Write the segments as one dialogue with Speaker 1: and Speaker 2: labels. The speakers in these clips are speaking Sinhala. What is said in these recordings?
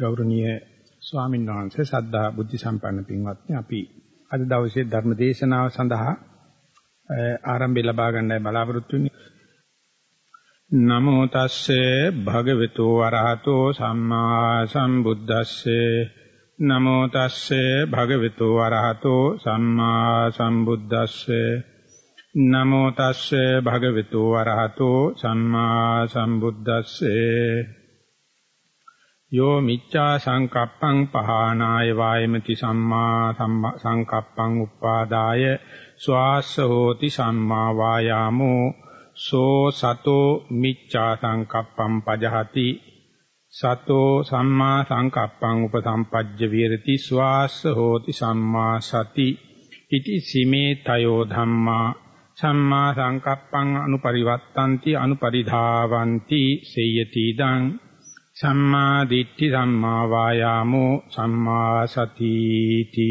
Speaker 1: ගෞරවනීය ස්වාමීන් වහන්සේ සද්ධා බුද්ධ සම්පන්න පින්වත්නි අපි අද දවසේ ධර්ම දේශනාව සඳහා ආරම්භය ලබා ගන්නයි බලාපොරොත්තු වෙන්නේ. නමෝ තස්සේ භගවතු වරහතෝ සම්මා සම්බුද්දස්සේ. නමෝ තස්සේ භගවතු වරහතෝ සම්මා සම්බුද්දස්සේ. නමෝ තස්සේ භගවතු වරහතෝ සම්මා සම්බුද්දස්සේ. යෝ මිච්ඡා සංකප්පං පහානාය වායමති සම්මා සංකප්පං උපාදාය ස්වාස්ස හෝති සම්මා වායාමෝ සෝ සතෝ මිච්ඡා සංකප්පං පජහති සතෝ සම්මා සංකප්පං උපසම්පජ්ජ විරති ස්වාස්ස හෝති සම්මා සති ඉති සීමේ තයෝ ධම්මා සම්මා සංකප්පං අනුපරිවත්තಂತಿ අනුපරිධාවಂತಿ සේයති දං සම්මා දිට්ඨි සම්මා වායාමෝ සම්මා සතිති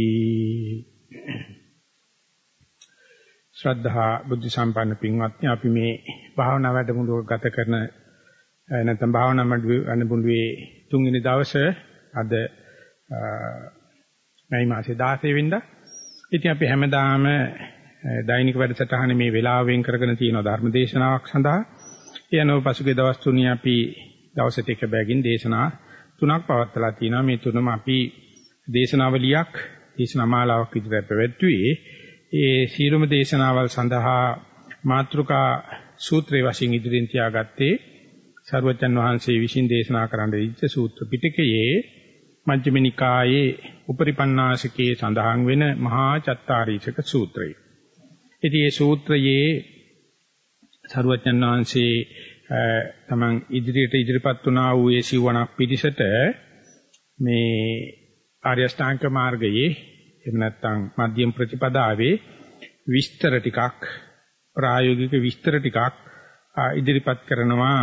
Speaker 1: ශ්‍රද්ධා බුද්ධ සම්පන්න පින්වත්නි අපි මේ භාවනා වැඩමුළුව ගත කරන නැත්නම් භාවනා වැඩමුළුවේ තුන්වෙනි දවසේ අද මයි මාසේ 16 වෙනිදා ඉතින් අපි හැමදාම දෛනික වැඩසටහනේ මේ වෙලාව වෙන් කරගෙන තියෙන ධර්ම දේශනාවක් සඳහා ඒ අනුව පසුගිය දවස් තුනේ අපි දවසට එක බැගින් දේශනා තුනක් පවත්වලා තිනවා මේ තුනම අපි දේශනාවලියක් දේශනා මාලාවක් විදිහට පැවැත්වුවේ ඒ සීලම දේශනාවල් සඳහා මාත්‍රිකා සූත්‍රයේ වශයෙන් ඉදිරියෙන් තියාගත්තේ සර්වජන් වහන්සේ විසින් දේශනා කරන්න දීච්ච සූත්‍ර පිටකයේ මජ්ක්‍ධිම නිකායේ උපරිපන්නාසකේ සඳහන් වෙන මහා චත්තාරීචක සූත්‍රය. ඉතින් මේ සූත්‍රයේ සර්වජන් වහන්සේ තමන් ඉදිරියට ඉදිරිපත් වුණා වූ ඒ සිවණක් පිටිසට මේ ආර්ය ශ්‍රාංක මාර්ගයේ එහෙම නැත්නම් මධ්‍යම ප්‍රතිපදාවේ විස්තර ටිකක් ප්‍රායෝගික විස්තර ටිකක් ඉදිරිපත් කරනවා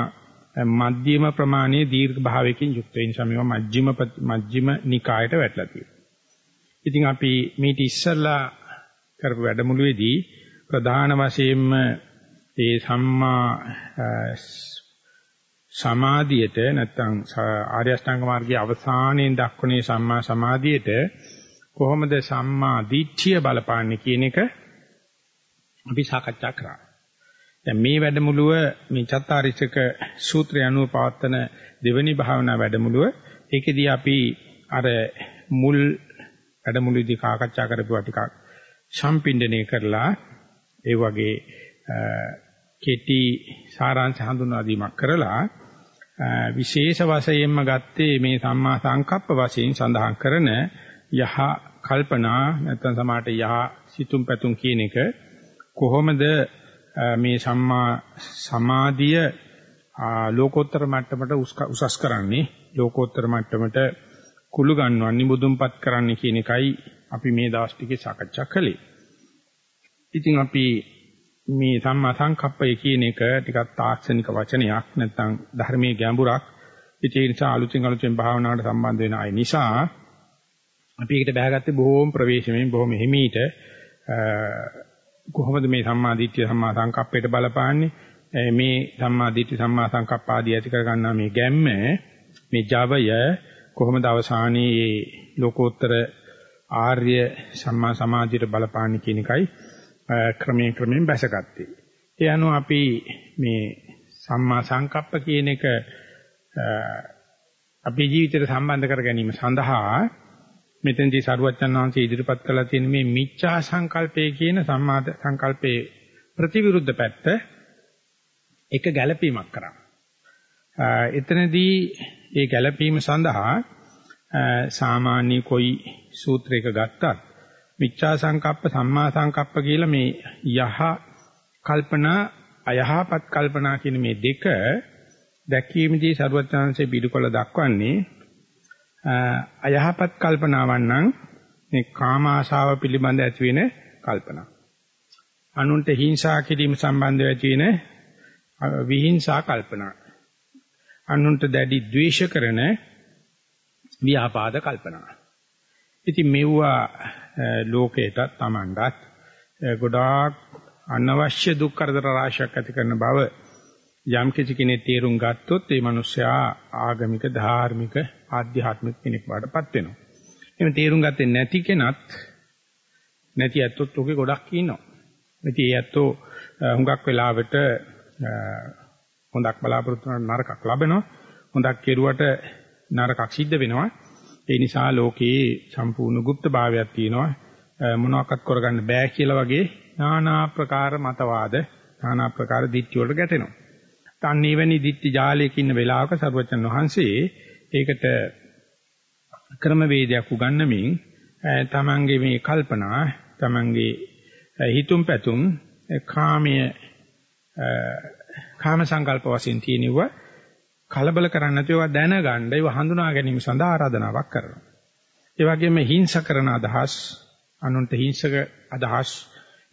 Speaker 1: මධ්‍යම ප්‍රමාණයේ දීර්ඝ භාවයකින් යුක්ත වෙන සමේව මජ්ක්‍ධිම මජ්ක්‍ධිම නිකායට වැටලා තියෙනවා. ඉතින් අපි මේටි ඉස්සල්ලා කරපු වැඩමුළුවේදී ප්‍රධාන වශයෙන්ම ඒ සම්මා සමාධියට නැත්නම් ආර්ය අෂ්ටාංග මාර්ගයේ අවසානයේ දක්වනේ සම්මා සමාධියට කොහොමද සම්මා දිට්ඨිය බලපාන්නේ කියන එක අපි සාකච්ඡා කරා. දැන් මේ වැඩමුළුව මේ චත්තාරිසක සූත්‍රය අනුව පවත්වන දෙවැනි භාවනා වැඩමුළුව ඒකෙදී අපි අර මුල් වැඩමුළුවේදී සාකච්ඡා කරපුවා ටිකක් සම්පින්ඩණය කරලා ඒ වගේ කෙටි සාරාංශ හඳුන්වා දීමක් කරලා විශේෂ වශයෙන්ම ගත්තේ මේ සම්මා සංකප්ප වශයෙන් සඳහන් කරන යහ කල්පනා නැත්නම් සමාට යහ සිතුම් පැතුම් කියන එක කොහොමද මේ සම්මා සමාධිය ලෝකෝත්තර මට්ටමට උසස් කරන්නේ ලෝකෝත්තර මට්ටමට කුළු ගන්නවන්නේ මුදුන්පත් කරන්නේ කියන එකයි අපි මේ දවස් ටිකේ සාකච්ඡා කළේ. ඉතින් අපි මේ සම්මා සංකප්පය කියන එක ටිකක් තාක්ෂණික වචනයක් නැත්නම් ධර්මයේ ගැඹුරක්. ඒ නිසා අලුතින් අලුතෙන් භාවනාවට සම්බන්ධ වෙන අය නිසා අපි ඒකට බහගත්තේ බොහෝම ප්‍රවේශමෙන් බොහොම හිමීට කොහොමද මේ සම්මා දිට්ඨිය සම්මා සංකප්පයට බලපාන්නේ මේ සම්මා දිට්ඨි සම්මා සංකප්ප ආදී ඇති කර ගන්නා මේ ගැම්ම මේ Javaය කොහොමද අවසානයේ ලෝකෝත්තර ආර්ය සම්මා සමාධියට බලපාන්නේ කියන එකයි ක්‍රමයෙන් ක්‍රමයෙන් බැසගත්තේ. ඒ අනුව අපි මේ සම්මා සංකප්ප කියන එක අපේ ජීවිතයට සම්බන්ධ කර ගැනීම සඳහා මෙතෙන්දී සරුවච්චන් වහන්සේ ඉදිරිපත් කළා තියෙන මේ මිච්ඡා සංකල්පය කියන සම්මා සංකල්පයේ ප්‍රතිවිරුද්ධ පැත්ත එක ගැළපීමක් කරා. එතනදී ඒ ගැළපීම සඳහා සාමාන්‍ය કોઈ සූත්‍රයක ගත්තත් මිච්ඡා සංකප්ප සම්මා සංකප්ප කියලා මේ යහ කල්පනා අයහපත් කල්පනා කියන මේ දෙක දැකීමේදී සරුවච්චන්සේ පිළිකොල දක්වන්නේ අයහපත් කල්පනාවන් නම් මේ කාම ආශාව පිළිබඳ ඇති වෙන කල්පනා. අනුන්ට හිංසා කිරීම සම්බන්ධව ඇති වෙන විහිංසා කල්පනා. අනුන්ට දැඩි ද්වේෂ කරන ව්‍යාපාද කල්පනා. ඉතින් මෙවුවා ලෝකේටත් Tamanටත් ගොඩාක් අනවශ්‍ය දුක් කරදර රාශියක් ඇති කරන බව යම් කිසි කෙනෙක් තේරුම් ගත්තොත් ඒ මිනිස්සයා ආගමික ධාර්මික ආධ්‍යාත්මික කෙනෙක් වඩපත් වෙනවා. එහෙම තේරුම් ගත්තේ නැති කෙනත් නැති ඇත්තොත් ඔගේ ගොඩක් ඉන්නවා. ඉතින් ඒ ඇත්තෝ හුඟක් වෙලාවට හොඳක් බලාපොරොත්තු වන නරකක් ලබනවා. හොඳක් කෙරුවට නරකක් සිද්ධ වෙනවා. ඒ නිසා ලෝකයේ සම්පූර්ණ গুপ্ত භාවයක් තියෙනවා. මොනවාක්වත් කරගන්න බෑ කියලා වගේ নানা ආකාර මතවාද, নানা ආකාර දිට්ඨිය වලට ගැටෙනවා. තන්නේ වැනි දිට්ඨි ජාලයක ඉන්න වෙලාවක සරුවචන් වහන්සේ ඒකට ක්‍රම වේදයක් උගන්වමින් තමන්ගේ මේ කල්පනා, තමන්ගේ හිතුම් පැතුම් කාමයේ කාම සංකල්ප වශයෙන් තියෙනව කලබල කරන්නේ නැතුව ඒවා දැනගන්න ඒවා හඳුනා ගැනීම සඳහා ආරාධනාවක් කරනවා. ඒ වගේම හිංස කරන අදහස් අනුන්ට හිංසක අදහස්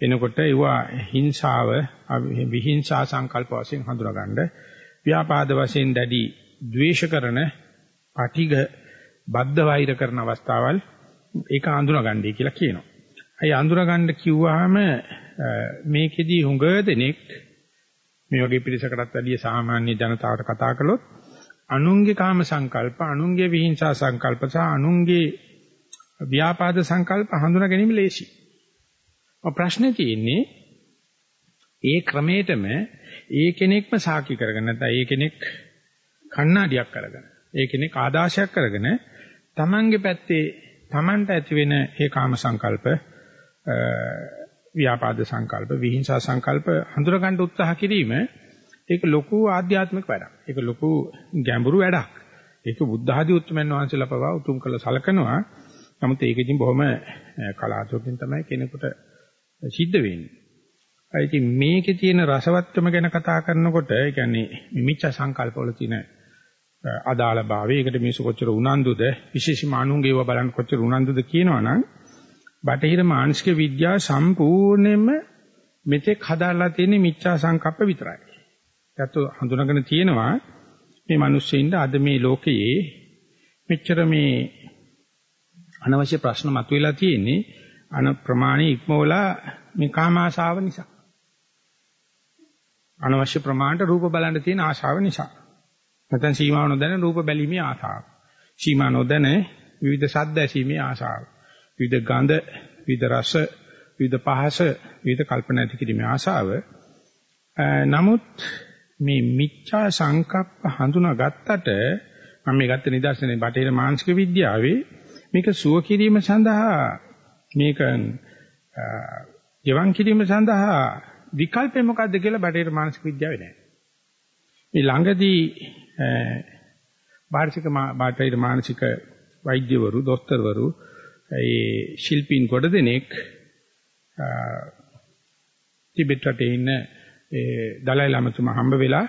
Speaker 1: එනකොට ඒවා හිංසාව විහිංසා සංකල්ප වශයෙන් හඳුනා ගන්න ව්‍යාපාද වශයෙන් දැඩි ද්වේෂ කරන පටිඝ බද්ධ වෛර කරන අවස්ථාවල් ඒක හඳුනා ගන්නයි කියලා කියනවා. අය හඳුනා ගන්න කිව්වහම මේකෙදී හුඟ දෙනෙක් මේ වගේ පිරිසකටත් වැඩිය සාමාන්‍ය ජනතාවට කතා කළොත් අනුන්ගේ කාම සංකල්ප, අනුන්ගේ විහිංසා සංකල්ප සහ අනුන්ගේ ව්‍යාපාද සංකල්ප හඳුනා ගැනීම ලේසි. ප්‍රශ්නේ තියෙන්නේ ඒ ක්‍රමයටම ඒ කෙනෙක්ම සාකි කරගෙන නැත්නම් ඒ කෙනෙක් කණ්ණාඩියක් කරගෙන ඒ කෙනෙක් ආදාශයක් කරගෙන Tamange පැත්තේ Tamanට ඇති වෙන ඒ කාම සංකල්ප ව්‍යාපාද සංකල්ප, විහිංසා සංකල්ප හඳුනා ගන්න උත්සාහ කිරීම ඒක ලොකු ආධ්‍යාත්මික වැඩක්. ඒක ලොකු ගැඹුරු වැඩක්. ඒක බුද්ධ ආදී උත්තරමන් වහන්සේලා පවා උතුම් කළ සලකනවා. නමුත් ඒක ඉතින් බොහොම කලාතුරකින් තමයි කෙනෙකුට සිද්ධ වෙන්නේ. ඒ ඉතින් මේකේ තියෙන රසවත්කම ගැන කතා කරනකොට ඒ කියන්නේ මිච්ඡා සංකල්පවල තියෙන අදාළභාවය ඒකට මිනිස්සු කොච්චර උනන්දුද විශේෂයෙන්ම අනුන්ගේව බලන්න කොච්චර උනන්දුද කියනවනම් බටහිර මානසික විද්‍යාව සම්පූර්ණයෙන්ම මෙතෙක් හදාලා තියෙන මිච්ඡා සංකප්ප විතරයි. ඒත් හඳුනාගෙන තියෙනවා මේ මිනිස්සුන්ට අද මේ ලෝකයේ මෙච්චර මේ අනවශ්‍ය ප්‍රශ්න මතුවලා තියෙන්නේ අන ප්‍රමාණී ඉක්මවලා මේ කාම ආශාව නිසා. අනවශ්‍ය ප්‍රමාණයට රූප බලන්න තියෙන ආශාව නිසා. නැත්නම් සීමාව නොදැන රූප බැලීමේ ආශාව. සීමා නොදැන විවිධ ශබ්ද ඇසීමේ ආශාව. විවිධ ගඳ, විවිධ රස, විවිධ පහස, විවිධ කල්පනා ඇති කිරීමේ ආශාව. නමුත් මේ මිච්ඡා සංකප්ප හඳුනා ගත්තට මම මේ ගත්ත නිදර්ශනේ බටේර මානසික විද්‍යාවේ මේක සුව කිරීම සඳහා මේක ජීවන් කිරීම සඳහා විකල්පය මොකද්ද කියලා බටේර මානසික විද්‍යාවේ නැහැ. මේ ළඟදී බාහිර බටේර මානසික වෛද්‍යවරු, දොස්තරවරු ඒ ශිල්පීන් කොට දෙනෙක් ටිබෙට් රටේ ඉන්න ඒ දලයි ලාමතුමා හම්බ වෙලා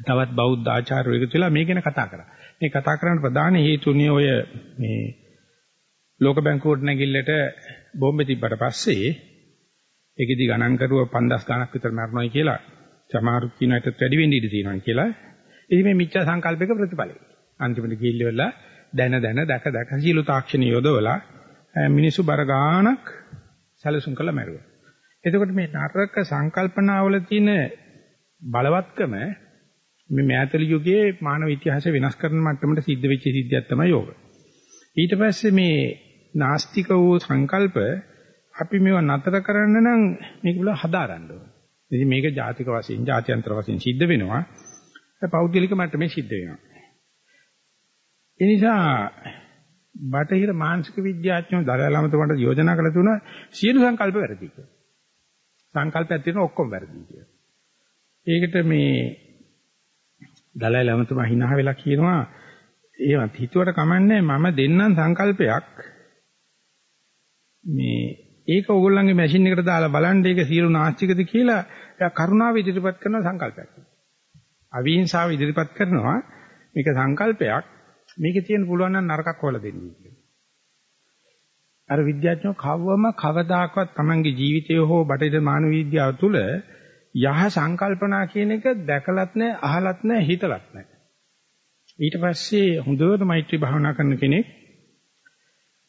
Speaker 1: තවත් බෞද්ධ ආචාර්යවරු එකතු වෙලා මේ ගැන කතා කරා. මේ කතා කරන්න ප්‍රධාන හේතුනේ ඔය මේ ලෝක බැංකුවට නැගිල්ලට බෝම්බේ තිබ්බට පස්සේ ඒකෙදි ගණන් කරුව 5000 ගණක් විතර මරණයි කියලා සමහරු කියනකට වැඩි වෙන්න ඉඩ තියෙනවා කියලා. ඉතින් මේ මිච්ඡා සංකල්පයක ප්‍රතිඵලයි. අන්තිමට ගිහිල්ලා දැන දැන දැක දැක සීල තාක්ෂණ යොදවලා මිනිසු බර ගාණක් සැලසුම් කළා මැරුවා. එතකොට මේ නරක සංකල්පනාවල තියෙන බලවත්කම මේ මෑතල යුගයේ මානව ඉතිහාසය වෙනස් කරන මට්ටමට සිද්ධ වෙච්ච සිද්ධියක් තමයි යෝග. ඊට පස්සේ මේ නාස්තික වූ සංකල්ප අපි මේවා නතර කරන්න නම් මේක වල හදාරන්න ඕනේ. ඉතින් මේක ජාතික වශයෙන්, ජාත්‍යන්තර වශයෙන් සිද්ධ වෙනවා. පෞද්ගලික මට්ටමේ සිද්ධ වෙනවා. ඒ නිසා බටහිර මානසික විද්‍යාඥයෝ දරලාමතුමන්ට යෝජනා කළ තුන සියලු සංකල්ප වැරදි කියලා. සංකල්පයක් තියෙන ඔක්කොම වැරදි කියලා. ඒකට මේ දලයි ලාමතුමා hina වෙලා කියනවා ඒවත් හිතුවට කමන්නේ මම දෙන්නම් සංකල්පයක් මේ ඒක ඕගොල්ලන්ගේ මැෂින් එකට දාලා බලන්න ඒක සියලු නාස්තිකද කියලා එයා කරුණාව ඉදිරිපත් කරන සංකල්පයක්. අවිහිංසාව ඉදිරිපත් කරනවා මේක සංකල්පයක් මේකේ තියෙන පුළුවන් නම් නරකක් හොයලා දෙන්නේ කියලා. අර විද්‍යාඥයෝ කවවම කවදාකවත් Tamange ජීවිතය හෝ බටහිර මානව විද්‍යාව තුළ යහ සංකල්පනා කියන එක දැකලත් නැහැ, අහලත් නැහැ, හිතලත් නැහැ. ඊට පස්සේ හොඳට මෛත්‍රී භාවනා කරන කෙනෙක්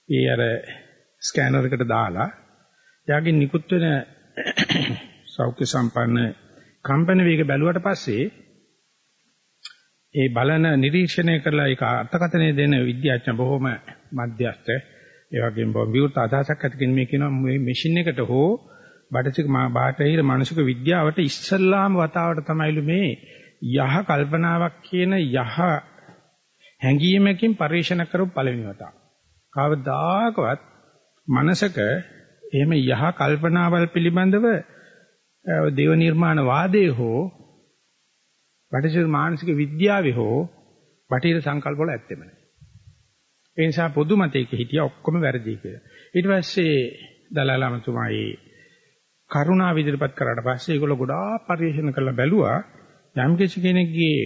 Speaker 1: ඒ අර ස්කෑනර් එකට දාලා එයාගේ නිකුත් වෙන සෞඛ්‍ය සම්පන්න කම්පන වේග බැලුවට පස්සේ ඒ බලන නිරීක්ෂණය කරලා ඒක අර්ථකථනය දෙන විද්‍යාඥ බොහොම මධ්‍යස්ථ ඒ වගේම විවෘත අදහසක් ඇති කෙනෙක් මේ කියනවා මේ මැෂින් එකට හෝ බටසික බාහිර මානසික විද්‍යාවට ඉස්සල්ලාම වතාවට තමයිලු මේ යහ කල්පනාවක් කියන යහ හැඟීමකින් පරිශන කරපු පළවෙනි වතාව. කවදාකවත් මනසක එහෙම යහ කල්පනාවල් පිළිබඳව දේව නිර්මාණ වාදයේ හෝ බටහිර මානසික විද්‍යාවේ හෝ බටහිර සංකල්ප වල ඇත්තෙම නැහැ. ඒ නිසා පොදු මතයක හිටියා ඔක්කොම වැරදි කියලා. ඊට පස්සේ දලාලාමතුමායි කරුණා විදිහටපත් කරාට පස්සේ ඒගොල්ලෝ ගොඩාක් පරිශන කරලා බැලුවා යම් කෙනෙක්ගේ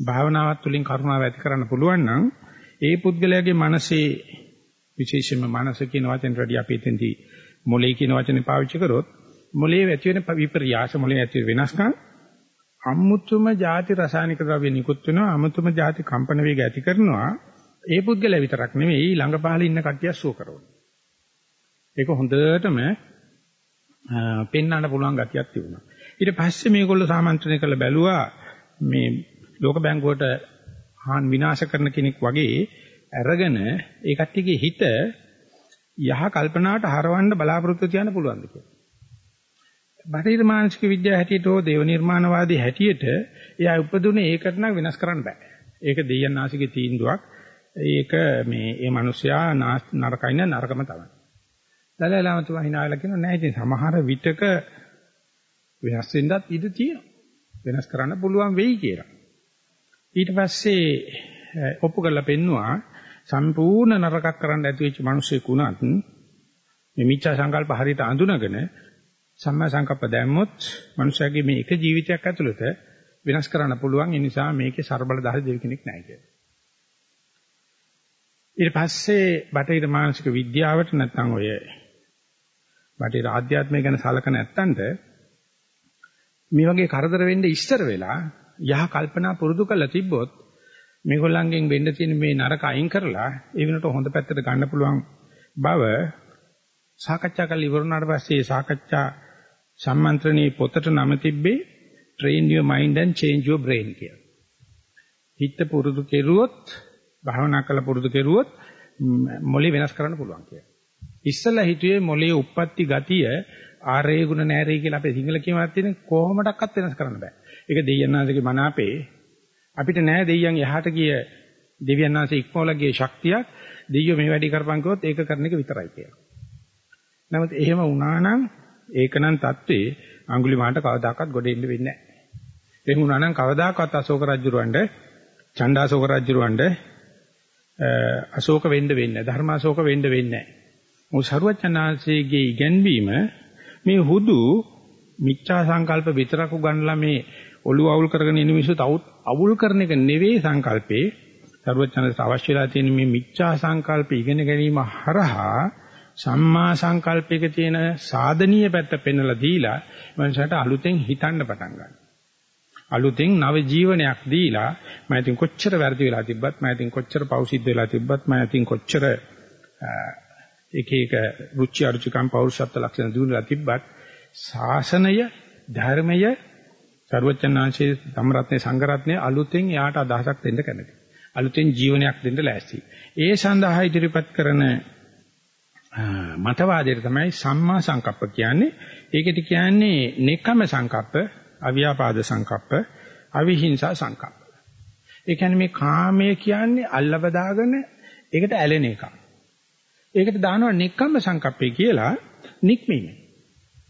Speaker 1: භාවනාවත් තුළින් කරුණාව ඇති කරන්න පුළුවන් නම් ඒ පුද්ගලයාගේ මනසේ විශේෂයෙන්ම මනස කියන වචෙන් රැඩි අපි එතෙන්දී මොලේ කියන වචනේ පාවිච්චි කරොත් මොලේ ඇති වෙන විපර්යාස මොලේ ඇති වෙනස්කම් අමුතුම ಜಾති රසායනික ද්‍රව්‍ය නිකුත් වෙනවා අමුතුම ಜಾති කම්පන වේග ඇති කරනවා. ඒ පුද්ගලයා විතරක් නෙමෙයි ළඟපහළ ඉන්න කට්ටිය සුව කරනවා. ඒක හොඳටම පෙන්වන්න පුළුවන් ගතියක් තිබුණා. ඊට පස්සේ මේගොල්ලෝ සාමන්ත්‍රණය කරලා බැලුවා මේ ලෝක බැංකුවට හාන් විනාශ කරන කෙනෙක් වගේ අරගෙන ඒ කට්ටියගේ හිත යහ කල්පනාවට හරවන්න බලාපොරොත්තු තියන්න පුළුවන්ද කියලා. බටහිර මානසික විද්‍යාව හැටියට හෝ දේව නිර්මාණවාදී හැටියට එයා උපදුනේ ඒකට නම් වෙනස් කරන්න බෑ. ඒක දෙයයන් ආශිගේ තීන්දුවක්. ඒක මේ මේ මිනිස්සයා නරකයින නරකම තමයි. දලලාමතුමා හිනාවලා කියනවා නෑ ඉතින් සමහර විටක වෙනස් වෙන්නත් ඉඩ තියෙනවා. වෙනස් කරන්න පුළුවන් වෙයි කියලා. ඊට පස්සේ ඔප්පු කරලා පෙන්නවා සම්පූර්ණ නරකක් කරන්න ඇති වෙච්ච මිනිස්සෙක් වුණත් මේ මිච්ඡා සංකල්ප හරියට අඳුනගෙන සම්මා සංකප්ප දැම්මොත් මනුෂයාගේ මේ එක ජීවිතයක් ඇතුළත වෙනස් කරන්න පුළුවන් ඒ නිසා මේකේ ਸਰබලධාරී දෙවි කෙනෙක් නැහැ කියලා. ඊට පස්සේ බටහිර මානසික විද්‍යාවට නැත්නම් ඔය බටහිර ආධ්‍යාත්මය ගැන සලකන නැත්තන්ට මේ වගේ කරදර වෙන්න ඉස්සර වෙලා යහ කල්පනා පුරුදු කරලා තිබ්බොත් මේගොල්ලන්ගෙන් වෙන්න තියෙන මේ නරක අයින් කරලා ඒ වෙනට හොඳ පැත්තට ගන්න පුළුවන් බව සාකච්ඡා කරලා ඉවරුනාට පස්සේ සාකච්ඡා සම්මන්ත්‍රණයේ පොතට නම තිබ්බේ train your mind and change your brain කියලා. හිත පුරුදු කෙරුවොත් භාවනා කරලා පුරුදු කෙරුවොත් මොලේ වෙනස් කරන්න පුළුවන් කියලා. ඉස්සලා හිතුවේ මොලේ උප්පත්ති ගතිය ආරේ ගුණ නැරේ කියලා අපේ සිංහල කියමක් තියෙන කොහොමඩක්වත් වෙනස් කරන්න බෑ. ඒක දෙයයන්ාංශගේ මනාපේ අපිට නෑ දෙයියන් එහාට ගිය දෙවියන්ාංශ ඉක්මවල ගිය ශක්තියක් දෙයියෝ මේ වැඩි කරපන් කිව්වොත් ඒක කරන එක විතරයි කියලා. නමුත් එහෙම වුණා නම් ඒකනම් தત્වේ අඟුලිමාලට කවදාකවත් ගොඩ එන්න වෙන්නේ නැහැ. එහෙම වුණා නම් කවදාකවත් අශෝක රජුරවණ්ඩ චණ්ඩාශෝක රජුරවණ්ඩ අශෝක වෙන්න වෙන්නේ ධර්මාශෝක වෙන්න වෙන්නේ නැහැ. මොකද සරුවචනාංශයේ ඉගැන්වීම මේ හුදු මිච්ඡා සංකල්ප විතරක් උගන්ලා මේ ඔළුව අවුල් කරගෙන ඉන්න මිනිස්සු තවුත් අවුල් කරන එක නෙවෙයි සංකල්පේ සරුවචනට අවශ්‍යලා තියෙන මේ මිච්ඡා සංකල්ප ඉගෙන ගැනීම හරහා සම්මා සංකල්පයක තියෙන සාධනීය පැත්ත පෙන්වලා දීලා මනුෂයාට අලුතෙන් හිතන්න පටන් ගන්නවා. අලුතෙන් නව ජීවනයක් දීලා මම ඉතින් කොච්චර වැරදි වෙලා තිබ්බත් මම ඉතින් කොච්චර පෞසිද්ධ වෙලා තිබ්බත් මම ඉතින් කොච්චර එක එක රුචි අරුචිකම් පෞරුෂත්ව ලක්ෂණ දිනුලා තිබ්බත් ශාසනය ධර්මය ਸਰවචන්නාංශයේ ධම්මරත්නේ සංඝරත්නේ අලුතෙන් යාට අදහසක් දෙන්න කැමති. අලුතෙන් ජීවනයක් දෙන්න ලෑස්ති. ඒ සඳහා ඉදිරිපත් කරන මතවාදයට තමයි සම්මා සංකප්ප කියන්නේ. ඒකට කියන්නේ නෙකම සංකප්ප, අවියාපාද සංකප්ප, අවිහිංසා සංකප්ප. ඒ කියන්නේ මේ කාමය කියන්නේ අල්ලව දාගෙන ඒකට ඇලෙන එකක්. ඒකට දානවා නෙකම සංකප්පේ කියලා නික්මීම.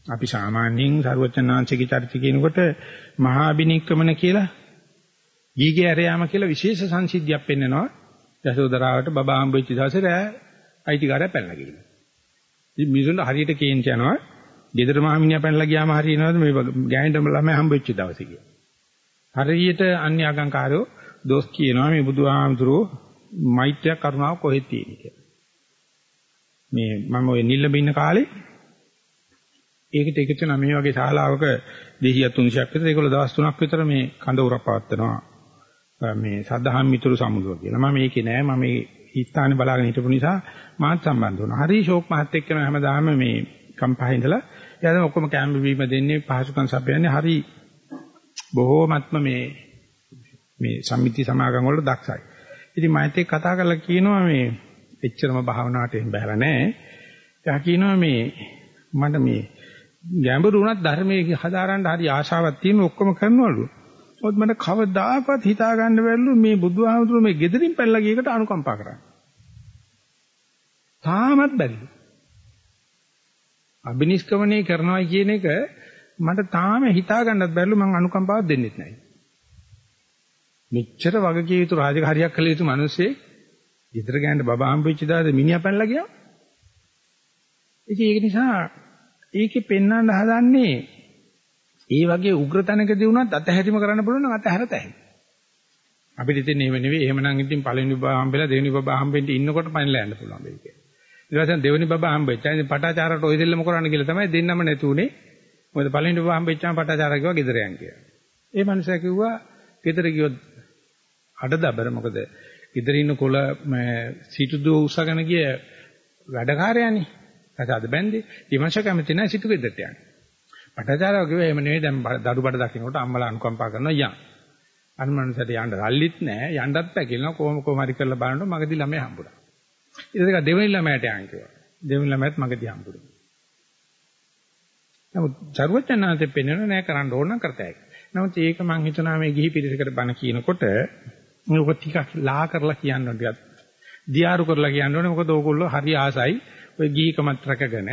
Speaker 1: අපි සාමාන්‍යයෙන් සරුවචනාංශික චරිත කියනකොට මහා අබිනික්කමන කියලා ගීගේ ඇරයාම කියලා විශේෂ සංසිද්ධියක් පෙන්නනවා. යසෝදරාවට බබා හම්බෙච්ච දවසේ රෑ අයිතිකාරය පැනලා ගිහින්. ඉතින් මිනිසුන්ට හරියට කේන්ති යනවා. ගෙදර මහමිනියා පැනලා ගියාම හරියනවද මේ ගෑනිට ළමයි හම්බෙච්ච දවසේ කියලා. හරියට අන්‍යාගම්කාරයෝ දොස් කියනවා මේ බුදුහාමුදුරුවෝ මෛත්‍රිය කරුණාව කොහෙද තියෙන්නේ කියලා. මේ මම ওই නිල්ලඹ ඉන්න කාලේ ඒකට එකතු වෙනා මේ වගේ ශාලාවක 200 300ක් විතර ඒගොල්ලෝ දවස් 3ක් විතර මේ කඳ උරක් පවත්වනවා මේ සද්ධාම් මිතුරු සමුදුව කියලා. මම මේකේ නෑ මම මේ ස්ථානේ බලාගෙන හිටපු නිසා මාත් සම්බන්ධ වුණා. හරි ෂෝක් මහත් එක්ක හැමදාම මේ කම්පහේ ඉඳලා එයාද ඔක්කොම කැම්ප් බීම දෙන්නේ පහසුකම් සපයන්නේ හරි බොහෝමත්ම මේ මේ සම්මිති සමාගම් වල දක්ෂයි. ඉතින් මයිත් එක්ක කතා කරලා කියනවා මේ එච්චරම භාවනාවට එම් බහැලා නැහැ. එයා කියනවා මේ මට මේ ගැඹුරු වුණත් ධර්මයේ හදාරන්න හරි ආශාවක් තියෙන ඔක්කොම කරනවලු. මොකද මට කවදාකවත් හිතා ගන්න බැරිලු මේ බුදුහාමුදුරු මේ gederin පැනලා ගියකට අනුකම්පා කරන්න. තාමත් බැරිලු. අබිනිෂ්ක්‍මණය කරනවා කියන එක මට තාම හිතා ගන්නත් බැරිලු මං අනුකම්පාවක් දෙන්නෙත් නැහැ. මෙච්චර වගකී යුතු රාජකාරියක් කළ යුතු මිනිස්සේ ගෙදර ගෑනට බබා හම්බෙච්ච දාද මිනිහා පැනලා ගියා. ඉතින් ඒක නිසා ඒකේ පෙන්වන්න හදන්නේ ඒ වගේ උග්‍ර තැනකදී වුණත් අතහැරීම කරන්න පුළුවන් නම් අතහැරත ඇයි. අපිට ඉතින් එහෙම නෙවෙයි එහෙමනම් ඉතින් පළවෙනි බබා හම්බෙලා දෙවෙනි බබා හම්බෙන්න ඉන්නකොට පයින්ලා යන්න පුළුවන් මේක. ඊට පස්සේ දෙවෙනි බබා හම්බෙච්චා. ඉතින් පටාචාරට ඔය දෙල්ලම කරන්න කියලා තමයි දෙන්නම නැතුනේ. මොකද පළවෙනි බබා හම්බෙච්චාම පටාචාර කිව්වා ගෙදර යන් කියලා. ඒ මනුස්සයා කිව්වා ගෙදර ගියොත් අඩදබර මොකද ගෙදර ඉන්න කොළ සීතු දුව උසගෙන ගිය වැඩකාරයානේ. කතාවද බැන්දේ. ඊමණශ කැමති නැහැ සිටු ගෙදරට යන්න. පටාචාරව කිව්වා එහෙම නෙවෙයි දැන් දරුබඩ දකින්නකොට අම්මලා අනුකම්පා කරනවා යන්. අනුමනසට යන්න රල්ලිත් නැහැ යන්නත් පැකිලනවා කොහොම කොහම හරි කරලා බලනකොට මගදී ළමයා හම්බුණා. ඊට පස්සේ දෙවෙනි ළමයාට යන් කිව්වා. දෙවෙනි ළමයාත් මගදී හම්බුණා. නමුත් සර්වඥාන්තේ පෙන්වන නෑ කරන්න ඕන නම් කරතයි. නමුත් ඒක මම හිතනවා මේ ගිහි පිරිසකට බණ කියනකොට මේක ටිකක් ලා කරලා කියන්න ඕන ටිකක් දියාරු කරලා කියන්න ඕනේ මොකද ඕගොල්ලෝ හරි ආසයි ඔය ගිහිකමත් රැකගෙන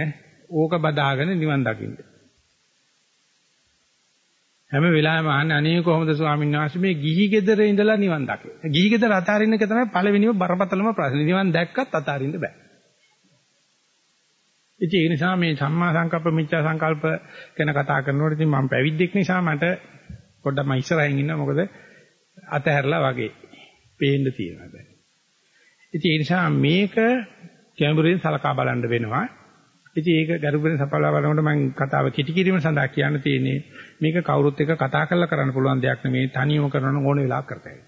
Speaker 1: ඕක බදාගෙන නිවන් දකින්න. හැම වෙලාවෙම අහන්නේ අනේ කොහොමද ස්වාමීන් වහන්සේ මේ ගිහි ගෙදර ඉඳලා නිවන් දකින්නේ. ගිහි ගෙදර අතාරින්න එක තමයි පළවෙනිම බරපතලම ප්‍රශ්නේ. නිවන් දැක්කත් අතාරින්න බෑ. ඉතින් ඒ නිසා මේ සම්මා සංකප්ප මිච්ඡා සංකල්ප ගැන කතා කරනකොට ඉතින් මම පැවිද්දෙක් නිසා මට පොඩ්ඩක් මම ඉස්සරහින් ඉන්නවා මොකද අතහැරලා වගේ පේන්න තියෙනවා දැන්. ඉතින් ඒ නිසා මේක ගැඹුරින් සලකා බලන්න වෙනවා. ඉතින් ඒක ගැඹුරින් සපලා බලනකොට මම කතාව කිටි කිරීම සඳහා කියන්න තියෙන්නේ මේක කවුරුත් එක්ක කතා කරලා කරන්න පුළුවන් දෙයක් නෙමෙයි තනියම කරන ඕන වෙලාවක කරතයි.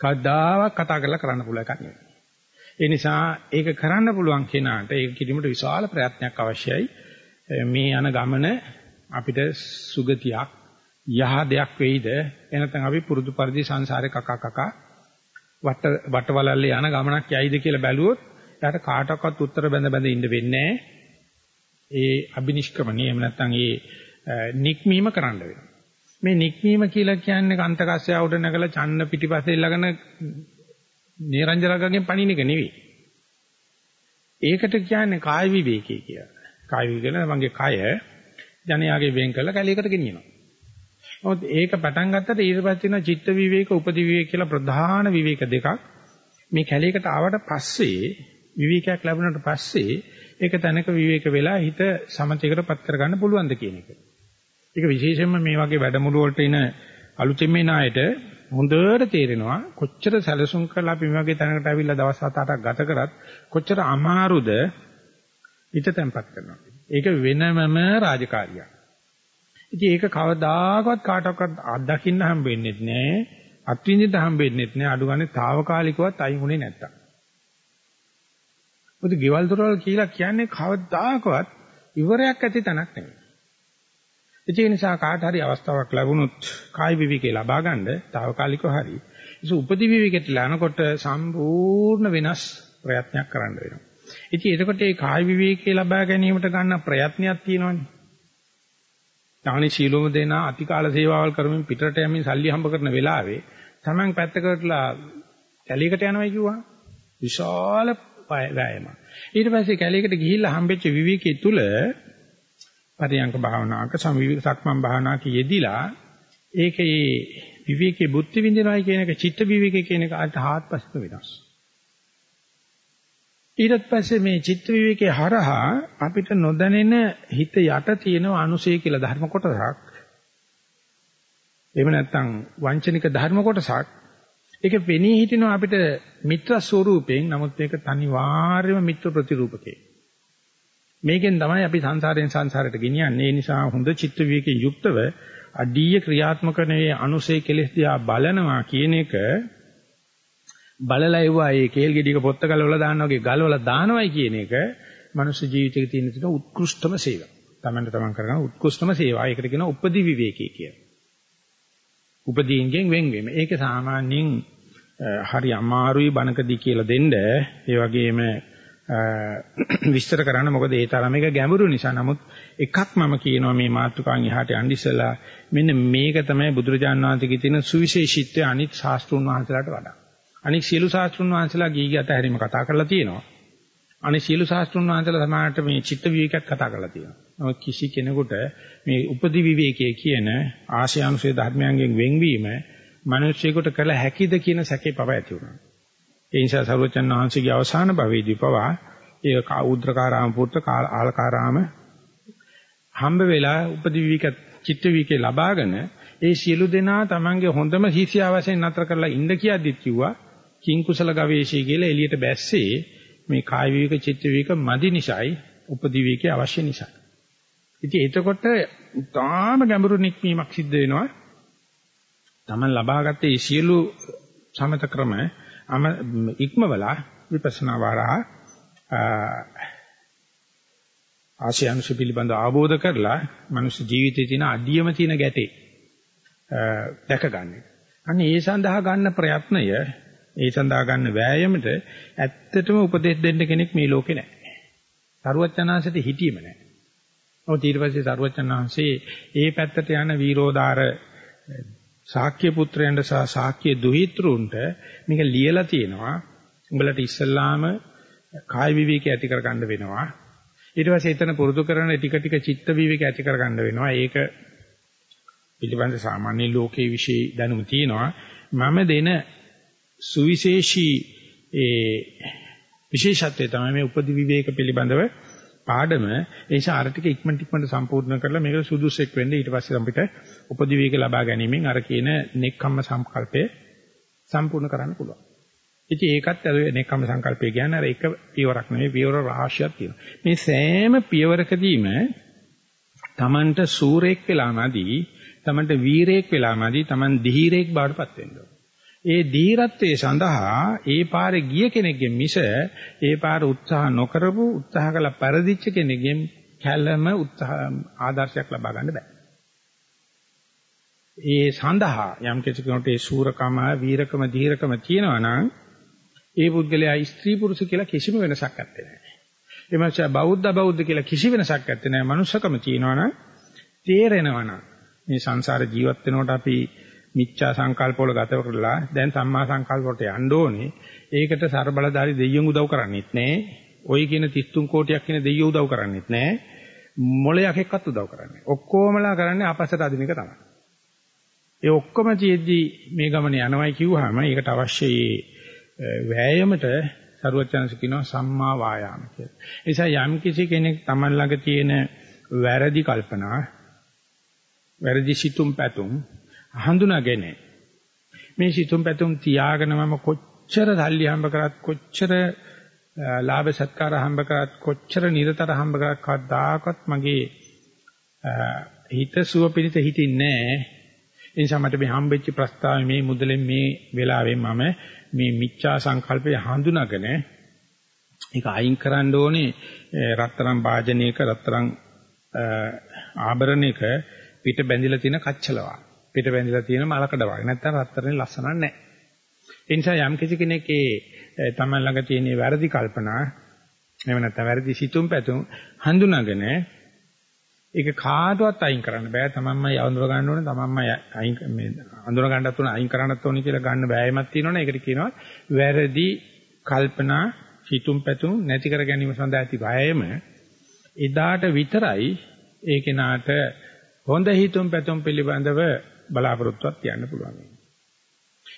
Speaker 1: කවදාවත් කතා කරලා කරන්න පුළුවන් එකක් නෙවෙයි. ඒ නිසා ඒක කරන්න පුළුවන් කෙනාට ඒක කිරීමට විශාල ප්‍රයත්නයක් අවශ්‍යයි. මේ යන ගමන අපිට සුගතියක් යහ දෙයක් වෙයිද එනතන් අපි පුරුදු පරිදි සංසාරේ කකා කකා වට වටවලල්ලේ යන ගමනක් යයිද කියලා බැලුවොත් එයාට කාටවත් උත්තර බඳ බඳ ඉන්න වෙන්නේ ඒ අබිනිෂ්ක්‍මණය එහෙම නැත්නම් ඒ නික්මීම කරන්න වෙනවා. මේ නික්මීම කියලා කියන්නේ කන්තකස්සය උඩ නැගලා චන්න පිටිපස්සේ ළඟන නිරංජනගගෙන් පණින එක නෙවෙයි. ඒකට කියන්නේ කාය විවේකී කියලා. කාය විවේකන මගේ කය ජනයාගේ වෙන් කළ කැලයකට ගෙනියනවා. නමුත් ඒක පටන් ගත්තට ඊට පස්සේ තියෙන චිත්ත විවේක, උපදි විවේක කියලා ප්‍රධාන විවේක දෙකක්. මේ කැලයකට ආවට පස්සේ විවේකයක් ලැබුණාට පස්සේ ඒක තැනක විවේක වෙලා හිත සමතේකටපත් කරගන්න පුළුවන්ද කියන එක. ඒක විශේෂයෙන්ම මේ වගේ වැඩමුළු වලට එන අලුතෙන් මේ නායට හොඳට තේරෙනවා කොච්චර සැලසුම් කරලා අපි මේ වගේ තැනකට ඇවිල්ලා දවස් 7-8ක් ගත කරත් කොච්චර අමාරුද හිත තැම්පත් කරනවා. ඒක වෙනමම රාජකාරියක්. ඉතින් ඒක කවදාකවත් කාටවත් අත්දකින්න හම්බෙන්නේ නැහැ. අත්විඳින්න හම්බෙන්නේ නැහැ. අඩු ගානේ తాවකාලිකවත් අයින් උනේ නැත්තම්. මොකද ගෙවල් දොරවල් කියලා කියන්නේ කවදාකවත් ඉවරයක් ඇති තැනක් නෙමෙයි. ඒ නිසා කාට හරි අවස්ථාවක් ලැබුණොත් කායි විවිකේ ලබා ගන්න తాවකාලිකව හරි. ඒක උපදි විවිකෙට ලනකොට සම්පූර්ණ වෙනස් ප්‍රයත්නයක් කරන්න වෙනවා. ඉතින් එතකොට මේ කායි විවිකේ ලබා ගැනීමට ගන්න ප්‍රයත්නයක් තියෙනවනේ. දානි සීලොම දෙන අතිකාල සේවාවල් කරමින් පිටරට යමින් සල්ලි හම්බ කරන වෙලාවේ Taman පැත්තකටලා කැලේකට යනවා කිව්වා. විශාල වෑයමක්. ඊට පස්සේ කැලේකට ගිහිල්ලා හම්බෙච්ච විවිකේ තුල පරියංක භාවනාවක සමවිවික සක්මන් භාවනාවක යෙදිලා ඒකේ විවිකේ බුද්ධි විඳිනවයි කියන එක චිත්ත විවිකේ කියන එක අට හාත්පසට වෙනස්. ඊට පස්සේ මේ චිත්ත විවේකයේ හරහා අපිට නොදැනෙන හිත යට තියෙන අනුසය කියලා ධර්ම කොටසක් එහෙම නැත්නම් වංචනික ධර්ම කොටසක් ඒක වෙණී හිටිනවා අපිට මිත්‍ර ස්වරූපයෙන් නමුත් ඒක තනිවාර්යම මිත්‍ර ප්‍රතිරූපකේ මේකෙන් තමයි අපි සංසාරයෙන් සංසාරයට ගෙනියන්නේ ඒ නිසා හොඳ චිත්ත විවේකයෙන් යුක්තව අඩීය ක්‍රියාත්මක නෙවේ අනුසය කෙලෙස් දිහා බලනවා කියන එක බලලා එවුවා ඒ කේල් ගෙඩියක පොත්ත ගලවලා දානවා වගේ ගලවලා දානවයි කියන එක මනුස්ස ජීවිතයේ තියෙන තියෙන උත්කෘෂ්ඨම සේවය. තමන්ට තමන් කරන උත්කෘෂ්ඨම සේවා. ඒකට කියනවා උපදි විවේකී කියලා. උපදීන්ගෙන් වෙන්වීම. ඒක සාමාන්‍යයෙන් හරි අමාරුයි බණකදී කියලා දෙන්න. ඒ වගේම විස්තර කරන්න මොකද ඒ තරම එක ගැඹුරු නිසා. නමුත් එකක් මම කියනවා මේ මාතෘකාන් එහාට යන්න ඉස්සලා මෙන්න මේක තමයි බුදුරජාණන් වහන්සේගේ තියෙන සුවිශේෂීත්වය අනිත් ශාස්ත්‍රුන් වහන්සේලාට වඩා. අනිත් සියලු ශාස්ත්‍රුන් වහන්සේලා ගීගී අතහැරීම කතා කරලා තියෙනවා. අනිත් සියලු ශාස්ත්‍රුන් වහන්සේලා සමානට මේ චිත්ත විවේකයක් කතා කරලා තියෙනවා. නමුත් කිසි කෙනෙකුට මේ උපදි විවේකයේ කියන ආශය අනුසය ධර්මයන්ගෙන් වෙන්වීම මිනිස්සෙකුට කළ හැකිද කියන සැකේ පව ඇති වුණා. ඒ නිසා සර්වචන් වහන්සේගේ අවසාන භවයේදී පවා ඒ කෞද්‍රකාරාම පුත්‍ර ආලකාරාම හම්බ වෙලා උපදි විවේක චිත්ත විවේකේ ලබාගෙන ඒ සියලු දෙනා තමන්ගේ හොඳම ශිෂ්‍යයා වශයෙන් නතර කරලා ඉන්න කියද්දිත් කිව්වා කිං කුසල ගවේෂී කියලා එළියට බැස්සේ මේ කාය විවේක චිත්ත විවේක මදි නිසායි උපදි විවේකේ අවශ්‍ය නිසා. ඉතින් එතකොට තාම ගැඹුරු නික්මීමක් සිද්ධ වෙනවා. තමන් ලබාගත්තේ මේ සියලු සමත ක්‍රම ඉක්මවලා විපස්සනා වරහා ආශයන්සු පිළිබඳ ආબોධ කරලා මනුෂ්‍ය ජීවිතයේ තියෙන අඩියම තියෙන ගැටේ දැක ගන්න. අන්න ඒ සඳහා ගන්න ප්‍රයත්නය ඒ සඳහා ගන්න වෑයමට ඇත්තටම උපදෙස් දෙන්න කෙනෙක් මේ ලෝකේ නැහැ. සරුවචනාංශයට හිටියෙම නැහැ. ඔව් ඊට පස්සේ සරුවචනාංශේ ඒ පැත්තට යන වීරෝදාර ශාක්‍ය පුත්‍රයන්ට සහ ශාක්‍ය දුහිතෘන්ට මේක ලියලා තියෙනවා. උඹලට ඉස්සල්ලාම කාය විවේක ඇති කර ගන්න වෙනවා. ඊට පස්සේ එතන පුරුදු කරන ටික ටික චිත්ත විවේක ඇති කර ගන්න වෙනවා. ඒක පිළිබඳ සාමාන්‍ය ලෝකයේ විශේෂ දැනුම තියෙනවා. මම දෙන සුවිශේෂී ඒ විශේෂත්වය තමයි මේ උපදි විවේක පිළිබඳව පාඩම ඒ නිසා අර ටික ඉක්මනට ඉක්මනට සම්පූර්ණ කරලා මේක සුදුසෙක් වෙන්න ඊට පස්සේ අපිට උපදි විවේක ලබා ගැනීමෙන් අර කියන නෙක්ඛම්ම සංකල්පය සම්පූර්ණ කරන්න පුළුවන්. ඉතින් ඒකත් අර නෙක්ඛම්ම සංකල්පය කියන්නේ අර එක පියවරක් නෙවෙයි පියවර රාශියක් තියෙනවා. මේ සෑම පියවරකදීම Tamanට සූරෙක් වෙලාමදී Tamanට වීරයෙක් වෙලාමදී Taman ධීරයෙක් බාටපත් වෙන්න ඒ ධීරත්වයේ සඳහා ඒ පාරේ ගිය කෙනෙක්ගෙන් මිස ඒ පාර උත්සාහ නොකරපු උත්සාහ කළ පරිදිච්ච කෙනෙක්ගෙන් කැළම උත්සාහ ආදර්ශයක් ලබා ගන්න බෑ. ඒ සඳහා යම් කෙනෙකුට ඒ සූරකම, වීරකම, ධීරකම තියෙනවා නම් ඒ පුද්ගලයා ස්ත්‍රී පුරුෂ කියලා කිසිම වෙනසක් නැත්තේ නෑ. ඒ මාචා බෞද්ධ බෞද්ධ කියලා කිසි වෙනසක් නැත්තේ නෑ. මනුස්සකම තියෙනවා නම් තේරෙනවා නම් මේ සංසාර ජීවත් වෙනකොට අපි මිච්ඡා සංකල්ප වල ගත කරලා දැන් සම්මා සංකල්ප වලට යන්න ඕනේ. ඒකට ਸਰබලධාරි දෙයියන් උදව් කරන්නේත් නැහැ. ওই කියන 33 කෝටියක් කියන දෙයියෝ උදව් කරන්නේත් නැහැ. මොලයක් එක්කත් උදව් කරන්නේ. ඔක්කොමලා කරන්නේ අපස්සට අදින එක තමයි. ඒ ඔක්කොම තියෙද්දි මේ ගමන යනවායි කිව්වහම ඒකට අවශ්‍ය වෑයමට සරුවචනස කියනවා සම්මා වායාම කියලා. ඒ නිසා යම් කිසි කෙනෙක් Taman ළඟ තියෙන වැරදි කල්පනා වැරදි සිතුම් පැතුම් හඳුනාගෙන මේ සිතුම් පැතුම් තියාගෙන මම කොච්චර සල්ලි හම්බ කරත් කොච්චර ලාභ සත්කාර හම්බ කරත් කොච්චර නිරතර හම්බ කරත් කවදාකවත් මගේ හිත සුව පිණිස හිටින්නේ නැහැ. ඒ නිසා මට මේ හම්බෙච්ච ප්‍රස්තාවය මේ මුදලෙන් මේ වෙලාවෙන් මම මේ මිච්ඡා සංකල්පය හඳුනාගෙන ඒක අයින් කරන්න ඕනේ රත්තරන් වාජනයක රත්තරන් ආභරණයක පිට බැඳිලා තියෙන කච්චලවා. පිට බැඳිලා තියෙන මලකඩ වගේ. නැත්තම් රත්තරනේ ලස්සනක් නැහැ. ඒ නිසා යම් කිසි කෙනෙක් ඒ තමන් ළඟ තියෙන වැරදි කල්පනා එහෙම නැත්නම් වැරදි සිතුම් පැතුම් හඳුනාගෙන ඒක කාටවත් අයින් කරන්න බෑ තමන්මයි අඳුර ගන්න ඕනේ තමන්මයි අයින් මේ අඳුර ගන්නත් උන අයින් කරන්නත් ඕනේ කියලා ගන්න බෑයමක් තියෙනවනේ ඒකට කියනවා වැරදි කල්පනා හිතුම් පැතුම් නැති කර ගැනීම සඳහා ඇති වෑයම එදාට විතරයි ඒ කෙනාට හොඳ හිතුම් පැතුම් පිළිබඳව බලාපොරොත්තුවක් තියන්න පුළුවන්.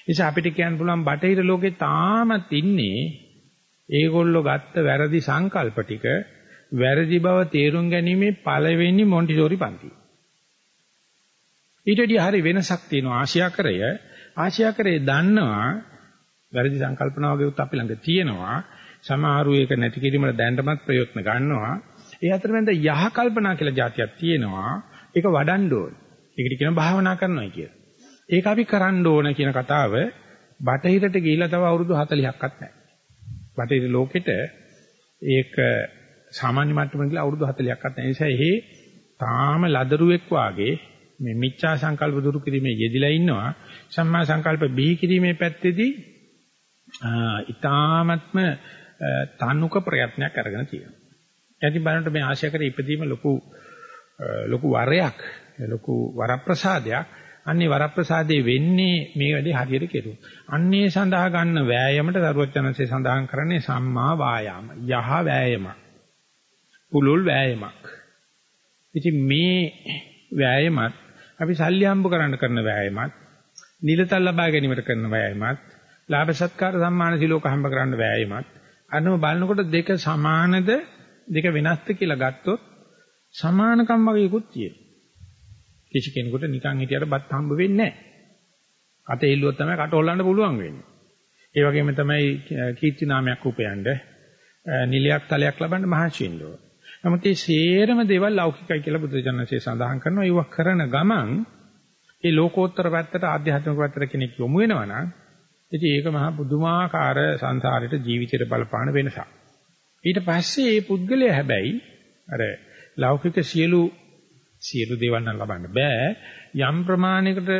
Speaker 1: නිසා අපිට කියන්න පුළුවන් බටහිර ලෝකේ තාමත් ඉන්නේ ඒගොල්ලෝ ගත්ත වැරදි සංකල්ප ටික වැරදි බව තේරුම් ගැනීමේ පළවෙනි මොන්ටිසෝරි පන්තිය. ඊට වඩා හරි වෙනසක් තියෙනවා ආශියාකරය. ආශියාකරය දන්නවා වැරදි සංකල්පනා වගේ උත් අපි ළඟ තියෙනවා. සමහරු ඒක නැති කිරීමට දැනටමත් ප්‍රයත්න ගන්නවා. ඒ අතරමැද යහ කල්පනා කියලා જાතියක් තියෙනවා. ඒක වඩන්න ඕන. ඒකට කියනවා භාවනා කරනවා කියලා. ඒක අපි කරන්න ඕන කියන කතාව බටහිරට ගිහිල්ලා තව අවුරුදු 40ක්වත් නැහැ. බටහිර ලෝකෙට ඒක සාමාන්‍ය මට්ටමක ගිහලා අවුරුදු 40ක්වත් නැහැ. ඒ නිසා එහි තාම ලදරුවෙක් වාගේ මේ මිච්ඡා සංකල්ප දුරු කිරීමේ යෙදිලා ඉන්නවා. සම්මා සංකල්ප බිහි කිරීමේ පැත්තේදී ඊ타ත්ම තනුක ප්‍රයත්නයක් අරගෙන තියෙනවා. යටි බලනකොට මේ ආශය කර ඉපදීම ලොකු ලොකු වරයක් ලොකු වරප්‍රසාදයක්. අන්නේ වරප්‍රසාදේ වෙන්නේ මේ වැඩේ හරියට කෙරුවොත්. අන්නේ සඳහා ගන්න වෑයමට දරුවචනන්සේ සඳහන් කරන්නේ සම්මා වායාම. යහ වෑයමක්. පුලුල් වෑයමක්. ඉතින් මේ වෑයමත් අපි සල්ලි හම්බ කරන්න කරන වෑයමත් නිලතල් ලබා ගැනීමට කරන වෑයමත් ලාභ සත්කාර සම්මාන සිලෝක හම්බ කරන්න වෑයමත් අනම බලනකොට දෙක සමානද දෙක වෙනස්ද කියලා ගත්තොත් සමානකම් වගේකුත් තියෙනවා. කිසි කෙනෙකුට නිකන් හිටියට බත් හම්බ වෙන්නේ නැහැ. අත එල්ලුවොත් තමයි කට හොල්ලන්න පුළුවන් වෙන්නේ. ඒ වගේම තමයි කීර්ති නාමයක් උපයන්න නිලයක් තලයක් ලබන්න මහන්සි වෙන්න ඕන. නමුත් මේ සේරම දේවල් ලෞකිකයි කියලා බුදුජානකසේ සඳහන් කරනවා. ඒව කරන ගමන් ඒ ලෝකෝත්තර පැත්තට ආධ්‍යාත්මික පැත්තට කෙනෙක් යොමු වෙනවා නම් ඉතින් ඒක මහා පුදුමාකාර සංසාරෙට ජීවිතේට බලපාන වෙනසක්. ඊට පස්සේ මේ පුද්ගලයා හැබැයි අර ලෞකික සියලු සියලු දේවල් නම් ලබන්න බෑ. යම් ප්‍රමාණයකට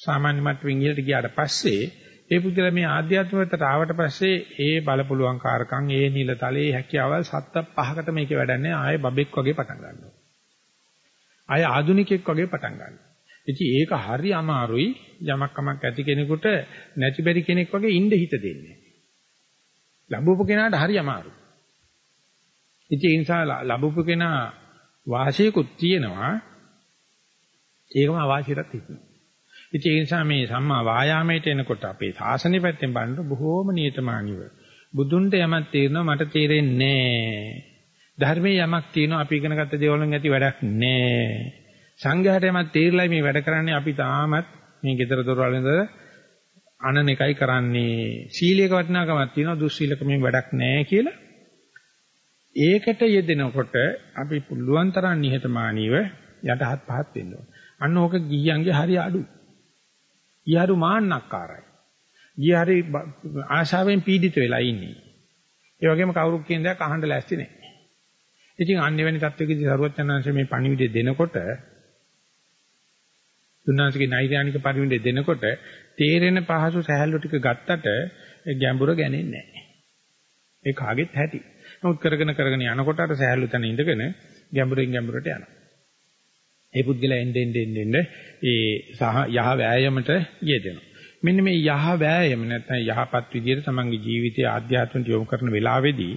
Speaker 1: සාමාන්‍ය මට්ටමින් ඉහළට ගියාට පස්සේ ඒ පුද්ගලයා මේ ආධ්‍යාත්මිකවට ආවට පස්සේ ඒ බලපුලුවන් කාරකම් ඒ නිලතලේ හැකියාවල් සත්ත පහකට මේකේ වැඩන්නේ ආයේ බබෙක් වගේ පටන් ගන්නවා. ආයේ ආදුනිකෙක් වගේ පටන් ගන්නවා. ඉතින් ඒක හරි අමාරුයි යමක් කමක් ඇති කෙනෙකුට නැති බැරි කෙනෙක් වගේ ඉන්න හිත දෙන්නේ. ලැබුවපු කෙනාට හරි අමාරුයි. ඉතින් ඒ නිසා ලැබුවපු කෙනා වාසියකුත් තියෙනවා ඒකම අවාසියටත් හිටිනවා. ඉතින් ඒ නිසා මේ සම්මා වායාමයට එනකොට අපේ සාසනෙ පැත්තෙන් බලනකොට බොහෝම නියතමානීව බුදුන්ට යමක් තේරෙනවා මට තේරෙන්නේ නැහැ. ධර්මයේ යමක් තියෙනවා අපි ඉගෙන ගත්ත දේවල් වලින් ඇති වැඩක් නැහැ. සංඝයාට යමක් තේරිලා මේ වැඩ කරන්නේ අපි තාමත් මේ gedara දොරවල් ඉඳලා අනන එකයි කරන්නේ. සීලයක වටිනාකමක් තියෙනවා දුස්සීලක මේ වැඩක් නැහැ කියලා ඒකට යෙදෙනකොට අපි පුළුවන් තරම් නිහතමානීව යටහත් පහත් වෙන්න ඕන. අන්න ඕක ගිහියන්ගේ හරි අඩු. ඊහරු මාන්නක්කාරයි. ඊහරි ආශාවෙන් පීඩිත වෙලා ඉන්නේ. ඒ වගේම කවුරුත් කියන දයක් අහන්න ලෑස්ති නැහැ. ඉතින් අන්නෙවැනි තත්වයකදී සරුවචනංශ මේ පණිවිඩය දෙනකොට දුන්නාසිකේ නෛර්යානික පරිවිඩය දෙනකොට තේරෙන පහසු සහැල්ලු ටික ගත්තට ගැඹුර ගන්නේ නැහැ. ඒ කාගෙත් ඇති. නමුත් කරගෙන කරගෙන යනකොට අර සහැල්ලු තැන ඉඳගෙන ගැඹුරින් ගැඹුරට යනවා. ඒ පුද්ගලයා එන්න එන්න එන්න එන්න ඒ සහ යහ වෑයමට යෙදෙනවා. මෙන්න මේ යහ වෑයම නැත්නම් යහපත් විදියට තමන්ගේ ජීවිතය ආධ්‍යාත්මයට යොමු කරන වෙලාවේදී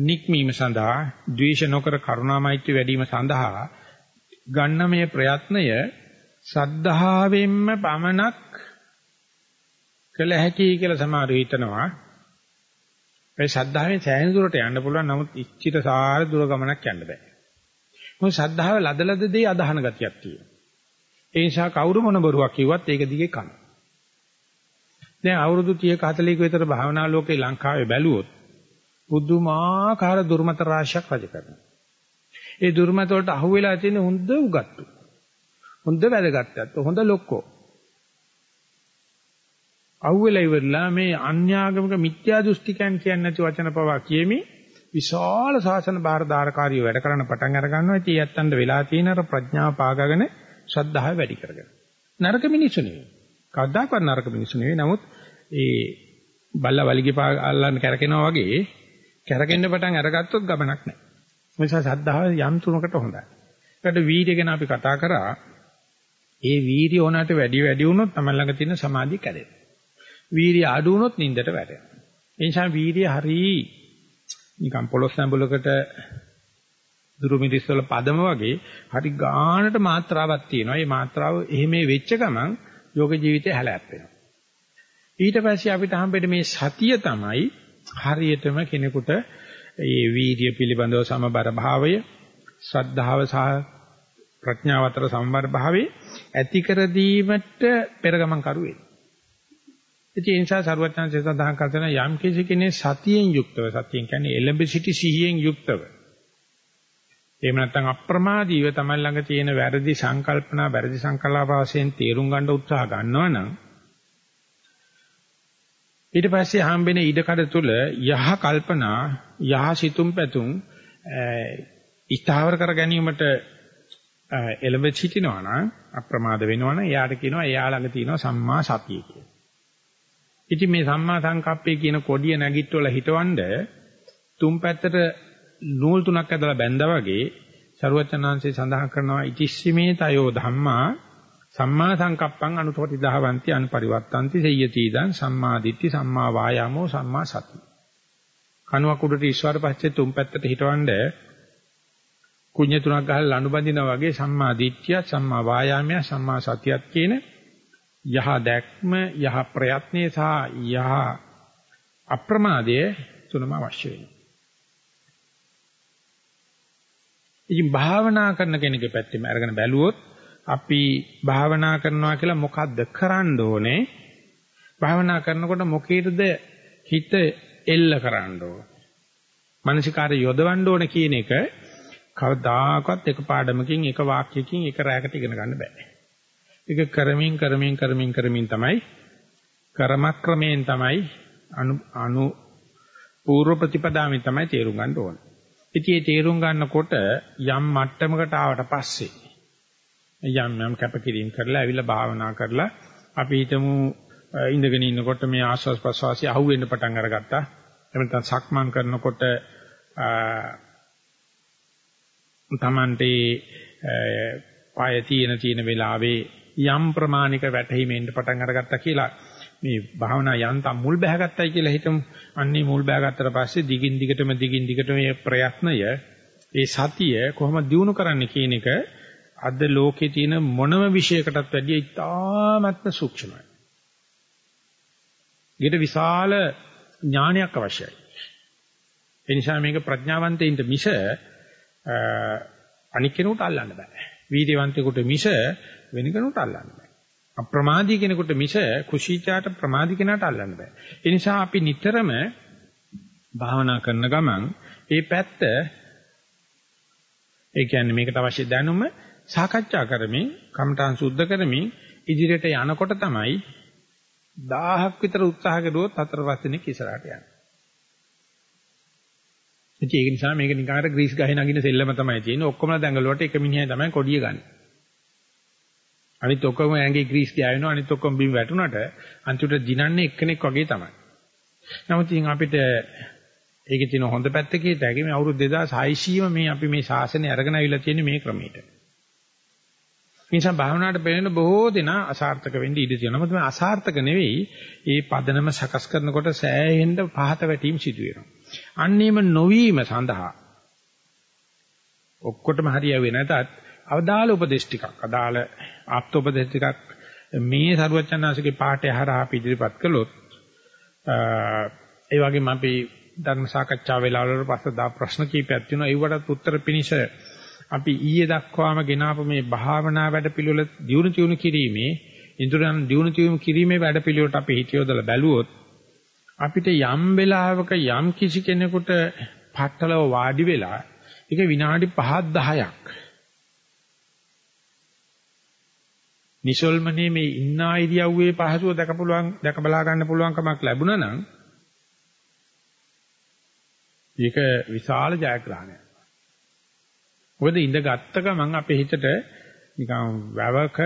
Speaker 1: නික්මීම සඳහා ද්වේෂ නොකර කරුණාමෛත්‍රිය වැඩි වීම සඳහා ගන්න මේ ප්‍රයත්නය සද්ධාවෙන්ම පමණක් කළ හැකි කියලා සමහරව හිතනවා. ඒ ශ්‍රද්ධාවෙන් සෑහෙන දුරට යන්න පුළුවන් නමුත් ඉච්ඡිත සාර දුර ගමනක් යන්න බෑ. මොකද ශ්‍රද්ධාව ලදලද දෙය අදහන ගතියක් තියෙනවා. ඒ නිසා කවුරු මොන බරුවක් කිව්වත් ඒක දිගේ කන. දැන් අවුරුදු 30ක 40ක විතර භාවනා ලෝකේ ලංකාවේ බැලුවොත් බුදුමාකාර දුර්මත රාශියක් රජ කරනවා. ඒ දුර්මත වලට අහුවෙලා තියෙන හොඳ උගත්තු. හොඳ වැදගත්කත් හොඳ ලොක්කෝ. අහුවෙලා ඉවරලා මේ අන්‍යාගමික මිත්‍යා දෘෂ්ටිකයන් කියන්නේ නැති වචන පවා කියමි විශාල ශාසන බාරදාරකාරිය වැඩ කරන්න පටන් අර ගන්නවා. ඉතින් යත්තන්ට වෙලා තියෙන අර ප්‍රඥාව පාගගෙන ශ්‍රද්ධාව වැඩි කරගෙන. නරක මිනිස්සු නෙවෙයි. කවදාකවත් නරක මිනිස්සු නෙවෙයි. නමුත් ඒ බල්ලා වලිගේ පා අල්ලන්න කැරකෙනවා වගේ කැරකෙන්න පටන් අරගත්තොත් ගමනක් නැහැ. ඒ නිසා ශ්‍රද්ධාව යම් තුනකට හොඳයි. ඒකට වීර්ය ගැන අපි කතා කරා. ඒ වීර්ය ඕනට වැඩි වැඩි වුණොත් තමයි ළඟ තියෙන සමාධිය කැඩෙනවා. වීර්ය අඩු වුණොත් නින්දට වැටෙනවා. ඒ නිසා වීර්ය හරියි නිකන් පොලොස් නැඹුලකට දුරු මිදිස් වල පදම වගේ හරි ගානට මාත්‍රාවක් තියෙනවා. මේ මාත්‍රාව එහෙම වෙච්ච ගමන් යෝග ජීවිතේ හැලැප් වෙනවා. ඊට පස්සේ අපිට හම්බෙන්නේ මේ සතිය තමයි හරියටම කෙනෙකුට මේ වීර්ය පිළිබඳව සමබර භාවය, ශ්‍රද්ධාව සහ ප්‍රඥාව අතර සමබර භාවය ඇති කර දීමට පෙරගමන් කරුවේ. ඉතින් ඒ නිසා සරුවචනසේ සඳහන් කරන යම් කිසි කෙනෙක් සතියෙන් යුක්තව සතියෙන් කියන්නේ එලඹ සිටි සිහියෙන් යුක්තව එහෙම නැත්නම් අප්‍රමාදීව තමයි ළඟ තියෙන වැරදි සංකල්පනා වැරදි සංකල්ප වශයෙන් තේරුම් ගන්න උත්සාහ ගන්නවා නම් ඊට පස්සේ හම්බෙන ඉඩකඩ තුල යහ කල්පනා යහ සිතුම් පැතුම් ස්ථාවර කර ගැනීමට එළඹ සිටිනවා නම් අප්‍රමාද වෙනවා නම් එයාට කියනවා එයා ළඟ තියෙනවා සම්මා සතිය කියලා. ඉතින් මේ සම්මා සංකප්පය කියන කොඩිය නැගිටවල හිටවඬ තුන් පැත්තට නූල් තුනක් ඇදලා බැඳා වගේ සරුවචනාංශේ සඳහන් කරනවා ඉතිස්සීමේ තයෝ ධම්මා සම්මා සංකප්පං අනුපති දහවಂತಿ අනුපරිවත්තಂತಿ සෙය්‍යතිදං සම්මා දිට්ඨි සම්මා වායාමෝ සම්මා සති. කනුවක් උඩට ඊශ්වර පස්සේ තුන් පැත්තට හිටවඬ කුඤ්ඤ තුනක් ගහලා ලනු බඳිනා වගේ සම්මා දිට්ඨිය සම්මා වායාමය සම්මා සතියක් කියන යහ දැක්ම යහ ප්‍රයත්නේ සහ යහ අප්‍රමාදයේ තුනම අවශ්‍ය වෙනවා. ඉතින් භාවනා කරන කෙනෙකුගේ පැත්තෙන් අරගෙන බැලුවොත් අපි භාවනා කරනවා කියලා මොකද්ද කරන්න ඕනේ? භාවනා කරනකොට මොකේද හිත එල්ල කරන්න ඕනේ? මානසිකාරය යොදවන්න ඕනේ කියන එක කවදාකවත් එක පාඩමකින් එක වාක්‍යයකින් එක රැයකට ඉගෙන ගන්න බෑ. ඒක කරමින් කරමින් කරමින් කරමින් තමයි කර්මක්‍රමයෙන් තමයි අනු අනු පූර්ව ප්‍රතිපදාවෙන් තමයි තේරුම් ගන්න ඕනේ. ඉතින් ඒ තේරුම් ගන්නකොට යම් මට්ටමකට ආවට පස්සේ යම් යම් කැපකිරීම කරලා ඇවිල්ලා භාවනා කරලා අපි හිතමු ඉඳගෙන ඉන්නකොට මේ ආස්වාස් ප්‍රස්වාසය අහුවෙන්න පටන් අරගත්තා. එහෙම නැත්නම් සක්මන් කරනකොට තමන්ට පාය තියෙන තියෙන වෙලාවේ යම් ප්‍රමාණික වැටහිමෙන්න පටන් අරගත්තා කියලා මේ භාවනා යන්තම් මුල් බැහැගත්තයි කියලා හිතමු. අන්නේ මුල් බැහැගත්තට පස්සේ දිගින් දිගටම දිගින් දිගටම මේ ප්‍රයත්නය ඒ සතිය කොහොමද දිනු කරන්න කියන එක අද ලෝකේ තියෙන මොනම විශයකටත් වැඩිය ඉතාමත්ම සූක්ෂමයි. ඊට විශාල ඥානයක් අවශ්‍යයි. ඒ නිසා මේක ප්‍රඥාවන්තයින්ට මිස අනික් කෙනෙකුට අල්ලන්න බෑ. වීර්යවන්තයෙකුට මිස වෙන කෙනෙකුට අල්ලන්න බෑ. අප්‍රමාදී කෙනෙකුට මිස කුසීචාට ප්‍රමාදී කෙනාට අල්ලන්න බෑ. ඒ නිසා අපි නිතරම භාවනා කරන ගමන් ඒ පැත්ත ඒ කියන්නේ මේකට අවශ්‍ය දැනුම සාකච්ඡා කරමින් කමඨාන් සුද්ධ කරමින් ඉදිරියට යනකොට තමයි 1000ක් විතර උත්සාහ කරුවොත් හතර පස් දිනක් ඉස්සරහට යන්නේ. ඉතින් ඒක නිසා මේක නිකාර ග්‍රීස් ගහේ නගින සෙල්ලම තමයි තියෙන්නේ. ඔක්කොම දැඟලුවට එක මිනිහයි තමයි කොඩිය ගන්න. අනිත් ඔක්කොම ඇඟේ ග්‍රීස් ගෑවෙනවා අනිත් ඔක්කොම බිම් වැටුණාට අන්තිමට දිනන්නේ එක්කෙනෙක් වගේ තමයි. නමුත් ඉතින් අපිට ඒකේ තියෙන හොඳ පැත්ත කීයට හැකි මේ අවුරුදු 2600ම මේ අපි මේ ශාසනය අරගෙන අවිලා තියෙන්නේ මේ ක්‍රමයට. නිසා භාවනාවට බැලෙන බොහෝ දෙනා අසාර්ථක වෙන්න ඉඩ තියෙනවා. මොකද මේ අසාර්ථක නෙවෙයි, ඒ පදනම සකස් කරනකොට සෑහෙන්න පහත වැටීම් සිදු වෙනවා. අන්නේම නොවීම සඳහා ඔක්කොටම හරියවෙන්නේ නැතත් අවදාළ උපදේශ ටිකක්. අදාළ ආප්තෝපදේශ ටිකක්. මේ සරුවචනාංශගේ පාඩය හරහා අපි ඉදිරිපත් කළොත් ඒ වගේම අපි ධර්ම සාකච්ඡා වෙලාවල පස්සේ දා ප්‍රශ්න කීපයක් තියෙනවා. ඒවටත් උත්තර පිණිස අපි ඊයේ දක්වාම ගෙනාපු මේ භාවනා වැඩපිළිවෙල දියුණු තියුණු කිරීමේ ඉන්ද්‍රයන් දියුණු තියුණු කිරීමේ වැඩපිළිවෙලට අපි හිතියොදලා බැලුවොත් අපිට යම් වෙලාවක යම් කිසි කෙනෙකුට පట్టලව වාඩි වෙලා ඒක විනාඩි 5ක් 10ක් නිසල්මනේ මේ ඉන්නා ඉරියව්වේ පහසුව දැක පුළුවන් දැක බලා ගන්න පුළුවන් කමක් ලැබුණා නම් ඒක විශාල ජයග්‍රහණයක්. මොකද ඉඳ ගත්ත ගමන් අපේ හිතට නිකන් වැවක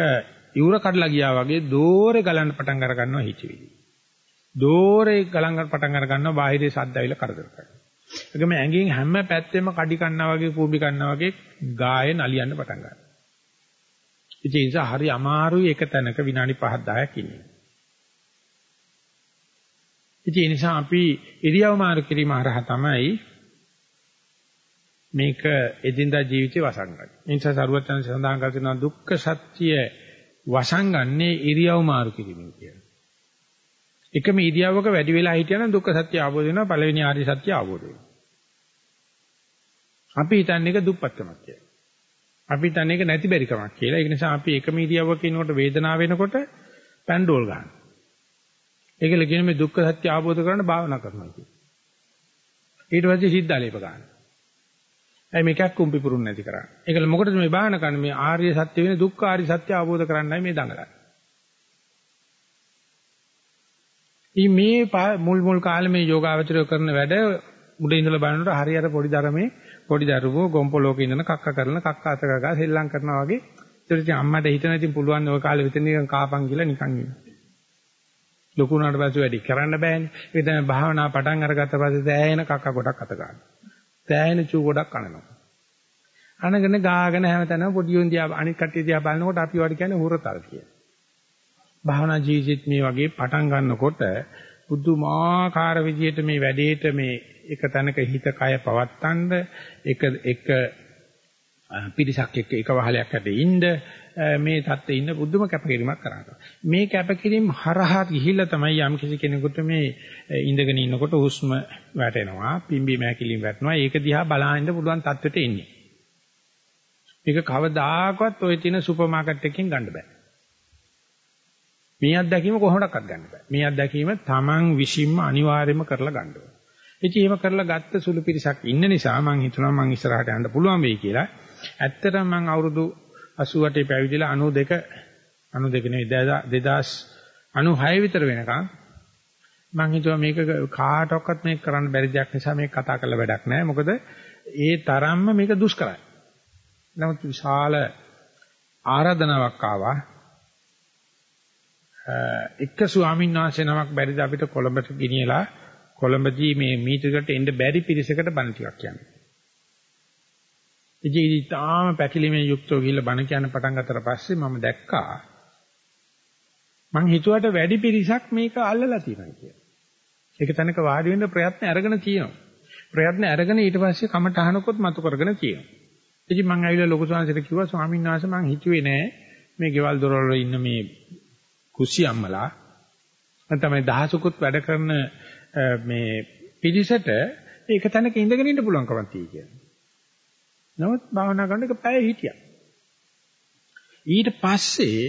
Speaker 1: ඉවුර කඩලා ගියා වගේ දෝරේ ගලන්න පටන් අර ගන්නවා හිතවිලි. දෝරේ ගලන්න පටන් අර ගන්නවා බාහිරේ සද්ද ඇවිල්ලා කරදර කරනවා. ඒකම ඇඟෙන් හැම පැත්තෙම කඩි කන්නා වගේ කූඹි කන්නා වගේ ගායේ නලියන්න පටන් ගන්නවා. ඒ නිසා හරි අමාරුයි එක තැනක විනාඩි 5ක් 10ක් ඉන්නේ. ඉතින් ඒ නිසා අපි ඉරියව් මාරු කිරීම හරහා තමයි මේක එදිනදා ජීවිතේ වසංගන්නේ. ඒ නිසා සරුවචන සඳහන් කරන දුක්ඛ සත්‍ය වසංගන්නේ ඉරියව් මාරු කිරීමෙන් කියලා. එකම ඉරියව්වක වැඩි වෙලා හිටියනම් දුක්ඛ සත්‍ය අවබෝධ වෙනවා පළවෙනි ආර්ය සත්‍ය අවබෝධ වෙනවා. අපි හිතන්නේ ඒක දුප්පත්කමක් කියලා. අපි හිතන්නේ ඒක නැති බැරි කමක් කියලා. ඒක නිසා අපි එකම ඉරියව්වක ඉනකොට වේදනාව වෙනකොට පැන්ඩෝල් ගන්නවා. ඒකල කියන මේ දුක්ඛ සත්‍ය අවබෝධ කරගන්න භාවනා කරනවා කියන්නේ. ඊට පස්සේ සිද්ධාලේප ගන්නවා. ඇයි මේකක් කුම්පි පුරුන් නැති කරන්නේ. ඒකල මොකටද මේ භාවනා කරන්නේ? මේ ආර්ය සත්‍ය වෙන දුක්ඛ ආර්ය සත්‍ය අවබෝධ කරන්නයි මේ දඟලන්නේ. මේ මුල් මුල් කාලේ මේ යෝගාවචරය කරන වැඩ උඩ ඉඳලා බලනකොට හරියට පොඩි ධර්මයේ පොඩි දරුවෝ ගොම්පොලෝක ඉඳන කක්ක කරන කක්ක අත ගගා සෙල්ලම් කරනවා වගේ. ඒත් ඉතින් අම්මට හිතන ඉතින් පුළුවන් ඔය කාලේ විතර නිකන් කාපන් කියලා නිකන් ඉන්නවා. ලොකු වුණාට පස්සේ වැඩි කරන්න බෑනේ. ඒ තමයි භාවනා පටන් අරගත්ත පස්සේ දැයෙන කක්ක ගොඩක් අත ගන්නවා. දැයෙන චූ ගොඩක් කනනවා. අනගෙන ගාගෙන හැමතැනම පොඩි උන් දිහා අනිත් කට්ටිය දිහා බලනකොට අපි වට කියන්නේ හුරතල් කියලා. භාවනා ජීවිතෙත් මේ වගේ පටන් ගන්නකොට බුදුමාකාර විදියට මේ වැඩේට මේ එක තැනක හිත කය පවත්තන්න එක එක පිරිසක් එක්ක එක වහලයක් ඇද ඉන්න මේ தත්ත්වේ ඉන්න බුද්ධම කැපකිරීමක් කරනවා. මේ කැපකිරීම හරහා ගිහිල්ලා තමයි යම් කිසි කෙනෙකුට මේ ඉඳගෙන ඉන්නකොට හුස්ම වැටෙනවා, පිම්බීම හැකිලිම වැටෙනවා. ඒක දිහා බලහින්න පුළුවන් தත්ත්වෙට එන්නේ. මේක කවදාකවත් ওই තියෙන සුපර් මාකට් එකකින් ගන්න බෑ. මේ අත්දැකීම කොහොමඩක්වත් ගන්න බෑ. මේ අත්දැකීම Taman විසින්ම අනිවාර්යයෙන්ම කරලා ගන්න ඕනේ. ඉතින් එහෙම කරලා ගත්ත සුළු පිරිසක් ඉන්න නිසා මම හිතනවා මම ඉස්සරහට යන්න පුළුවන් වෙයි කියලා. ඇත්තටම මම අවුරුදු 88 පැවිදිලා 92 92 නෙවෙයි 2096 විතර වෙනකන් මම හිතුවා මේක කාටවත් මේක කරන්න බැරි දෙයක් නිසා මේක කතා කරලා වැඩක් නැහැ. මොකද ඒ තරම්ම මේක දුෂ්කරයි. නමුත් විශාල ආරාධනාවක් ආවා. එක ස්වාමීන් වහන්සේ නමක් බැරිද අපිට කොළඹට ගෙනියලා කොළඹදී මේ මීටරකට එන්න බැරි පිරිසකට බණ ටිකක් කියන්න. ඉතින් ඊටාම පැකිලිමේ යුක්තව ගිහිල්ලා බණ කියන්න පටන් ගත්තට පස්සේ මම දැක්කා මං හිතුවට වැඩි පිරිසක් මේක අල්ලලා තියෙනවා කියලා. ඒක තැනක වාඩි වෙන්න ප්‍රයත්න අරගෙන තියෙනවා. ප්‍රයත්න අරගෙන ඊට පස්සේ කමට අහනකොත් මතු කරගෙන තියෙනවා. ඉතින් මං ඇවිල්ලා ලොකු ස්වාමීන්ට කිව්වා ස්වාමීන් වහන්සේ මං හිතුවේ නෑ මේ ගෙවල් දොරවල් ඉන්න මේ කුසියම්මලා නැත්නම් මේ දහසකුත් වැඩ කරන මේ පිළිසෙට ඒක තැනක ඉඳගෙන ඉන්න පුළුවන් කමක් තියෙයි කියලා. නමුත් භාවනා කරන එක පැය හිටියා. ඊට පස්සේ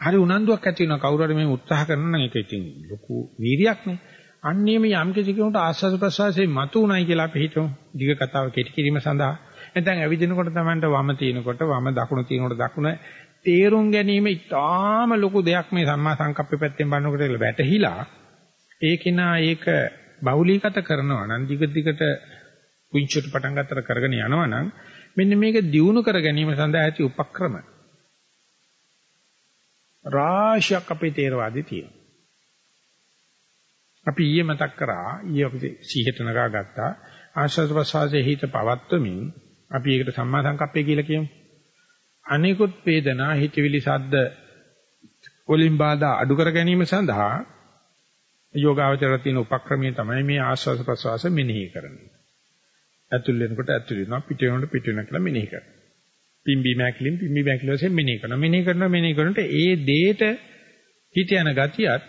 Speaker 1: හරි උනන්දුවක් ඇති වෙනවා කවුරු හරි මේ උත්සාහ කරනවා නම් ඒක ඉතින් ලොකු වීරියක් නේ. අන්නේ මේ යම් කිසි කෙනෙකුට ආස්වාද ප්‍රසවාසයේ මතු උනායි කියලා අපි හිතමු. දිග කතාව කෙටි කිරීම සඳහා. නැත්නම් ඇවිදිනකොට Tamanට වම තිනකොට වම දකුණ තිනකොට දකුණ තේරුම් ගැනීම ඉතාම ලොකු දෙයක් මේ සම්මා සංකප්පේ පැත්තෙන් බලනකොට වැටහිලා ඒකිනා ඒක බහුලීගත කරනවා නම් දිග දිගට පුංචිට පටන් ගන්නතර කරගෙන යනවා නම් මෙන්න මේක දියුණු කර ගැනීම සඳහා ඇති උපක්‍රම රාශියක් අපේ තේරවාදී තියෙනවා. අපි ඊයේ මතක් කරා ඊයේ අපි සීහට නගා ගත්තා ආශ්වාස ප්‍රශ්වාසයේ හිත පවත්වමින් අපි ඒකට සම්මා සංකප්පය කියලා කියමු. අනිකුත් වේදනා හිතවිලි සද්ද වලින් බාධා අඩු කර ගැනීම සඳහා යෝගාවචර තියෙන උපක්‍රමය තමයි මේ ආස්වාද ප්‍රසවාස මෙනෙහි කරන්නේ. ඇතුල් වෙනකොට ඇතුල් වෙනවා පිට වෙනකොට පිට වෙනවා කියලා මෙනෙහි කරනවා. පිම්බි මෑකලින් පිම්බි මෑකලින් වශයෙන් මෙනෙහි කරනවා. මෙනෙහි කරනවා මෙනෙහි කරනකොට ඒ දේට හිත යන ගතියත්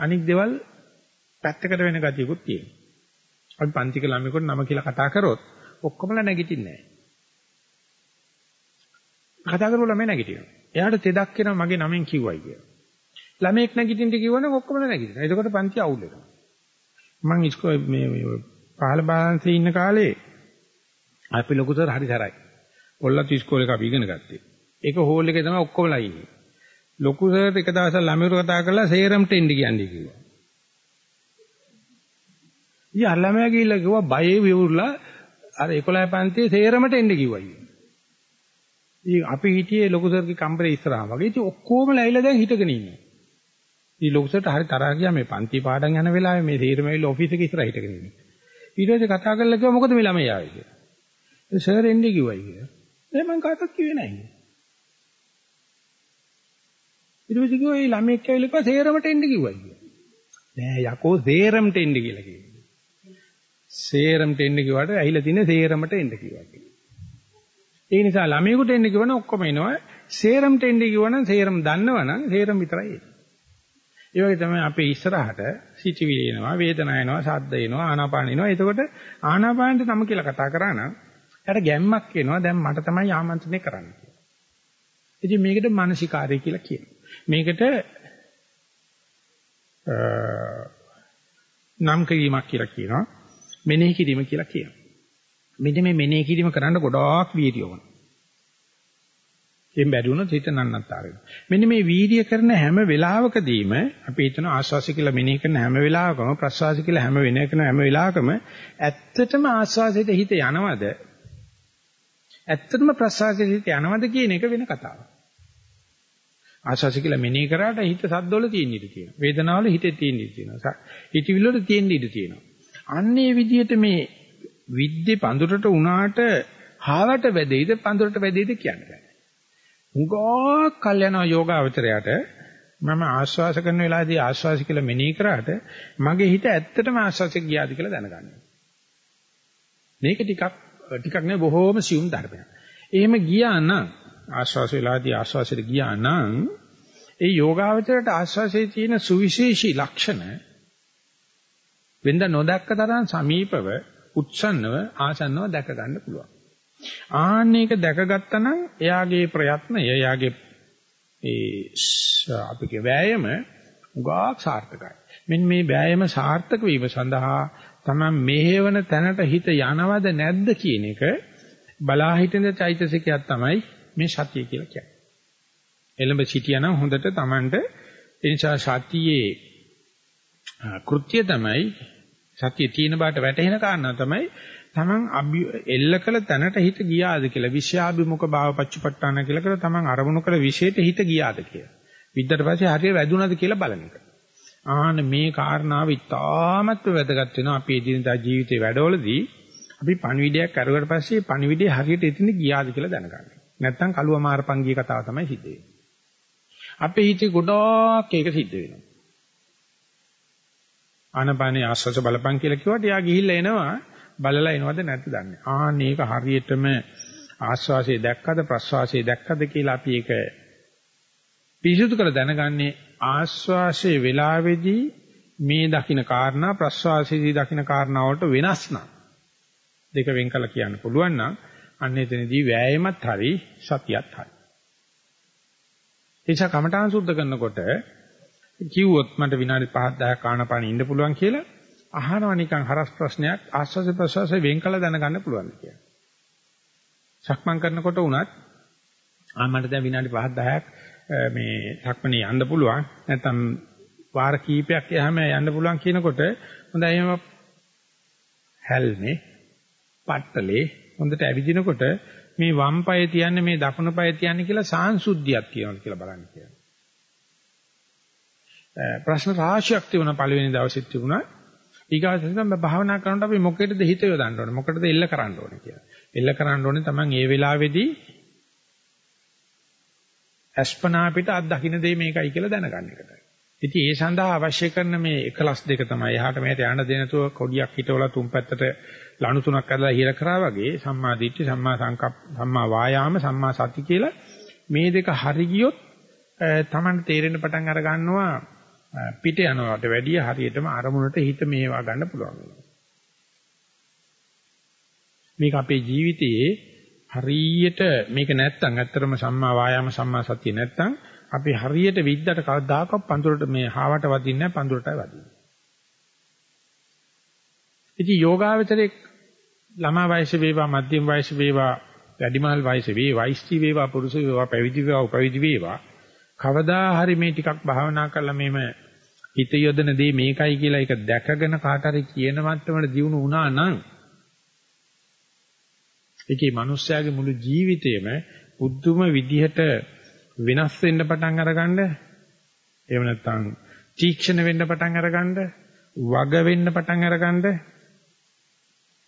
Speaker 1: අනික් දේවල් පැත්තකට වෙන ගතියකුත් තියෙනවා. අපි පන්තික ළමයෙකුට නම කියලා කතා කරොත් ඔක්කොමලා නැගිටින්නේ නැහැ. කතා කරපු ළමයි නැගිටිනවා. එයාට තෙදක් එනවා මගේ නමෙන් කිව්වයි කියලා. ළමෙක් නැගිටින්න කිව්වනම් ඔක්කොම නැගිටිනවා. එතකොට පන්ති අවුල් වෙනවා. මම ඉස්කෝ මේ මේ පහළ බාලන්සේ ඉන්න කාලේ අපි ලොකු සර් හරි සරයි. පොල්ලත් ඉස්කෝලේක අපි ඉගෙන ගත්තේ. ඒක හෝල් එකේ තමයි ඔක්කොමලා ඉන්නේ. ලොකු සර් එක දවසක් ළමයිරු කතා කරලා සේරම්ට එන්න කියන්නේ කිව්වා. ඉතින් අර ළමයා ගිහිල්ලා කිව්වා බයේ විවුර්ලා අර 11 පන්තියේ සේරමට එන්න කිව්වා. ඉතින් අපි හිටියේ ලොකු සර්ගේ කම්බරේ ඉස්සරහා වගේ. ඉතින් ඔක්කොම ලැයිලා දැන් හිටගෙන ඉන්නේ. ඉතින් ලොකු සර්ට හරි තරහා ගියා මේ පන්ති පාඩම් යන වෙලාවේ මේ තීරම ඇවිල්ලා ඔෆිස් එකේ ඉස්සරහා හිටගෙන ඉන්නේ. ඊට පස්සේ කතා කරලා කිව්වා මොකද මේ ළමයි ආවේ කියලා. ඒ සර් එන්නේ කිව්වයි කියලා. ඒ මං කාටවත් කිව්වේ නැහැ. ඊට පස්සේ කිව්වා මේ ළමෙක් ඇවිල්ලා කිව්වා සේරමට එන්න කිව්වයි කියලා. නෑ යකෝ සේරමට එන්න කියලා කිව්වා. සේරමට එන්න කිව්වට ඇහිලා තින්නේ සේරමට එන්න කිව්වා කියලා. ඒ නිසා ළමයෙකුට එන්න කිව්වනම් ඔක්කොම එනවා. සේරම්ට එන්න කිව්වනම් සේරම් දන්නවනම් සේරම් විතරයි එන්නේ. ඒ වගේ තමයි අපේ ඉස්සරහට සිටිවිලි එනවා, වේදනාව එනවා, ශබ්ද එනවා, ආනාපාන එනවා. එතකොට ආනාපානට නම කියලා කතා කරා නම් එයාට ගැම්මක් එනවා. දැන් මට තමයි ආමන්ත්‍රණය කරන්න කියලා. ඉතින් මේකට මානසිකාරය කියලා කියනවා. මේකට නම් කිරීමක් කියලා කියනවා. මෙනෙහි කිරීම කියලා කියනවා. මෙන්න මේ මෙනෙහි කිරීම කරන්න ගොඩාක් වීර්යය ඕන. එම් බැරි වුණොත් හිත නන්නත්තර වෙනවා. මෙන්න මේ වීර්ය කරන හැම වෙලාවකදීම අපි හිතන ආස්වාසි කියලා මෙනෙහි කරන හැම වෙලාවකම ප්‍රස්වාසි කියලා හැම වෙන කරන හැම වෙලාවකම ඇත්තටම ආස්වාසයට හිත යනවද? ඇත්තටම ප්‍රසවාසයේ හිත යනවද කියන එක වෙන කතාවක්. ආශාසි කියලා මෙනෙහි කරාට හිත සද්දවල තියෙන ඉඩ තියෙනවා. වේදනාවල හිතේ තියෙන ඉඩ තියෙනවා. හිතවිල්ල වල තියෙන ඉඩ තියෙනවා. අන්නේ විදිහට මේ විද්දේ පඳුරට උනාට හාවට වැදෙයිද පඳුරට වැදෙයිද කියන්නේ. උගා කල්යනා යෝගාවචරයට මම ආශ්වාස කරන වෙලාවේදී ආශ්වාස කියලා මෙනෙහි කරාට මගේ හිත ඇත්තටම ආශ්වාසෙ ගියාද කියලා දැනගන්න. මේක ටිකක් ටිකක් නේ බොහෝම සියුම් ධර්මයක්. එහෙම ගියා නම් ආශ්වාස වෙලාවේදී ආශ්වාසෙට ගියා නම් ඒ යෝගාවචරයට ආශ්වාසයේ තියෙන සුවිශේෂී ලක්ෂණ වෙනද නොදැක්ක තරම් සමීපව උත්සන්නව ආසන්නව දැක ගන්න පුළුවන්. ආන්නේක දැකගත්තා නම් එයාගේ ප්‍රයත්නය එයාගේ ඒ අපිගේ වෑයම උගාක් සාර්ථකයි. මෙන්න මේ වෑයම සාර්ථක වීම සඳහා තමයි මෙහෙවන තැනට හිත යනවද නැද්ද කියන එක බලා හිටින චෛතසිකයක් තමයි මේ සතිය කියලා කියන්නේ. එළඹ සිටියානම් හොඳට Tamanට ඒ නිසා සතියේ කෘත්‍ය තමයි සතිය තීන බාට වැටෙන කාරණා තමයි Taman එල්ල කළ තැනට හිත ගියාද කියලා විෂයාභිමුඛ භාව පච්චපට්ඨාන කියලා කරලා Taman අරමුණු කළ විශේෂයට හිත ගියාද කියලා. විද්දට පස්සේ හරියට වැදුනද කියලා බලන එක. ආන මේ කාරණාව ඉතාමත් වැදගත් වෙනවා අපේ එදිනදා ජීවිතේ වැඩවලදී අපි පණිවිඩයක් අරුවට පස්සේ පණිවිඩය හරියට එතන ගියාද කියලා දැනගන්න. නැත්තම් කළුව මාරපංගිය කතාව තමයි සිද්ධ වෙන්නේ. අපේ හිතේ ගොඩාක් ඒක සිද්ධ වෙනවා. ආනපානේ ආස්වාස බලපං කියලා කිව්වට යා ගිහිල්ලා එනවා බලලා එනවද නැද්ද දන්නේ. ආන්න ඒක හරියටම ආස්වාසිය දැක්කද ප්‍රස්වාසිය දැක්කද කියලා අපි ඒක පිරිසුදු කර දැනගන්නේ ආස්වාසයේ වෙලාවේදී මේ දකින්න කාරණා ප්‍රස්වාසයේදී දකින්න කාරණා වලට වෙනස් නම් දෙක වෙන් කළ කියන්න පුළුවන් නම් අන්න එතනදී වෑයමත් හරි සතියත් හරි. එනිසා කමඨාන් සුද්ධ කරනකොට කිව්වොත් මට විනාඩි 5 10ක් ආනපාන ඉන්න පුළුවන් කියලා අහනවා නිකන් හරස් ප්‍රශ්නයක් ආස්වාද ප්‍රසවාස වෙන් කළ දැනගන්න පුළුවන් කියලා. සක්මන් කරනකොට උනත් ආ මට දැන් විනාඩි 5 10ක් මේ සක්මනේ යන්න පුළුවන් නැත්නම් වාර කීපයක් යහම යන්න පුළුවන් කියනකොට හොඳයි එහෙම හැල්නේ පට්ටලේ හොඳට ඇවිදිනකොට මේ වම් පාය තියන්නේ මේ දකුණු පාය තියන්නේ කියලා සාංශුද්ධියක් තියෙනවා කියලා බලන්න කියලා. ප්‍රශ්න රාශියක් තිබුණා පළවෙනි දවසෙත් තිබුණා ඊගාවට තමයි භාවනා කරනකොට අපි මොකේද හිත යොදන්න ඕනේ මොකටද එල්ල කරන්න ඕනේ කියලා. එල්ල කරන්න ඕනේ තමන් ඒ වෙලාවේදී අස්පනා පිට අත් දකින්න දෙය මේකයි කියලා දැනගන්න එකයි. ඉතින් ඒ සඳහා අවශ්‍ය කරන මේ එකලස් දෙක තමයි එහාට මෙහාට යන්න දෙනතුව කොඩියක් හිටවලා තුන් පැත්තට ලණු තුනක් අදලා හිර කරා වගේ සම්මා දිට්ඨි සම්මා සංකප්ප සම්මා වායාම සම්මා සති කියලා මේ දෙක හරි ගියොත් තමන්ට තේරෙන්න පටන් අර ගන්නවා පිට යනවට වැඩිය හරියටම අරමුණට හිත මේවා ගන්න පුළුවන් මේක අපේ ජීවිතයේ හරියට මේක නැත්තම් ඇත්තටම සම්මා වායාම සම්මා සතිය නැත්තම් අපි හරියට විද්දට කවදාකවත් පඳුරට මේ හාවට වදින්නේ නැහැ පඳුරටයි වදින්නේ. ඉතින් යෝගාවචරයේ ළමා වයසේ වේවා මධ්‍යම වයසේ වේවා වැඩිමහල් වයසේ වේවා වයිස්ටි වේවා පුරුෂ වේවා පැවිදි වේවා උපවිදි වේවා කවදා හරි මේ ටිකක් භාවනා කරලා මේම හිත යොදන දේ මේකයි කියලා ඒක දැකගෙන කාට හරි කියන මට්ටමට දිනු වුණා නම් ඒකේ මිනිස්යාගේ මුළු ජීවිතේම බුද්ධම විදිහට වෙනස් වෙන්න පටන් අරගන්න එහෙම නැත්නම් තීක්ෂණ වෙන්න පටන් අරගන්න වග වෙන්න පටන් අරගන්න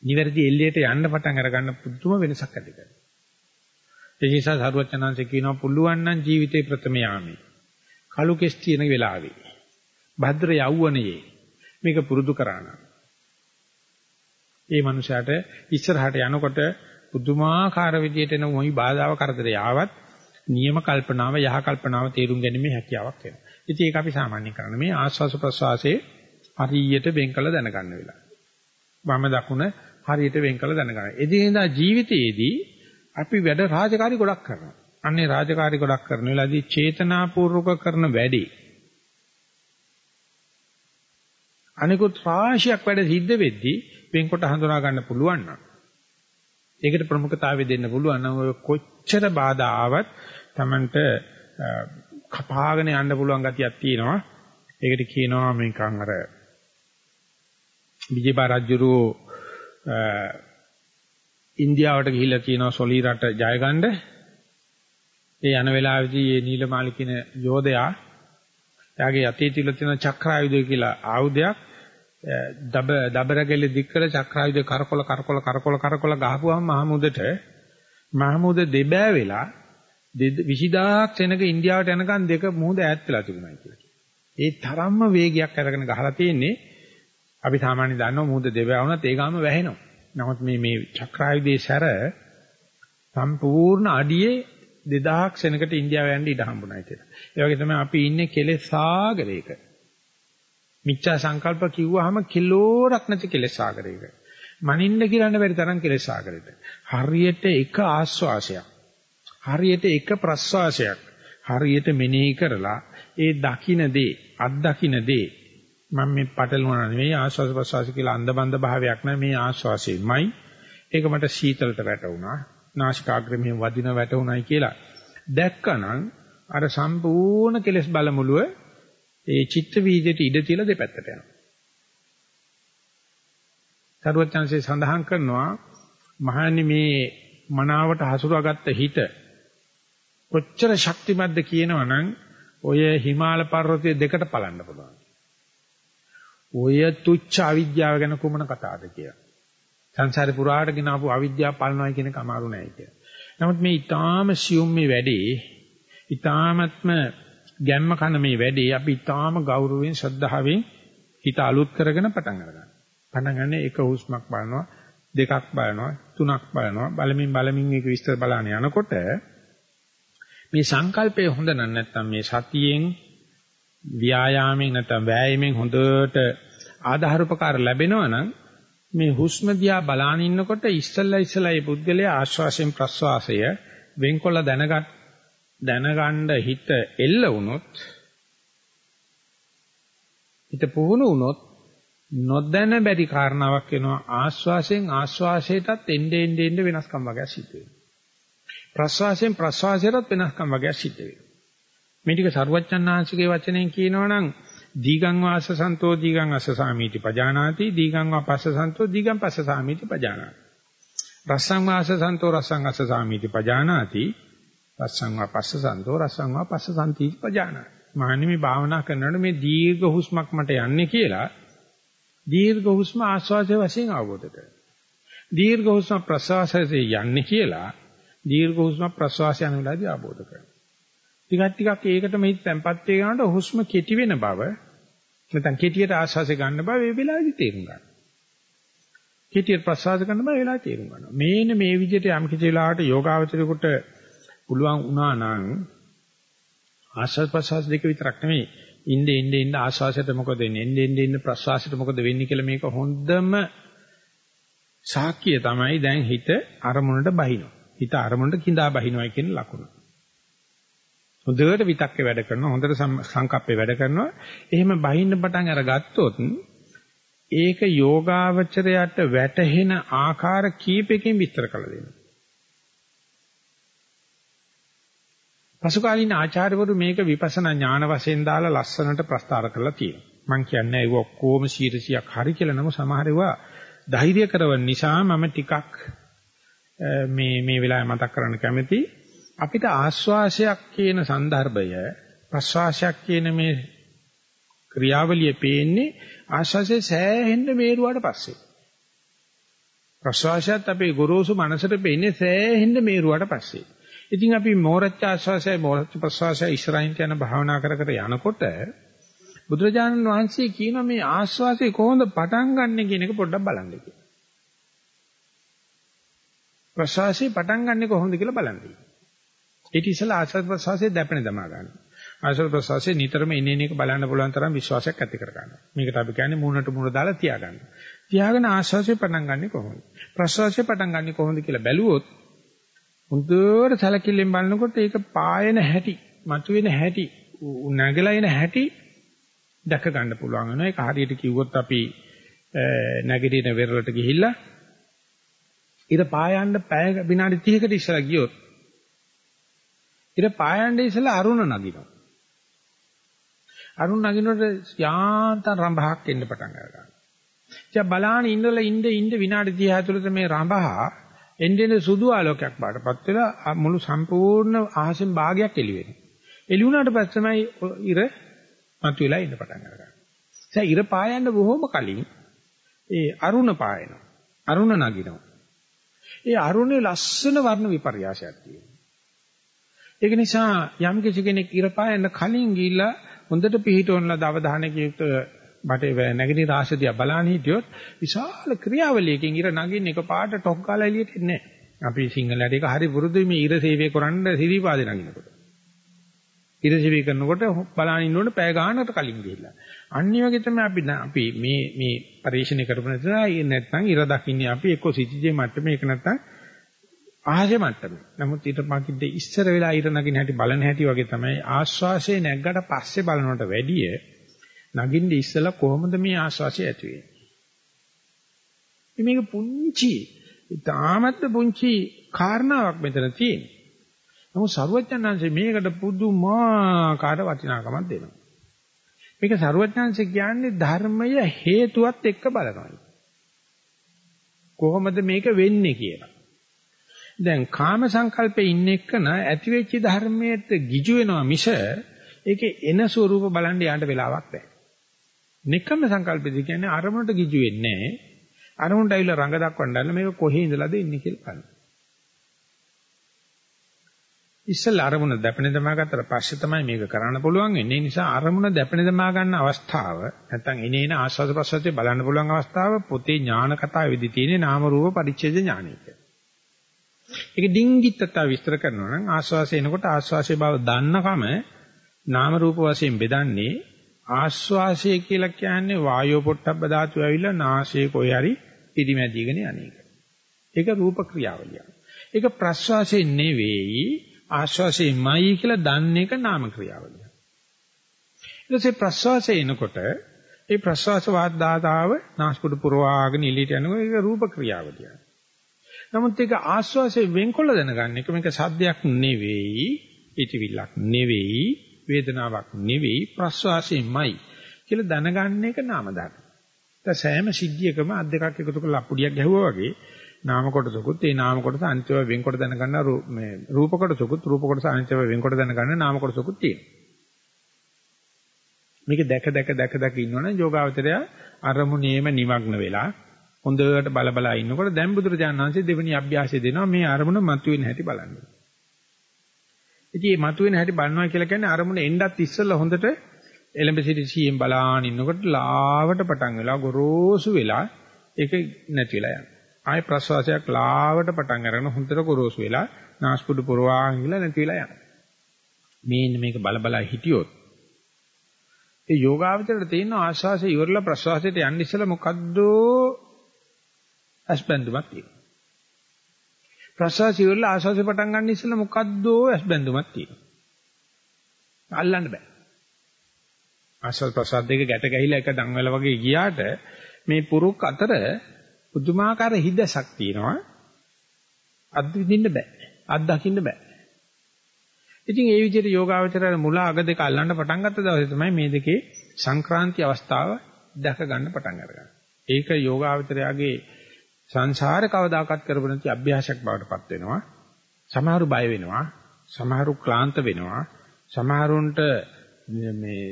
Speaker 1: නිවැරදි එල්ලයට යන්න පටන් අරගන්න පුදුම වෙනසක් ඇති කරනවා. ඒ නිසා සරුවචනංශ කියනවා පුළුවන් නම් ජීවිතේ ප්‍රථම යාමේ කලු කෙස් තියෙන වෙලාවේ භද්‍ර යවුවනේ මේක පුරුදු කරානා. ඒ මනුස්සයාට ඉස්සරහට යනකොට පුදුමාකාර විදියට එන මොයි බාධාව කරදරය ආවත් නියම කල්පනාව යහ කල්පනාව තේරුම් ගැනීමේ හැකියාවක් වෙනවා. ඉතින් ඒක අපි සාමාන්‍ය කරන්නේ මේ ආස්වාස ප්‍රසවාසයේ හරියට වෙන් කළ දැනගන්න වෙලාව. වම දකුණ හරියට වෙන් කළ දැනගන්න. එදිනෙදා ජීවිතයේදී අපි වැඩ රාජකාරි ගොඩක් කරනවා. අන්නේ රාජකාරි ගොඩක් කරන වෙලාවේදී චේතනාපූර්වක කරන වැඩේ අනිකුත් රාශියක් වැඩ සිද්ධ වෙද්දී වෙන්කොට හඳුනා ගන්න පුළුවන් නම් ඒකට ප්‍රමුඛතාවය දෙන්න පුළුවන් නම් ඔය කොච්චර බාධා ආවත් Tamanට කපාගෙන යන්න පුළුවන් ගතියක් තියෙනවා. ඒකට කියනවා මේකන් අර විජේබා රජුරෝ ඉන්දියාවට ගිහිල්ලා තියෙනවා සොලී රට ජය ගන්න. ඒ යන වෙලාවේදී මේ නීලමාලි කියන යෝධයා එයාගේ යතේ තියලා තියෙන චක්‍රායුධය කියලා ආයුධයක් දබ දබරගෙල දික් කළ චක්‍රායුධ කරකොල කරකොල කරකොල කරකොල ගහපුවම මහමුදට මහමුද දෙබෑ වෙලා 20000ක් සෙනඟ ඉන්දියාවට යනකම් දෙක මුහුද ඈත් වෙලා තිබුණා කියලා. ඒ තරම්ම වේගයක් අරගෙන ගහලා තියෙන්නේ අපි සාමාන්‍යයෙන් දන්නවා මුහුද දෙබෑ වුණත් ඒ ගාම වැහෙනවා. නමුත් මේ මේ චක්‍රායුධයේ සැර සම්පූර්ණ අඩියේ 2000ක් සෙනඟට ඉන්දියාව යන්න ඉඩ හම්බුනායි කියලා. ඒ වගේ තමයි අපි ඉන්නේ කෙලෙස් සාගරයක. මිච්ඡා සංකල්ප කිව්වහම කිලෝරක් නැති කෙලෙස් සාගරයක. මනින්න කියන්න බැරි තරම් කෙලෙස් සාගරයක. හරියට එක ආස්වාසයක්. හරියට එක ප්‍රස්වාසයක්. හරියට මෙනෙහි කරලා ඒ දකින්න දේ, අත් දකින්න දේ මම මේ පටලවනවා නෙවෙයි ආස්වාස ප්‍රස්වාස කියලා අන්ධබන්ධ භාවයක් නෑ මේ ආස්වාසෙමයි. ඒක මට සීතලට වැටුණා. නාසිකාග්‍රමයෙන් වදින වැටුණායි කියලා. දැක්කනම් අර සම්පූර්ණ කෙලෙස් බලමුලුව ඒ චිත්ත වීදියට ඉඩ තියලා දෙපැත්තට යනවා. සරුවචන්සේ සඳහන් කරනවා මහන්නේ මේ මනාවට හසුරාගත්ත හිත කොච්චර ශක්තිමත්ද කියනවනම් ඔය හිමාල පර්වතයේ දෙකට පලන්න පුළුවන්. ඔය තුච්ච අවිද්‍යාව ගැන කුමන කතාවද කියලා. සංසාරේ පුරාට ගෙන ආපු අවිද්‍යාව පලනවා කියන එක අමාරු නෑ කියලා. නමුත් මේ ඊටාම සියුම් මේ වැඩේ ඊටාමත්ම ගැම්ම කන මේ වැඩේ අපි ඊටාම ගෞරවයෙන් ශ්‍රද්ධාවෙන් හිත අලුත් කරගෙන පටන් අරගන්නවා. පටන් ගන්න එක හුස්මක් බලනවා දෙකක් බලනවා තුනක් බලනවා බලමින් බලමින් මේක විස්තර බලන්න යනකොට මේ සංකල්පය හොඳ නැත්නම් මේ සතියෙන් ව්‍යායාමයෙන් නැත්නම් වෑයමෙන් හොඳට ආධාර උපකාර ලැබෙනවා නම් මේ හුස්ම දිහා බලාන ඉන්නකොට ඉස්සල්ලා ඉස්සලා මේ පුද්ගලයා ආශ්වාසයෙන් ප්‍රශ්වාසය වෙන්කොල්ල දැනගත් දැනගන්න හිත එල්ල වුණොත් හිත පුහුණු වුණොත් නොදැන බැරි කාරණාවක් වෙනවා. ආශ්වාසයෙන් ආශ්වාසයටත් එnde ende ende වෙනස්කම් වගේ සිද්ධ වෙනවා. ප්‍රශ්වාසයෙන් ප්‍රශ්වාසයටත් වෙනස්කම් වගේ සිද්ධ වෙනවා. මේ ටික සරුවච්චන්හන්සේගේ වචනෙන් කියනවනම් දීගං වාස සන්තෝ දීගං අස්ස සාමීති පජානාති දීගං වා පස්ස සන්තෝ දීගං පස්ස සාමීති පජානාති රස්සං වාස සන්තෝ රස්සං අස්ස සාමීති පජානාති රස්සං වා පස්ස සන්තෝ රස්සං වා පස්ස සම්ති පජානාති මහන්නේ මේ භාවනා කරනකොට මේ දීර්ඝ හුස්මක් මට යන්නේ කියලා දීර්ඝ හුස්ම ආස්වාදයේ වශයෙන් අවබෝධ කරගන්න. දීර්ඝ හුස්ම ප්‍රශ්වාසයේ යන්නේ කියලා දීර්ඝ හුස්ම ප්‍රශ්වාසය යන වෙලාවදී අවබෝධ කරගන්න. ටිකක් ටිකක් ඒකටම හිත තැම්පත් වෙනකොට හුස්ම කෙටි වෙන බව නැත්නම් කෙටියට ආශ්වාසය ගන්න බව මේ වෙලාවේදී තේරුම් ගන්න. කෙටියට ප්‍රශ්වාස කරන බව වෙලාවේ තේරුම් ගන්නවා. මේන මේ විදිහට යම් කිසි වෙලාවකට යෝගාවචරයකට පුළුවන් වුණා නම් ආශ්වාස ප්‍රශ්වාස දෙක විතරක් නෙමෙයි ඉnde ඉnde ඉnde ආශ්වාසයට මොකද වෙන්නේ ඉnde ඉnde ඉnde ප්‍රශ්වාසයට මොකද වෙන්නේ කියලා මේක හොඳම සාක්කිය තමයි දැන් හිත අරමුණට බහිනවා. හිත අරමුණට கிඳා බහිනවා කියන ලකුණ. හොඳට විතක්කේ වැඩ කරනවා හොඳට සංකප්පේ වැඩ කරනවා. එහෙම බහින්න පටන් අරගත්තොත් ඒක යෝගාවචරයට වැටහෙන ආකාර කීපයකින් විස්තර කළ දෙනවා. පසුකාලීන ආචාර්යවරු මේක විපස්සනා ඥාන වශයෙන් දාලා ලස්සනට ප්‍රස්තාර කරලා තියෙනවා. මම කියන්නේ ඒක ඔක්කොම 100ක් හරි කියලා නම සමහර ඒවා ධෛර්ය කරවන නිසා මම ටිකක් මේ මේ වෙලාවේ මතක් කරන්න කැමතියි. අපිට ආස්වාසයක් කියන સંદર્ભය ප්‍රස්වාසයක් කියන මේ ක්‍රියාවලිය පේන්නේ ආස්වාසයේ සෑහෙන්න මේරුවාට පස්සේ. ප්‍රස්වාසයත් අපේ ගොරෝසු මනසට පේන්නේ සෑහෙන්න මේරුවාට පස්සේ. ඉතින් අපි මෝරච්ච ආස්වාසය මෝරච්ච ප්‍රස්වාසය ඉස්සරහින් යන භාවනා කර කර යනකොට බුදුරජාණන් වහන්සේ කියන මේ ආස්වාසය කොහොමද පටන් ගන්නෙ කියන එක පොඩ්ඩක් බලන්න කියලා. ප්‍රස්වාසය පටන් ගන්නෙ කොහොමද කියලා බලන්න කියලා. ඊට ඉස්සෙල්ලා ආශ්‍රද ප්‍රසවාසයේ දැපෙන දමා ගන්න. ආශ්‍රද ප්‍රසවාසයේ නිතරම එන එක බලන්න පුළුවන් තරම් විශ්වාසයක් ඇති කර ගන්නවා. මේකට අපි කියන්නේ මූණට මූණ දාලා තියාගන්න. තියාගෙන ආශ්වාසය පටන් ගන්නෙ කොහොමද? ප්‍රශ්වාසය පටන් ගන්නෙ කොහොමද කියලා බැලුවොත් හොඳට සැලකිල්ලෙන් බලනකොට ඒක පායන හැටි, මතුවෙන හැටි, නැගලා එන හැටි දැක ගන්න පුළුවන් වෙනවා. ඒක හරියට කිව්වොත් අපි නැගිටින වෙරළට ගිහිල්ලා ඊට පායන්න පැය විනාඩි 30කට ඉස්සලා ගියොත් ඊට පායන්නේ ඉස්සලා අරුණ නගිනවා. අරුණ නගිනකොට යාන්තම් රඹහක් එන්න පටන් ගන්නවා. ඉතින් බලාන ඉන්නලා ඉන්න ඉන්න විනාඩි 30 ඇතුළත මේ රඹහ එන්නේ සුදු ආලෝකයක් බාටපත් වෙලා මුළු සම්පූර්ණ අහසෙන් භාගයක් එළි වෙනවා. එළි වුණාට පස්සෙමයි ඉර මතුවලා ඉන්න පටන් ගන්නවා. දැන් ඉර පායන්න බොහොම කලින් ඒ අරුණ පායනවා. අරුණ නගිනවා. ඒ අරුණේ ලස්සන වර්ණ විපර්යාසයක් තියෙනවා. ඒක නිසා යම් කිසි කෙනෙක් ඉර පායන්න කලින් ගිහිල්ලා හොඳට පිහිටවන්නලා අවධානයක යුක්ත බටේ නැගිටින රාශිය බලන්න හිටියොත් විශාල ක්‍රියාවලියකින් ඉර නගින්න එක පාට ටොක් ගාලා එළියට එන්නේ නැහැ. අපි සිංහලට ඒක හරි පුරුදුයි මේ ඉර සේවය කරන්න සිරිපාදේ නගිනකොට. ඉර සේවය කරනකොට බලන්න ඉන්න ඕනේ පැය ගානකට කලින් ගිහිල්ලා. අනිත් වගේ තමයි අපි අපි මේ මේ පරිශ්‍රණය කරපු නැත්නම් ඉර දකින්නේ අපි එක්ක සිටිජේ මට්ටමේ ඒක නැත්නම් පහසේ මට්ටමේ. නමුත් ඊට පස්සේ ඉත ඉස්සර වෙලා ඊට නගින හැටි බලන හැටි වගේ තමයි ආස්වාසේ නැග්ගට පස්සේ බලනවට වැඩිය නගින්නේ ඉස්සලා කොහොමද මේ ආස්වාසේ ඇති වෙන්නේ? මේක පුංචි, ඊටාමත් පුංචි කාරණාවක් මෙතන තියෙනවා. නමුත් ਸਰුවඥාන්සේ මේකට පුදුමාකාර වටිනාකමක් දෙනවා. මේක ਸਰුවඥාන්සේ කියන්නේ ධර්මය හේතුවත් එක්ක බලනවා. කොහොමද මේක වෙන්නේ කියලා. දැන් කාම සංකල්පේ ඉන්න එක්කන ඇති වෙච්ච ධර්මයට ගිජු වෙනවා මිස ඒකේ එන ස්වરૂප බලන්න යන්න වෙලාවක් නැහැ. නිකම්ම සංකල්පෙදි කියන්නේ අරමුණට ගිජු වෙන්නේ නැහැ. අරමුණට ඇවිල්ලා රඟ දක්වන්න මේක කොහේ ඉඳලාද ඉන්නේ කියලා බලන්න. ඉස්සෙල්ලා අරමුණ දැපෙන දමා ගත්තට පස්සේ තමයි මේක කරන්න පුළුවන් වෙන්නේ. ඒ නිසා අරමුණ දැපෙන දමා ගන්න අවස්ථාව නැත්නම් එනේන ආස්වාද ප්‍රසවාසයේ බලන්න පුළුවන් අවස්ථාව පොතේ ඥාන කතාවේදී තියෙන නාම රූප පරිච්ඡේද ඥානයක. ඒක ඩිංගිත්තට විස්තර කරනවා නම් ආස්වාසය එනකොට ආස්වාසයේ බව දන්නකම නාම රූප වශයෙන් බෙදන්නේ ආස්වාසය කියලා කියන්නේ වායෝ පොට්ටබ්බ ධාතු ඇවිල්ලා නාසයේ කොයි හරි පිරිමැදීගෙන යන්නේක. ඒක රූප ක්‍රියාවලිය. ඒක ප්‍රස්වාසයේ නෙවෙයි ආශ්වාසයමයි කියලා දන්න එක නාම ක්‍රියාවලිය. ඊට පස්සේ ප්‍රශ්වාසය එනකොට ඒ ප්‍රශ්වාස වාදාතාව නාස්පුඩු පුරවාගෙන ඉලිට යනකොට ඒක රූප ක්‍රියාවලිය. නමුත් ඒක ආස්වාසේ වෙන්කොල්ල දැනගන්න එක මේක සද්දයක් නෙවෙයි, ඉතිවිල්ලක් නෙවෙයි, වේදනාවක් නෙවෙයි, ප්‍රස්වාසයෙන්මයි කියලා දැනගන්න එක නාම දාන. සෑම සිද්ධියකම අත් දෙකක් එකතු කරලා අපුඩියක් ගැහුවා වගේ නාම කොටසකුත් ඒ නාම කොටස අන්තිම වෙන්කොට දැනගන්න මේ රූප කොටසකුත් රූප කොටස අන්තිම වෙන්කොට දැනගන්න නාම කොටසකුත් තියෙනවා. මේක දැක දැක දැක දැක ඉන්නවනම් යෝගාවචරය අරමුණේම නිමග්න වෙලා හොඳට බල බල ඉන්නකොට දැන් බුදුරජාණන් වහන්සේ දෙවෙනි අභ්‍යාසය දෙනවා මේ අරමුණ මතුවෙන හැටි බලන්න. ඉතින් මේ මතුවෙන හැටි බලනවා කියලා කියන්නේ අරමුණ එන්නත් ඉස්සෙල්ලා හොඳට එලඹ සිටි සීයෙන් බලාන ඉන්නකොට ලාවට පටන් වෙලා ගොරෝසු වෙලා ඒක නැති වෙලා යනවා. ආය ප්‍රශ්වාසයක් ලාවට පටන් අරගෙන හොඳට ගොරෝසු වෙලා නාස්පුඩු පුරවාගෙන ගිහලා නැති වෙලා යනවා. මේන්න මේක බල බල හිටියොත් ඒ යෝගාවචරයට තියෙන ආශ්වාසය ඉවරලා ප්‍රශ්වාසයට යන්න ඉස්සෙල්ලා මොකද්ද අස්බන්දුමක් තියෙනවා. ප්‍රශ්වාසය ඉවරලා ආශ්වාසය පටන් ගන්න ඉස්සෙල්ලා මොකද්ද අස්බන්දුමක් තියෙනවා. අල්ලන්න බෑ. ආශ්වාස ප්‍රශ්වාස දෙක ගැට ගැහිලා එක දන්වල වගේ ගියාට මේ පුරුක් අතර පුදුමාකාර හිදසක් තියෙනවා. අත් විඳින්න බෑ. අත් දකින්න බෑ. ඉතින් ඒ විදිහට යෝගාවචරය මුල අග දෙක අල්ලන්න පටන් ගත්ත දවසේ තමයි මේ දෙකේ සංක්‍රාන්ති අවස්ථාව දැක ගන්න පටන් අරගන්නේ. ඒක යෝගාවචරයාගේ සංසාරේ කවදාකවත් කරපු නැති අභ්‍යාසයක් බවට පත් වෙනවා. සමහරු බය වෙනවා. සමහරු ක්ලාන්ත වෙනවා. සමහරුන්ට මේ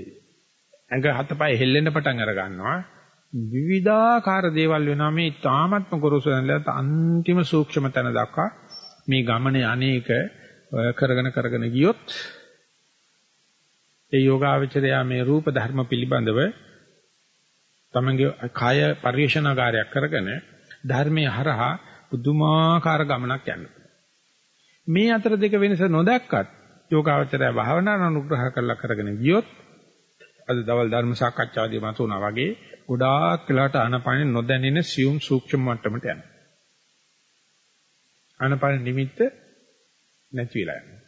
Speaker 1: ඇඟ හතපය හෙල්ලෙන්න පටන් අර ගන්නවා. විවිධාකාර දේවල් වෙනවා මේ තාමත්ම ගොරෝසු දැනලත් අන්තිම සූක්ෂම තැන දක්වා මේ ගමනේ අනේක කරගෙන කරගෙන ගියොත් ඒ යෝගාවචරයා මේ රූප ධර්ම පිළිබඳව තමන්ගේ කය පරිශනාකාරයක් කරගෙන ධර්මයේ හරහා පුදුමාකාර ගමනක් යන්න මේ අතර දෙක වෙනස නොදැක්කත් යෝගාවචරය භාවනා අනුග්‍රහ කරලා කරගෙන ගියොත් අද දවල් ධර්ම සාකච්ඡාදී මතුණා වගේ ගොඩාක් වෙලාට ආනපානෙ නොදැනෙන සියුම් සූක්ෂම මට්ටමට යනවා. ආනපාන නිමිත්ත නැති වෙලා යනවා.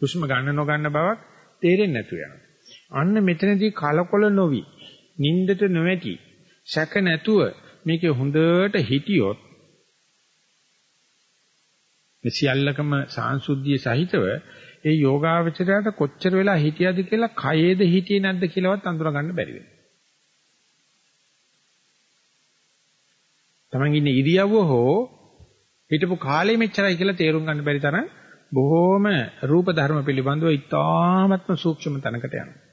Speaker 1: හුස්ම ගන්න නොගන්න බවක් තේරෙන්නේ නැතු වෙනවා. අන්න මෙතනදී කලකොල නොවි, නින්දට නොවැටි, සැක නැතුව මේකේ හොඳට හිටියොත් මේ සියල්ලකම සාංශුද්ධිය සහිතව ඒ යෝගාවචරයට කොච්චර වෙලා හිටියද කියලා කයේද හිටියේ නැද්ද කියලාවත් අඳුර ගන්න බැරි වෙනවා. Taman ඉන්නේ ඉරියව්ව හෝ හිටපු කාලේ මෙච්චරයි කියලා තේරුම් ගන්න බැරි තරම් බොහෝම රූප ධර්ම පිළිබඳව ඉතාමත්ම සූක්ෂම තැනකට යනවා.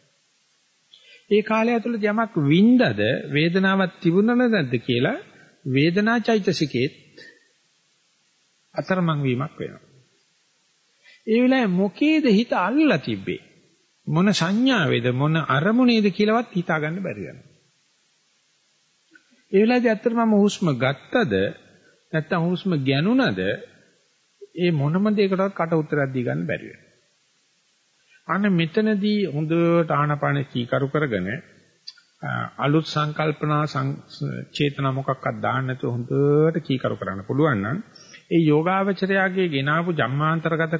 Speaker 1: ඒ කාලය ඇතුළත යමක් වින්දද වේදනාවක් තිබුණද නැද්ද කියලා වේදනා චෛතසිකේත් අතරමං වීමක් වෙනවා. ඒ වෙලාවේ මොකේද හිත අල්ලලා තිබ්බේ? මොන සංඥාවේද මොන අරමුණේද කියලාවත් හිතා ගන්න බැරි වෙනවා. ඒ වෙලාවේදී ඇත්තටම මම හුස්ම ගත්තද නැත්නම් හුස්ම ගැනුණද ඒ මොනම දෙයකටවත් කට උත්තරයක් දී ගන්න බැරි වෙනවා. අන්න මෙතනදී හොඳට ආනපාන කීකරු කරගෙන අලුත් සංකල්පනා චේතනා මොකක්වත් දාන්න නැතුව හොඳට කීකරු කරන්න පුළුවන් නම් ඒ යෝගාවචරයාගේ ගෙනාවු ජම්මාන්තරගත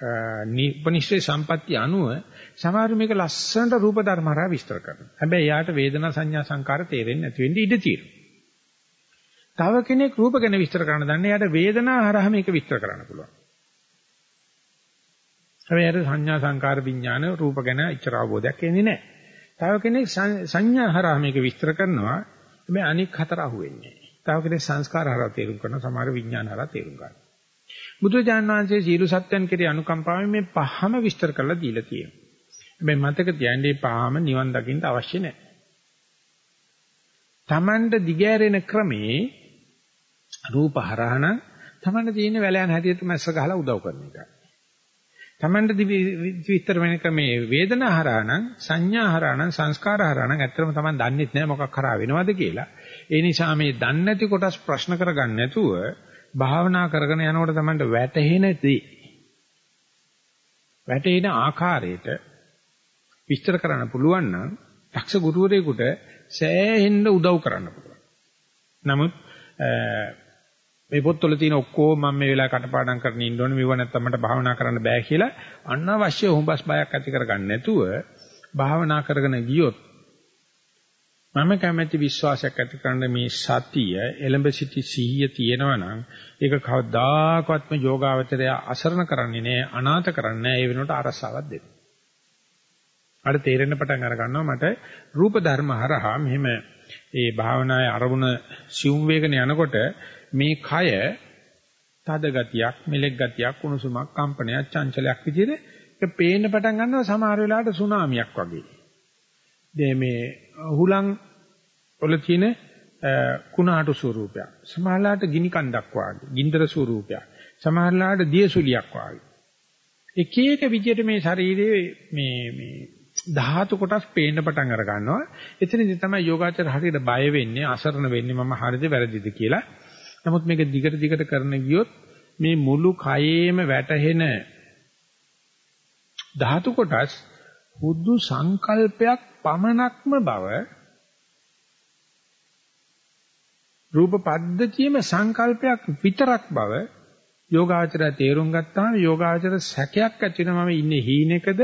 Speaker 1: උපනිෂ්ඨේ සම්පatti අනුව සමහර මේක ලස්සනට රූප ධර්ම හරහා විස්තර කරනවා. හැබැයි යාට වේදනා සංඥා සංකාර තේරෙන්නේ නැති වෙන්න ඉඩ තියෙනවා. තව කෙනෙක් රූප ගැන විස්තර කරන්න දන්නේ යාට වේදනා හරහා මේක විස්තර කරන්න පුළුවන්. හැබැයි යාට සංඥා සංකාර විඥාන රූප ගැන ඉච්ඡර අවබෝධයක් එන්නේ නැහැ. තව කෙනෙක් සංඥා හරහා මේක විස්තර කරනවා. හැබැයි අනික් හතර අහුවෙන්නේ නැහැ. තව කෙනෙක් සංස්කාර හරහා තේරුම් කරනවා. සමහර විඥාන හරහා තේරුම් ගන්නවා. බුදුරජාණන් වහන්සේ සීල සත්‍යයන් කෙරේ අනුකම්පාවෙන් මේ පහම විස්තර කරලා දීලා තියෙනවා. හැබැයි මතක තියාගන්න මේ පහම නිවන් දකින්න අවශ්‍ය නැහැ. Tamanda දිගෑරෙන ක්‍රමේ රූප හරහන Tamanda තියෙන වැලයන් හැටියට මැස්ස ගහලා උදව් කරන එක. Tamanda විස්තර වෙන ක්‍රමේ වේදනා හරහන සංඥා හරහන සංස්කාර හරහන ඇත්තටම Taman දන්නේ නැහැ මොකක් කරා වෙනවද කියලා. ඒ නිසා මේ දන්නේ නැති කොටස් ප්‍රශ්න කරගන්න නැතුව භාවනා කරගෙන යනකොට තමයි වැටහෙන දේ වැටෙන ආකාරයට විස්තර කරන්න පුළුවන් නම් දක්ෂ ගුරුවරයෙකුට සෑහෙන්න උදව් කරන්න පුළුවන්. නමුත් මේ පොත්වල තියෙන ඔක්කොම මම මේ වෙලාව කටපාඩම් කරගෙන ඉන්න ඕනේ මෙව නැත්තම් මට භාවනා කරන්න බෑ කියලා අනවශ්‍ය හුඹස් බයක් ඇති කරගන්න නැතුව භාවනා කරගෙන ගියොත් මම කැමැති විශ්වාසයක් ඇති කරන්න මේ සතිය එලඹ සිටි සිහිය තියෙනවා නම් ඒක කවදාකවත්ම යෝගාවචරය අසරණ කරන්නේ නෑ අනාථ කරන්නේ නෑ ඒ වෙනුවට අරසාවක් දෙන්න. අර තේරෙන්න පටන් අර ගන්නවා මට රූප ධර්ම හරහා මෙහෙම ඒ භාවනාවේ අරමුණ සිවුම් වේගන යනකොට මේ කය තද ගතියක් මෙලෙක් ගතියක් කුණුසුමක් කම්පනයක් චංචලයක් විදිහට ඒක පේන්න පටන් ගන්නවා සමහර වෙලාවට සුනාමියක් වගේ. මේ හුලං වල තියෙන කුණාටු ස්වරූපයක්. සමහරලාට ගිනි කන්දක් වාගේ, ගින්දර ස්වරූපයක්. සමහරලාට දියසුලියක් වාගේ. එක එක විදිහට මේ ශරීරයේ මේ මේ ධාතු කොටස් පේන්න පටන් අර ගන්නවා. එතනදී තමයි යෝගාචර හරියට බය වෙන්නේ, අසරණ වෙන්නේ මම හරිද වැරදිද කියලා. නමුත් මේක දිගට දිගට කරන ගියොත් මේ මුළු කයේම වැටහෙන ධාතු කොටස් හුදු සංකල්පයක් පමණක්ම බව රූප පද්ධතියේම සංකල්පයක් විතරක් බව යෝගාචරය තේරුම් ගත්තාම යෝගාචර සැකයක් ඇති වෙනවා. මම ඉන්නේ හීනෙකද?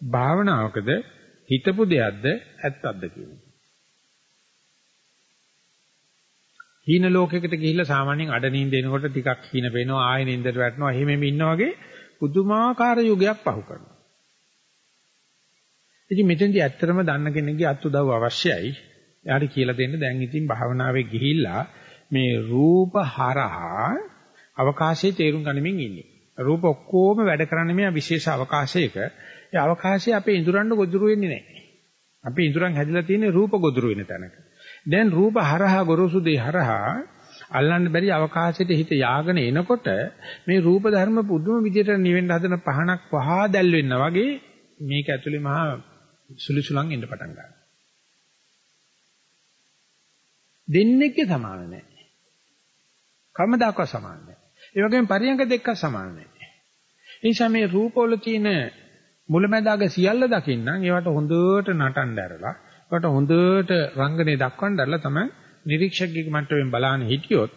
Speaker 1: භාවනාවකද? හිතපු දෙයක්ද? ඇත්තක්ද කියන්නේ. හීන ලෝකයකට ගිහිල්ලා සාමාන්‍යයෙන් අඩනින් දෙනකොට ටිකක් හීන වෙනවා ආයෙ නින්දට වැටෙනවා එහෙමෙම ඉන්නා වගේ පුදුමාකාර යුගයක් පහු කරනවා. ඉතින් මෙතෙන්දී ඇත්තටම දන්න කෙනෙක්ගේ අත් උදව් අවශ්‍යයි. එයාට කියලා දෙන්න දැන් ඉතින් භාවනාවේ ගිහිල්ලා මේ රූප හරහා අවකාශයේ තේරුම් ගනිමින් ඉන්නේ. රූප ඔක්කොම වැඩ කරන්නේ මේ විශේෂ අවකාශයක. ඒ අවකාශය අපේ ඉඳුරන්ට ගොදුරු වෙන්නේ නැහැ. අපේ ඉඳුරන් හැදිලා තියෙන්නේ රූප ගොදුරු වෙන තැනක. දැන් රූප හරහා ගොරෝසු දෙය හරහා අල්ලන්න බැරි අවකාශයට හිත යාගෙන එනකොට මේ රූප ධර්ම පුදුම විදියට නිවෙන්න හදන පහනක් වහා දැල් වෙනවා වගේ මේක ඇතුලේ මහා සුලිසුලන් එන්න පටන් ගන්නවා. දෙන්නෙක්ගේ සමාන නැහැ. කර්මදාකව සමාන නැහැ. ඒ වගේම පරියංග දෙකක් සමාන නැහැ. ඒ නිසා මේ රූපවල තියෙන මුලැමැදාග සියල්ල දකින්නම් ඒවට හොඳට නටන්න ඇරලා ඒවට හොඳට රංගනේ දක්වන්න ඇරලා තමයි නිරීක්ෂකගේ මට්ටමින් බලන්න හිටියොත්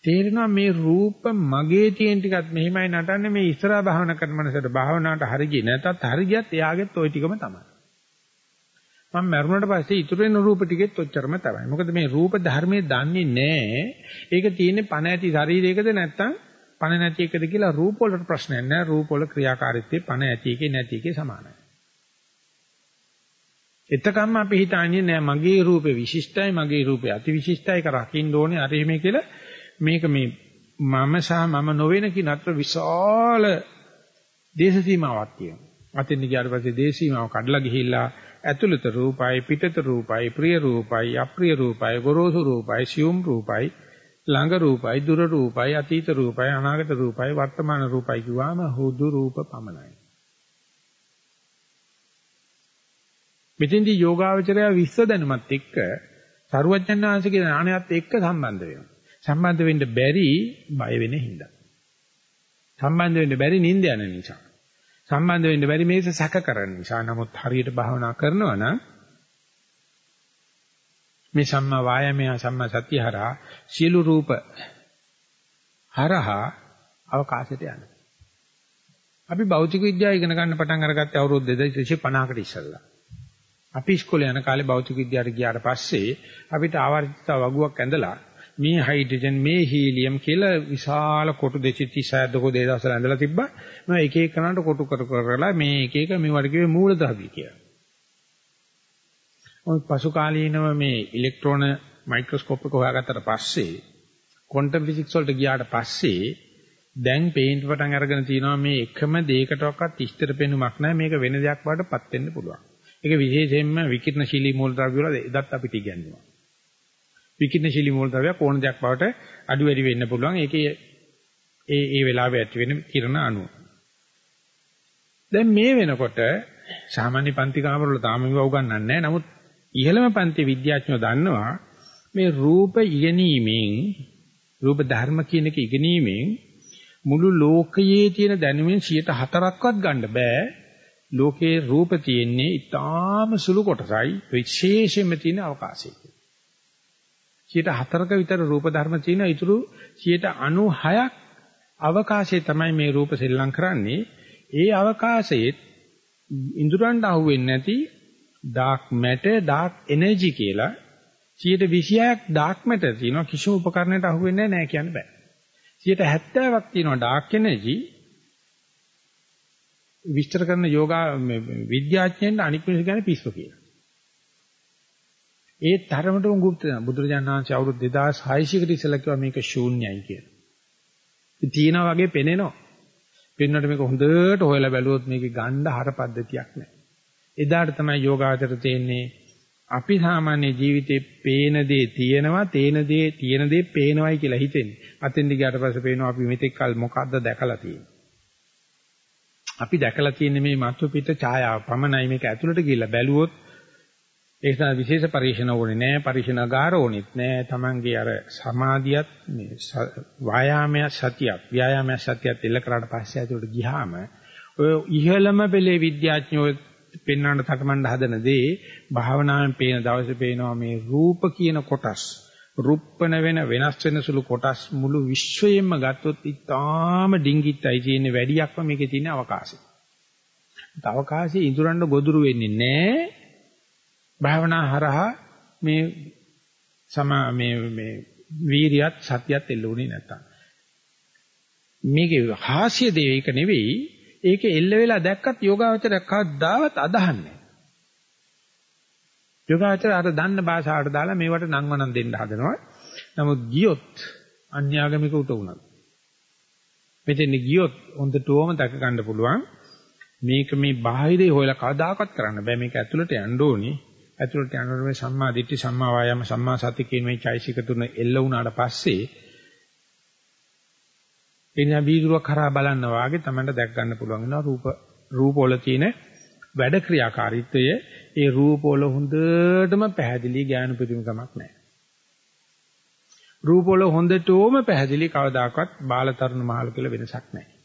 Speaker 1: තේරෙනවා මේ රූප මගේ තියෙන ටිකත් මෙහිමයි නටන්නේ මේ ඉස්සරහා භාවනා කරන මනසට භාවනාවට හරි ගියේ නැතත් හරි ගියත් එයාගෙත් ওই ටිකම තමයි. මම මරුණට පස්සේ ඉතුරු වෙන රූප ටිකෙත් ඔච්චරම තමයි. මොකද මේ රූප ධර්මයේ දන්නේ නැහැ. ඒක තියෙන්නේ පණ ඇති ශරීරයකද නැත්නම් පණ නැති එකද කියලා රූප වලට ප්‍රශ්නයක් නැහැ. රූප වල ක්‍රියාකාරීත්වය පණ ඇති එකේ නැති එකේ සමානයි. එතකම්ම අපි හිතන්නේ නෑ මගේ රූපේ විශිෂ්ටයි මගේ රූපේ අති විශිෂ්ටයි ඒක රකින්න ඕනේ අර එහෙම කියලා මේක මේ මම සහ මම නොවන කියන අතර විශාල දේශ සීමාවක් තියෙනවා. අතින් ගියාට පස්සේ දේශ සීමාව කඩලා ගිහිල්ලා ඇතුළත රූපයි පිටත රූපයි ප්‍රිය රූපයි අප්‍රිය රූපයි ගොරෝසු රූපයි සියුම් රූපයි ළඟ රූපයි දුර රූපයි අතීත රූපයි අනාගත රූපයි වර්තමාන රූපයි කිව්වම හුදු රූප පමණයි. මෙතෙන්දී යෝගාවචරය විශ්ව දැනුමත් එක්ක සරුවචනාංශගේ ඥානයත් එක්ක සම්බන්ධ වෙනවා. සම්බන්ධ වෙන්න බැරි බය වෙන හින්දා. සම්බන්ධ වෙන්න බැරි නිින්ද යන නිසා. සම්බන්ධ වෙන්න බැරි මේක සැක කරන නිසා. නමුත් හරියට භාවනා කරනවා නම් මේ සම්මා වායාමය සම්මා සතිය හරහා සියලු රූප හරහා අවකාශයට යනවා. අපි භෞතික විද්‍යාව ඉගෙන ගන්න පටන් අරගත්තේ අවුරුදු 2050කට ඉස්සෙල්ලා. අපි ඉස්කෝලේ යන කාලේ භෞතික විද්‍යාවට ගියාට පස්සේ අපිට ආවර්තිත වගුවක් ඇඳලා මේ හයිඩ්‍රජන් මේ හීලියම් කියලා විශාල කොටු 236 දකෝ දේදවසල ඇඳලා තිබ්බා. මම එක එක කනට කොටු කර කරලා මේ එක එක මේ වර්ගයේ මූලධර්මී කියලා. ඔය පසු කාලීනව මේ ඉලෙක්ට්‍රෝන මයික්‍රොස්කෝප් එක හොයාගත්තට පස්සේ ක්වොන්ටම් ෆිසික්ස් වලට ගියාට පස්සේ දැන් පේන්ට් පටන් අරගෙන තියෙනවා මේ එකම දෙයකටවත් ඉස්තර පෙනුමක් නැහැ මේක වෙන දෙයක් වඩටපත් වෙන්න පුළුවන්. ඒක විශේෂයෙන්ම විකිරණශීලී මූලද්‍රව්‍ය වල එදත් අපිට ඉගෙනනවා. විකිරණශීලී මූලද්‍රව්‍ය කොන දෙයක් බවට අඩු වැඩි වෙන්න පුළුවන්. ඒකේ ඒ ඒ වෙලාවේ ඇති වෙන කිරණ අණු. දැන් මේ වෙනකොට සාමාන්‍ය පන්ති කාමරවල තාම මේවා උගන්වන්නේ නැහැ. නමුත් ඉහළම පන්ති විද්‍යාඥයෝ දන්නවා මේ රූප ඉගෙනීමෙන් රූප ධර්ම කියන එක ඉගෙනීමෙන් මුළු ලෝකයේ තියෙන දැනුමෙන් 104ක්වත් ගන්න බෑ ලෝකේ රූප තියෙන්නේ ඊටාම සුළු කොටසයි විශේෂයෙන්ම තියෙන අවකාශයක. 104ක විතර රූප ධර්ම තියෙන ඊටු 96ක් අවකාශයේ තමයි මේ රූප සෙල්ලම් කරන්නේ. ඒ අවකාශයේ ඉඳුරන්ට අහුවෙන්නේ නැති dark matter dark energy කියලා 126ක් dark matter තියෙනවා කිසිම උපකරණයකට අහුවෙන්නේ නැහැ කියන්න බෑ. 70ක් තියෙනවා dark energy විස්තර කරන යෝගා විද්‍යාඥයන් අනික් මිනිස්සු කියන්නේ පිස්සු කියලා. ඒ තරමටම গুপ্ত බුදුරජාණන් වහන්සේ අවුරුදු 2600කට ඉස්සෙල්ලා කිව්වා මේක ශූන්‍යයි කියලා. ඉතින් තියෙනා වගේ පෙනෙනවා. පෙන්වන්නට මේක හොඳට හොයලා බැලුවොත් මේකේ ගණ්ඩ හර පද්ධතියක් නැහැ. එදාට තමයි යෝගාචර තේන්නේ අපි සාමාන්‍ය ජීවිතේ පේන දේ තියෙනවා, තේන දේ තියෙන දේ පේනවයි කියලා හිතෙන්නේ. අතෙන්දි ගියාට පස්සේ පේනවා අපි මෙතෙක් කල මොකද්ද දැකලා තියෙන්නේ. අපි දැකලා තියෙන මේ මතු පිට ඡායාව පමණයි මේක ඇතුළට ගිහිල්ලා බැලුවොත්. ඒ නිසා විශේෂ පරීක්ෂණ ඕනේ නෑ පරීක්ෂණාගාර ඕනෙත් නෑ. Tamange අර සමාධියත් මේ වායාමය සතියක් ව්‍යායාමය සතියක් එල්ල කරාට පස්සේ ඇතුළට ගියාම ඔය ඉහළම පෙළේ විද්‍යාඥයෝ පෙන්වන්න තටමඬ හදන දේ භාවනාවෙන් පේන දවසේ පේනවා මේ රූප කියන කොටස්. රුප්පන වෙන වෙනස් වෙන සුළු කොටස් මුළු විශ්වයෙන්ම ගත්තොත් ඉතාම ඩිංගිත්යි තියෙන වැඩියක්ම මේකේ තියෙන අවකාශය. අවකාශයේ ඉඳුරන්න ගොදුරු වෙන්නේ නැහැ. භාවනා හරහා මේ සමා මේ මේ වීරියත් සතියත් එල්ලුනේ නැත්තම්. මේකේ හාස්‍ය දෙයක නෙවෙයි ඒක එල්ල වෙලා දැක්කත් යෝගාවචරයක් කවදාවත් අදහන්නේ යෝගාචර අර දන්න භාෂාවට දාලා මේවට නංවනම් දෙන්න හදනවා. නමුත් ගියොත් අන්‍යාගමික උට උනත්. මෙතෙන් ගියොත් හොඳටම දැක ගන්න පුළුවන් මේක මේ බාහිරේ හොයලා කවදාකවත් කරන්න බෑ මේක ඇතුළට යන්න ඕනේ. ඇතුළට යනකොට මේ සම්මා දිට්ඨි සම්මා වායාම සම්මා සති කියන මේ චෛසික තුන එල්ල වුණාට පස්සේ එනිසා වීදුරුවක් කරා බලන්න වාගේ තමයි දැක් ගන්න පුළුවන් වෙනවා රූප රූප වල තියෙන වැඩ ක්‍රියාකාරීත්වය ඒ රූප වල හොඳටම පැහැදිලි ඥාන ප්‍රතිමකමක් නැහැ. රූප වල හොඳටම පැහැදිලි කවදාකවත් බාලතරුණ මහල කියලා වෙනසක් නැහැ.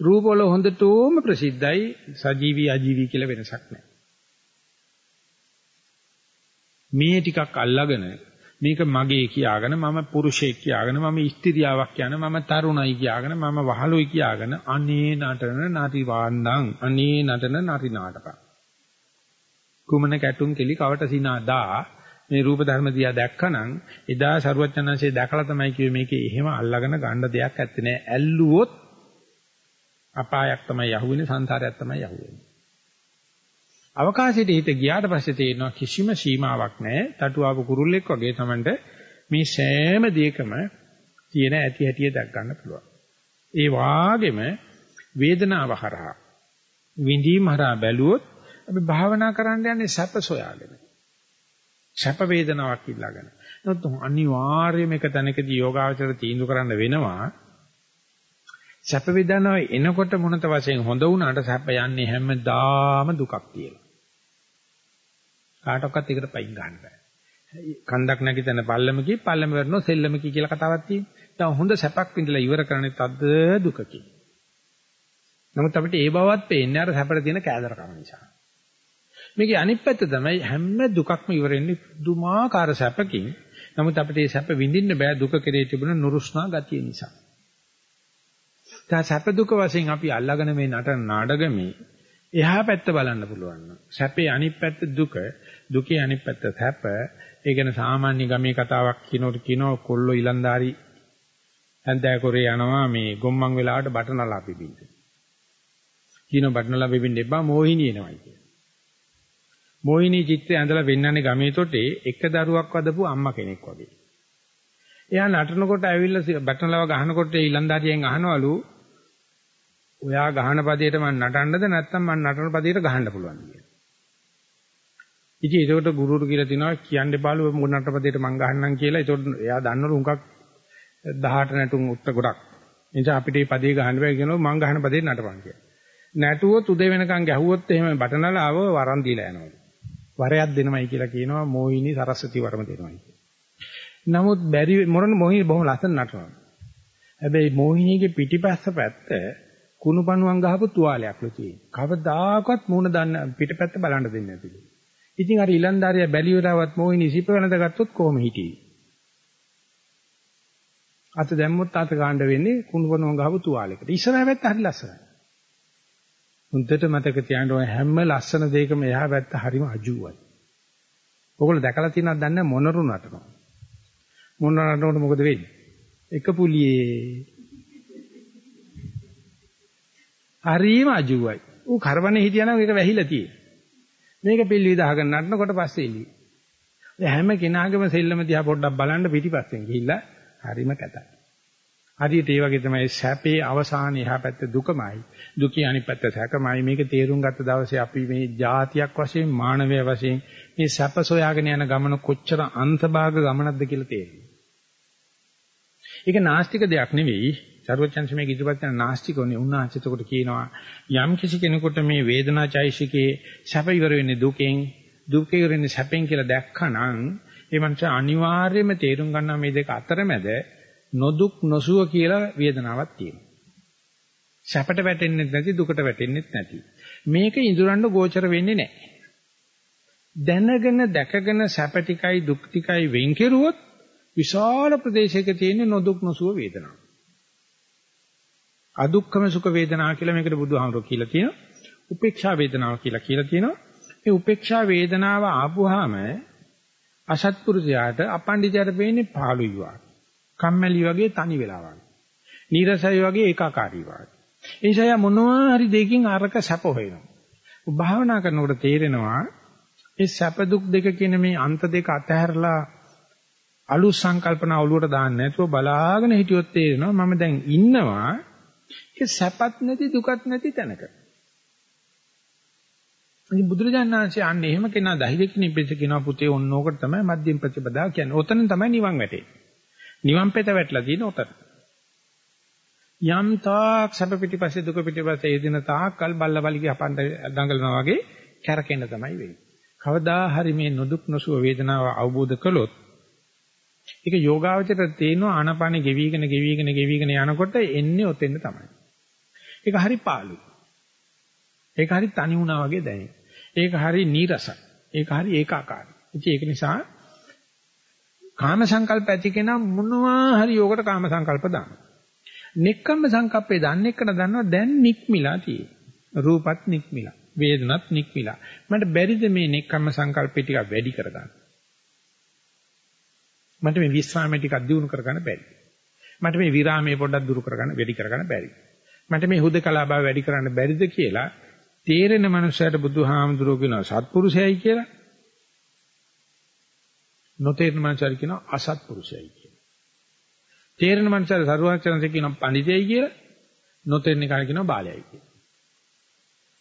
Speaker 1: රූප වල හොඳටම ප්‍රසිද්ධයි සජීවී අජීවී කියලා වෙනසක් නැහැ. මේ ටිකක් අල්ලාගෙන මේක මගේ කියාගෙන මම පුරුෂයෙක් කියාගෙන මම ස්ත්‍රියාවක් කියන මම තරුණයි කියාගෙන මම වහලුයි කියාගෙන අනේ නටන නටි වාන්නම් අනේ නටන නටි නාටක කුමන කැටුම් කෙලි කවට සිනාදා මේ රූප ධර්ම දිහා දැක්කනම් එදා සරුවචනංශේ දැකලා තමයි කිව්වේ මේකේ එහෙම අල්ලාගෙන ගන්න දෙයක් ඇත්තේ නෑ ඇල්ලුවොත් අපායක් තමයි යහුවෙන්නේ සංසාරයක් තමයි යහුවෙන්නේ අවකාශයට හිත ගියාට පස්සේ තේරෙනවා කිසිම සීමාවක් නැහැ. තටුවාපු කුරුල්ලෙක් වගේ Tamanට මේ සෑම දෙයකම තියෙන ඇති හැටිය දැක් ගන්න පුළුවන්. ඒ වාගෙම වේදනාව හරහා විඳීම හරහා බැලුවොත් අපි භාවනා කරන්න යන්නේ සැප සොයාගෙන. සැප වේදනාවක් ඉල්ලාගෙන. නමුත් අනිවාර්යයෙන්ම එක තැනකදී යෝගාවචර තීන්දුව කරන්න වෙනවා. සැප වේදනාව එනකොට මොනත වශයෙන් හොඳ වුණාට සැප යන්නේ හැමදාම දුකක් කියලා. කාටවත් ඒකට පයින් ගන්න බෑ. කන්දක් නැගිටින පල්ලමකී පල්ලම වරනෝ සෙල්ලමකී කියලා කතාවක් තියෙනවා. දැන් හොඳ සැපක් විඳලා ඉවර කරන්නේ තද්ද දුකකින්. නමුත් අපිට ඒ බවත් පේන්නේ අර සැපට තියෙන කෑදරකම නිසා. මේකේ අනිත් පැත්ත තමයි හැම දුකක්ම ඉවර වෙන්නේ දුමාකාර සැපකින්. නමුත් අපිට මේ සැප විඳින්න බෑ දුක කෙරේ තිබුණ නුරුස්නා ගතිය නිසා. දැන් සැප දුක වශයෙන් අපි අල්ලාගෙන මේ නටන නාඩගමේ එහා පැත්ත බලන්න පුළුවන්. සැපේ අනිත් පැත්ත දුක, දුකේ අනිත් පැත්ත සැප. ඒ කියන්නේ සාමාන්‍ය ගමේ කතාවක් කියනකොට කියනවා කොල්ලෝ ඊලන්දාරි හැන්දෑ කොරේ යනවා මේ ගොම්මන් වෙලාවට බටනලා පිපින්න. කියන බටනලා පිපින්න එපා මොහිනී එනවයි කියන. මොහිනී චිත්‍රය ඇඳලා වෙන්නන්නේ ගමේ තොටේ එක දරුවක් වදපු අම්මා කෙනෙක් වගේ. එයා නටනකොට ඇවිල්ලා බටනලව ගහනකොට ඊලන්දාරියෙන් අහනවලු ඔයා ගහන පදයට මම නටන්නද නැත්නම් මම නටන පදයට ගහන්න පුළුවන්ද කියලා. ඉතින් ඒකට ගුරුතුරු කියලා තිනවා කියන්න එපාලු මොන නටන පදයට මම ගහන්නම් කියලා. ඒකට එයා දන්නවලු උන්කක් 18 නැටුම් උත්ත ගොඩක්. එනිසා අපිට මේ පදේ ගහන්න බෑ කියනවා මං ගහන පදේ නටපන් කියලා. නැටුවොත් උදේ වෙනකන් ගැහුවොත් එහෙම බටනලාව වරන් දීලා යනවා. වරයක් දෙනවයි කියලා කියනවා මොහිනී සරස්වති වරම දෙනවයි. නමුත් බැරි මොරණ මොහිනී බොහොම ලස්සන නටනවා. හැබැයි මොහිනීගේ පිටිපස්ස පැත්ත කුණුපණුවන් ගහපු තුවාලයක්ලු තියෙනවා. කවදාකවත් මූණ දාන්න පිටපැත්ත බලන්න දෙන්නේ නැතිලු. ඉතින් අර ඊලන්දාරියා බැලියවලවත් මොහිනී සිප වෙනද ගත්තොත් කොහොම හිටියේ? අත දැම්මොත් අත ගන්න වෙන්නේ කුණුපණුවන් ගහපු තුවාලයකට. ඉස්සරහ පැත්ත හරි ලස්සනයි. හුද්දට මතක තියාගන්න ඕන හැම ලස්සන දෙයකම එහා පැත්ත හරිම අජුවයි. ඔයගොල්ලෝ දැකලා තියෙනවද දන්නේ මොනරු නටනවා. මොන නටනකොට මොකද වෙන්නේ? එක පුලියේ හරිම අජුවයි. ඌ කරවනේ හිටියනම් ඒක වැහිලා තියෙයි. මේක පිල්ලි විදාගෙන නටනකොට පස්සේ එළියි. හැම කෙනාගේම සෙල්ලම දිහා පොඩ්ඩක් බලන්න පිටිපස්සෙන් ගිහිල්ලා හරිම කැතයි. හරියට ඒ වගේ තමයි සැපේ අවසාන එහා පැත්ත දුකමයි. දුකේ අනිත් පැත්ත සැකමයි. මේක තේරුම් ගත්ත දවසේ අපි මේ જાතියක් වශයෙන් මානවය වශයෙන් මේ සැප සොයාගෙන යන ගමන කොච්චර අන්තභාග ගමනක්ද කියලා තේරෙනවා. ඒක නාස්තික දෙයක් නෙවෙයි. සර්වචන්ස මේක ඉදිරිපත් කරන නාස්තිකෝනේ උන්වහන්සේට කියනවා යම් කිසි කෙනෙකුට මේ වේදනා චෛසිකේ සැප ඉවර වෙන්නේ දුකෙන් දුක ඉවර වෙන්නේ සැපෙන් කියලා දැක්කනම් ඒ මනුස්සයා අනිවාර්යයෙන්ම තේරුම් ගන්නවා මේ දෙක අතරමැද නොදුක් නොසුව කියලා වේදනාවක් තියෙනවා. සැපට වැටෙන්නේ නැති දුකට වැටෙන්නේ නැති. මේක ඉඳුරන්න ගෝචර වෙන්නේ නැහැ. දැනගෙන දැකගෙන සැප ටිකයි දුක් ටිකයි වෙන් කෙරුවොත් විශාල ප්‍රදේශයක තියෙන නොදුක් නොසුව වේදනාව. අදුක්ඛම සුඛ වේදනා කියලා මේකට බුදුහාමුදුරුවෝ කියලා තියෙනවා. උපේක්ෂා වේදනාව කියලා කියලා තියෙනවා. මේ උපේක්ෂා වේදනාව ආපුවාම අසත්පුරුෂයාට අපණ්ඩිතයාට වෙන්නේ පාළුයි වගේ. කම්මැලි වගේ තනි වෙලා වගේ. නීරසයි වගේ ඒකාකාරී වගේ. ඒ නිසා මොනවා හරි දෙකින් අරක සැප හොයනවා. භාවනා කරනකොට තේරෙනවා මේ සැප දුක් දෙක කියන මේ අන්ත දෙක අතහැරලා අලුත් සංකල්පන ඔළුවට දාන්න නැතුව බලාගෙන හිටියොත් තේරෙනවා මම දැන් ඉන්නවා ඒ සැපත් නැති දුකත් නැති තැනක. ඉතින් බුදුරජාණන් වහන්සේ අන්න එහෙම කෙනා ධෛර්යකින් ඉපෙච්ච කෙනා පුතේ ඕනෝකට තමයි මධ්‍යම ප්‍රතිපදාව කියන්නේ. ඔතන තමයි නිවන් වැටෙන්නේ. නිවන් පෙත වැටලා තියෙන ඔතන. යම් තාක් සැප පිටිපස්සේ දුක පිටිපස්සේ යෙදෙන තාක් කල් බල්ල බලිගේ අපන්ට දඟලනවා වගේ කැරකෙන්න තමයි වෙන්නේ. කවදා හරි මේ නොදුක් නොසුව වේදනාව අවබෝධ කළොත් ඒක යෝගාවචරයට තේනවා ආනපානෙ ගෙවිගෙන ගෙවිගෙන ගෙවිගෙන යනකොට එන්නේ ඔතෙන්න තමයි. ඒක හරි පාළු. ඒක හරි තනි වුණා වගේ දැනෙනවා. ඒක හරි නීරසයි. ඒක හරි ඒකාකාරයි. ඉතින් ඒක නිසා කාම සංකල්ප ඇති කෙනා මොනවා හරි යෝගකට කාම සංකල්ප දානවා. නික්කම්ම සංකප්පේ දන්නේ එක්කන දන්නවා දැන් නික්මිලා තියෙන්නේ. රූපත් නික්මිලා. වේදනත් නික්මිලා. මට බැරිද මේ නික්කම්ම සංකල්පේ ටික වැඩි කරගන්න? මට මේ විස්රාමයේ ටිකක් දියුණු කරගන්න බැරි. මට මේ විරාමයේ පොඩ්ඩක් දුරු කරගන්න වැඩි කරගන්න බැරි. මට මේ හුදකලා බව වැඩි කරන්න බැරිද කියලා තේරෙන මනුස්සයට බුදුහාමුදුරුවෝ කියනවා සත්පුරුෂයයි කියලා. නොතේරෙන මනුස්සයට කියනවා අසත්පුරුෂයයි කියලා. තේරෙන මනුස්සයර සරුවචනසේ කියනවා පඬිතෙයි කියලා. නොතේරෙන කෙනා කියනවා බාලයයි කියලා.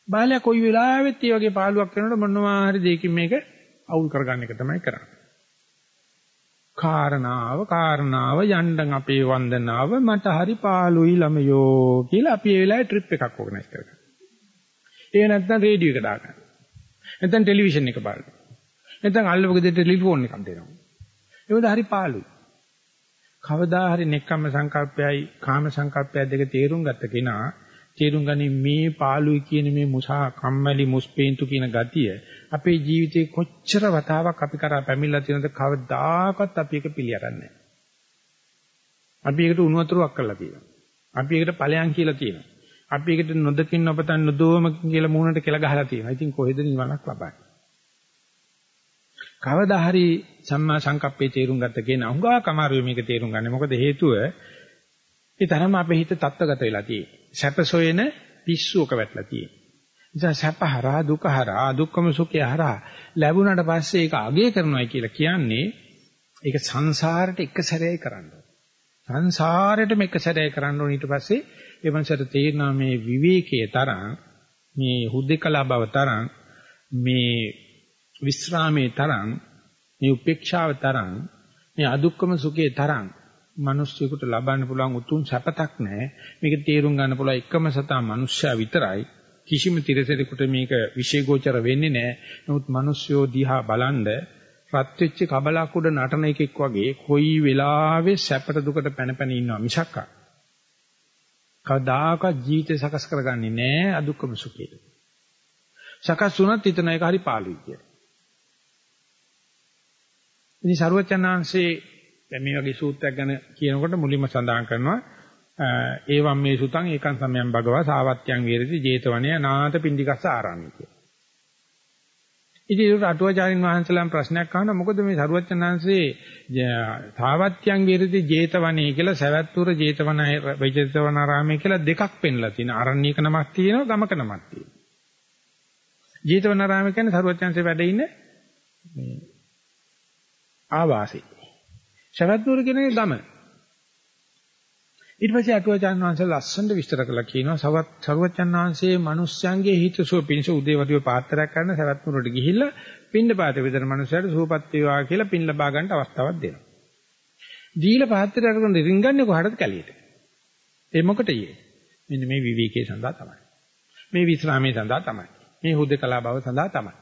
Speaker 1: බාලයා කොයි වෙලාවෙත් මේ වගේ පාළුවක් කරනකොට මොනවා හරි දෙයකින් මේක අවුල් කරගන්න එක තමයි කරන්නේ. කාරණාව කාරණාව යන්න අපේ වන්දනාව මට හරි පාළුයි ළමයෝ කියලා අපි ඒ වෙලාවේ ට්‍රිප් එකක් ඕගනයිස් කරගන්නවා. ඒ නැත්නම් රේඩියෝ එක දාගන්න. නැත්නම් ටෙලිවිෂන් එක බලන්න. නැත්නම් අල්ලපු ගෙදරට ටෙලිෆෝන් එකක් දෙනවා. ඒකද හරි පාළුයි. කවදා හරි නෙක්කම්ම සංකල්පයයි කාම සංකල්පයයි දෙක තේරුම් ගත්ත කෙනා තේරුම් ගනි මේ පාළුයි කියන මේ මුසා කම්මැලි මුස්පේන්තු කියන ගතිය අපේ ජීවිතේ කොච්චර වතාවක් අපි කරා පැමිණලා තියෙනද කවදාකවත් අපි ඒක පිළිඅරන්නේ නැහැ. අපි ඒකට උණු වතුරක් කරලා තියෙනවා. අපි ඒකට ඵලයන් කියලා තියෙනවා. අපි ඒකට නොදකින් නොපතන් නොදෝම කියලා මූණට කියලා ගහලා තියෙනවා. ඉතින් කොහෙද නිවනක් ලබන්නේ? කවදා හරි සම්මා සංකප්පේ තේරුම් ගත්ත කෙනා හුඟා කමාරුවේ මේක තේරුම් ගන්න. මොකද හේතුව ඒ තරම අපේ හිත තත්ත්වගත වෙලා තියෙන්නේ. සැපසොයන පිස්සුවක වැටලා තියෙන්නේ. නිසා සැප හරහා දුක හරහා දුක්ඛම සුඛය හරහා ලැබුණාට පස්සේ ඒක අගය කරනවා කියලා කියන්නේ ඒක සංසාරයට එක සැරේයි කරන්න සංසාරෙටම එක සැරේ කරන්න ඕන ඊට පස්සේ ඒ මනසට තේරෙනවා මේ විවේකයේ තරම් මේ හුදෙකලා බව තරම් මේ විස්රාමයේ තරම් මේ උපේක්ෂාව තරම් මේ අදුක්කම සුඛයේ තරම් මිනිස්සුෙකුට ලබන්න පුළුවන් උතුම් සැපතක් නැහැ. මේක තේරුම් ගන්න පුළුවන් එකම සතා මිනිස්සයා විතරයි. කිසිම තිරසෙකුට මේක විශේෂෝචර වෙන්නේ නැහැ. නමුත් මිනිස්සුયો දිහා බලන්ද රත් වෙච්ච කබලක් උඩ නටන එකෙක් වගේ කොයි වෙලාවෙ සැපට දුකට පැන පැන ඉන්නවා මිසක් කවදාකවත් ජීවිතය සකස් කරගන්නේ නැහැ අදුක්කම සුඛයට. සකස් වුණත් හිතන එක හරි පාළුයි කියලා. ඉතින් සරුවචනාංශේ දැන් මේ වගේ සූත්‍රයක් ගැන කියනකොට මුලින්ම සඳහන් කරනවා ඒවම් මේ සුතං ඒකං සමයං භගවා සාවත්‍යං වේරති 제තවණය නාත පින්ඩිකස්ස ආරාමිකය. ඉතින් රටුවචාරින් වහන්සලාම් ප්‍රශ්නයක් අහනවා මොකද මේ සරුවචනාංශේ සාවත්‍යං වේරති 제තවණේ කියලා සවැත්තුර 제තවණ වේජිතවණ ආරාමයේ කියලා දෙකක් පෙන්ලා තියෙනවා. අරණ්‍යක නමක් තියෙනවා ගමක නමක් තියෙනවා. 제තවණ ආරාමය කියන්නේ සරුවචනාංශේ වැඩ ඉන්නේ මේ ආවාසී. ශරත්නූර කියන්නේ ගම. ඊට පස්සේ අටුවචාන් වහන්සේ ලස්සනට විස්තර කළා කියනවා සවත් සරුවචන් වහන්සේ මිනිස්යන්ගේ හිතසුව පිණිස උදේවරුේ පාත්‍රයක් කරන සරත්නූරට ගිහිල්ලා පින්න පාත විතර මිනිස්සුන්ට සූපත් වේවා කියලා පින් ලබා ගන්න අවස්ථාවක් දෙනවා. දීලා පාත්‍රය අරගෙන රින්ගන්නේ කොහටද කැලියට? ඒ මොකටද මෙන්න මේ විවේකයේ සඳහා තමයි. මේ විස්රාමයේ සඳහා තමයි. මේ හුදකලා බව සඳහා තමයි.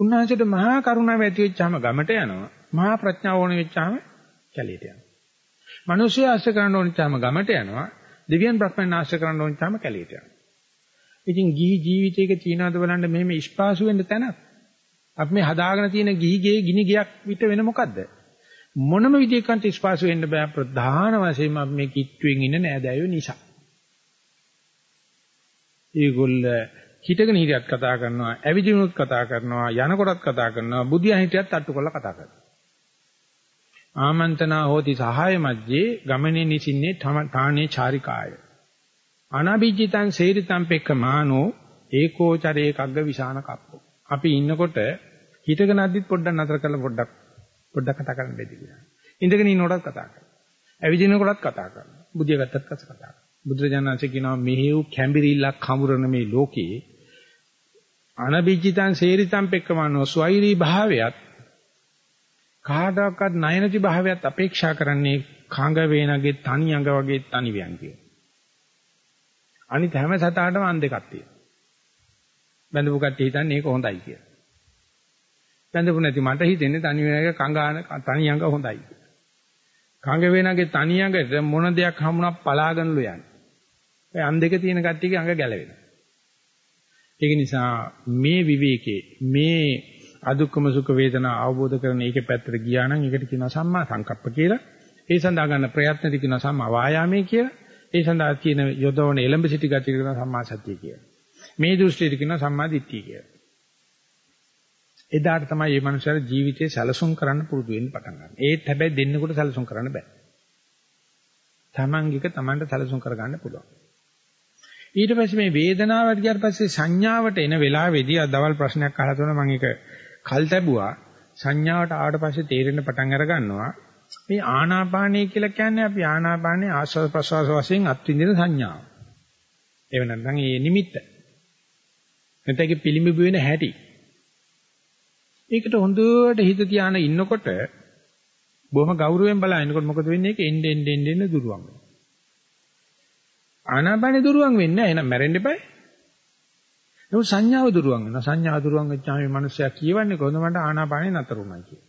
Speaker 1: උන්වහන්සේට මහා කරුණාව ඇති වෙච්චාම ගමට යනවා. මහා ප්‍රඥාව ඕන වෙච්චාම කැලියට යනවා. මිනිස්සු ආශ්‍රය කරන්න ඕන වෙච්චාම ගමට යනවා. දෙවියන් බ්‍රහ්මයන් ආශ්‍රය කරන්න ඕන වෙච්චාම කැලියට යනවා. ඉතින් ගිහි ජීවිතයක තියනවාද බලන්න මෙහෙම ඉස්පාසු වෙන්න තැනක්. අපි මේ හදාගෙන තියෙන ගිහි ගේ ගිනි ගයක් විතර වෙන මොකද්ද? මොනම විදිහකට ඉස්පාසු වෙන්න බෑ ප්‍රධාන වශයෙන්ම අපි මේ කිට්ටුවෙන් ඉන්න නෑදෑයෝ නිසා. ඒගොල්ල හිටගෙන හිටියත් කතා කරනවා, ඇවිදිනුත් කතා කරනවා, යනකොටත් කතා කරනවා, බුදියා හිටියත් අට්ටු කරලා කතා කරනවා. ආමන්ත්‍රණා හෝති සහාය මැජ්ජේ ගමනේ නිසින්නේ තානේ චාරිකාය. අනබිජිතං සේරිතං පෙක්කමානෝ ඒකෝචරේ කග්ග විසාන කප්පෝ. අපි ඉන්නකොට හිටගෙන අද්දිත් පොඩ්ඩක් නතර කරලා පොඩ්ඩක් පොඩ්ඩක් කතා කරන්න බැරි කියලා. ඉඳගෙන ඉන්නකොටත් කතා කරනවා. ඇවිදිනකොටත් කතා කරනවා. බුදියා ගත්තත් කතා කරනවා. බුදුරජාණන්සේ කියනවා මෙහෙව් කැඹිරිල්ලක් හමුරන මේ ලෝකේ අනබිජිතං සේරිතං පෙක්කමනෝ ස්වෛරී භාවයත් කාටවත් නයනති භාවයත් අපේක්ෂා කරන්නේ කඟ වේනගේ තනි අඟ වගේ තනි වියන් කිය. අනිත් හැම සතාටම අන් දෙකක් තියෙනවා. බඳපු කට්ටිය හිතන්නේ ඒක හොඳයි කියලා. බඳපු නැති මට හිතෙන්නේ තනි වෙනගේ කඟාන තනි අඟ හොඳයි. කඟ වේනගේ තනි අඟට මොන දෙයක් හමුණා පලාගෙනලු යන්නේ. ඒ අන් දෙක තියෙන කට්ටියගේ අඟ ගැලවෙනවා. ඒක නිසා මේ විවේකේ මේ අදුක්කම සුඛ වේදනා අවබෝධ කරන එකේ පැත්තට ගියා නම් ඒකට කියනවා සම්මා සංකප්ප කියලා. ඒ සඳහා ගන්න ප්‍රයත්නදි කියනවා සම්මා වායාමයේ කියලා. ඒ සඳහා කියන යොදවන එලඹ සිටි ගතිය කියනවා සම්මා සතිය කියලා. මේ දෘෂ්ටියට කියනවා සම්මා දිට්ඨිය කියලා. එදාට තමයි මේ මනුස්සයාට ජීවිතේ සැලසුම් කරන්න පුරුදු වෙන්න පටන් ගන්න. ඒත් හැබැයි දෙන්නෙකුට සැලසුම් කරන්න බෑ. තමන්ගික තමන්ට සැලසුම් කරගන්න පුළුවන්. ඊට පස්සේ මේ වේදනාවට ගියාට පස්සේ සංඥාවට එන වෙලාවේදී අද දවල් ප්‍රශ්නයක් අහලා තුන මම ඒක කල් තැබුවා සංඥාවට ආවට පස්සේ තේරෙන්න පටන් අර ගන්නවා මේ ආනාපානය කියලා කියන්නේ අපි ආනාපානයේ ආස්වාද ප්‍රසවාස වශයෙන් අත්විඳින සංඥාව. ඒව නැත්නම් ඒ නිමිත්ත. නැත්නම් ඒක පිළිඹු වෙන හැටි. ඒකට හොඳට හිත තියාන ඉන්නකොට බොහොම ගෞරවයෙන් බලනකොට මොකද වෙන්නේ? ඒක එන්න එන්න එන්න එන්න දුරවන් වෙනවා. ආනාපානෙ දුරවන් වෙන්නේ නැහැ. එහෙනම් මැරෙන්න එපායි. නමුත් සංඥාව දුරවන් වෙනවා. සංඥාව දුරවන් වෙච්චාම මේ මිනිස්සයා කියවන්නේ කොහොමද මට ආනාපානෙ නතර වුණා කියලා.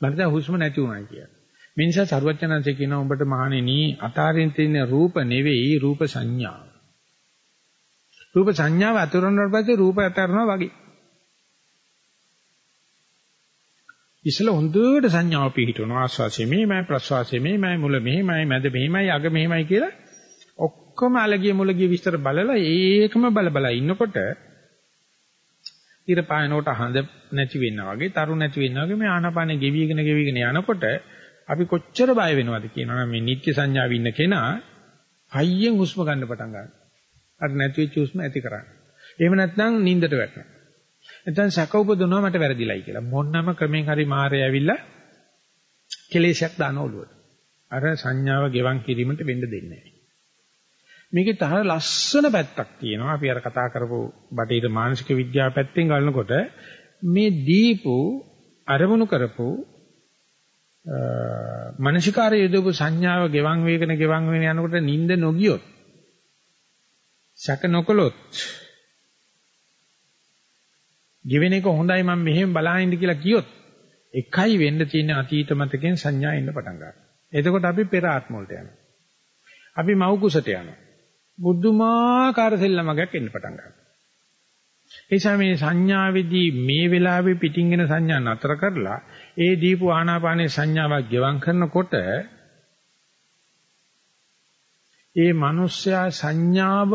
Speaker 1: මට දැන් හුස්ම නැති වුණා කියලා. මේ නිසා සරුවචනන්සේ කියනවා උඹට මහණෙනි අතාරින් තියෙන රූප නෙවෙයි රූප සංඥා. රූප සංඥාව අතුරුනට පස්සේ රූප අතරනවා වගේ. ඉස්සල හොඳට සංඥාව පිහිටවනවා ආස්වාසිය මෙහෙමයි ප්‍රස්වාසිය මෙහෙමයි මුල මෙහෙමයි මැද මෙහෙමයි අග මෙහෙමයි කියලා ඔක්කොම අලගිය මුලගිය විස්තර බලලා ඒකම බල බල ඉන්නකොට ඉර පායනකොට හඳ නැති වෙනවා වගේ තරු නැති වෙනවා වගේ මේ ආනාපානෙ ගෙවිගෙන ගෙවිගෙන යනකොට අපි කොච්චර බය වෙනවද කියනවා මේ නිත්‍ය සංඥාවේ ඉන්න කෙනා හයියෙන් හුස්ම ගන්න පටන් ගන්නවා. අර නැති වෙච්ච හුස්ම ඇති කරන්නේ. එහෙම නැත්නම් නිින්දට වැටෙනවා. නැත්නම් සැක උපදිනවා මට වැරදිලයි කියලා. මොන්නම ක්‍රමෙන් හරි මාරය ඇවිල්ලා කෙලෙසයක් දාන ඔළුවට. අර සංඥාව ගෙවන් කිරීමට වෙන්න දෙන්නේ නැහැ. මේකේ තහ ලස්සන පැත්තක් තියෙනවා. අපි අර කතා කරපු බටේර මානසික විද්‍යාව පැත්තෙන් ගන්නකොට මේ දීපු අරමුණු කරපු මනසිකාරය යොදවපු සංඥාව ගෙවන් වේගන ගෙවන් වෙන යනකොට නිින්ද නොගියොත් සැක නොකළොත් ජීවෙන එක හොඳයි මම මෙහෙම බලහින්ද කියලා කියොත් එකයි වෙන්න තියෙන අතීත මතකෙන් සංඥා එන්න පටන් ගන්නවා. එතකොට අපි පෙර ආත්ම වලට යනවා. අපි මව් කුසට යනවා. බුද්ධමාකාර සෙල්ලමක් එන්න පටන් ගන්නවා. එيشා මේ සංඥාවේදී මේ වෙලාවේ පිටින් එන සංඥා නතර කරලා ඒ දීපු ආනාපානේ සංඥාවක් ගෙවම් කරනකොට ඒ මිනිස්යා සංඥාව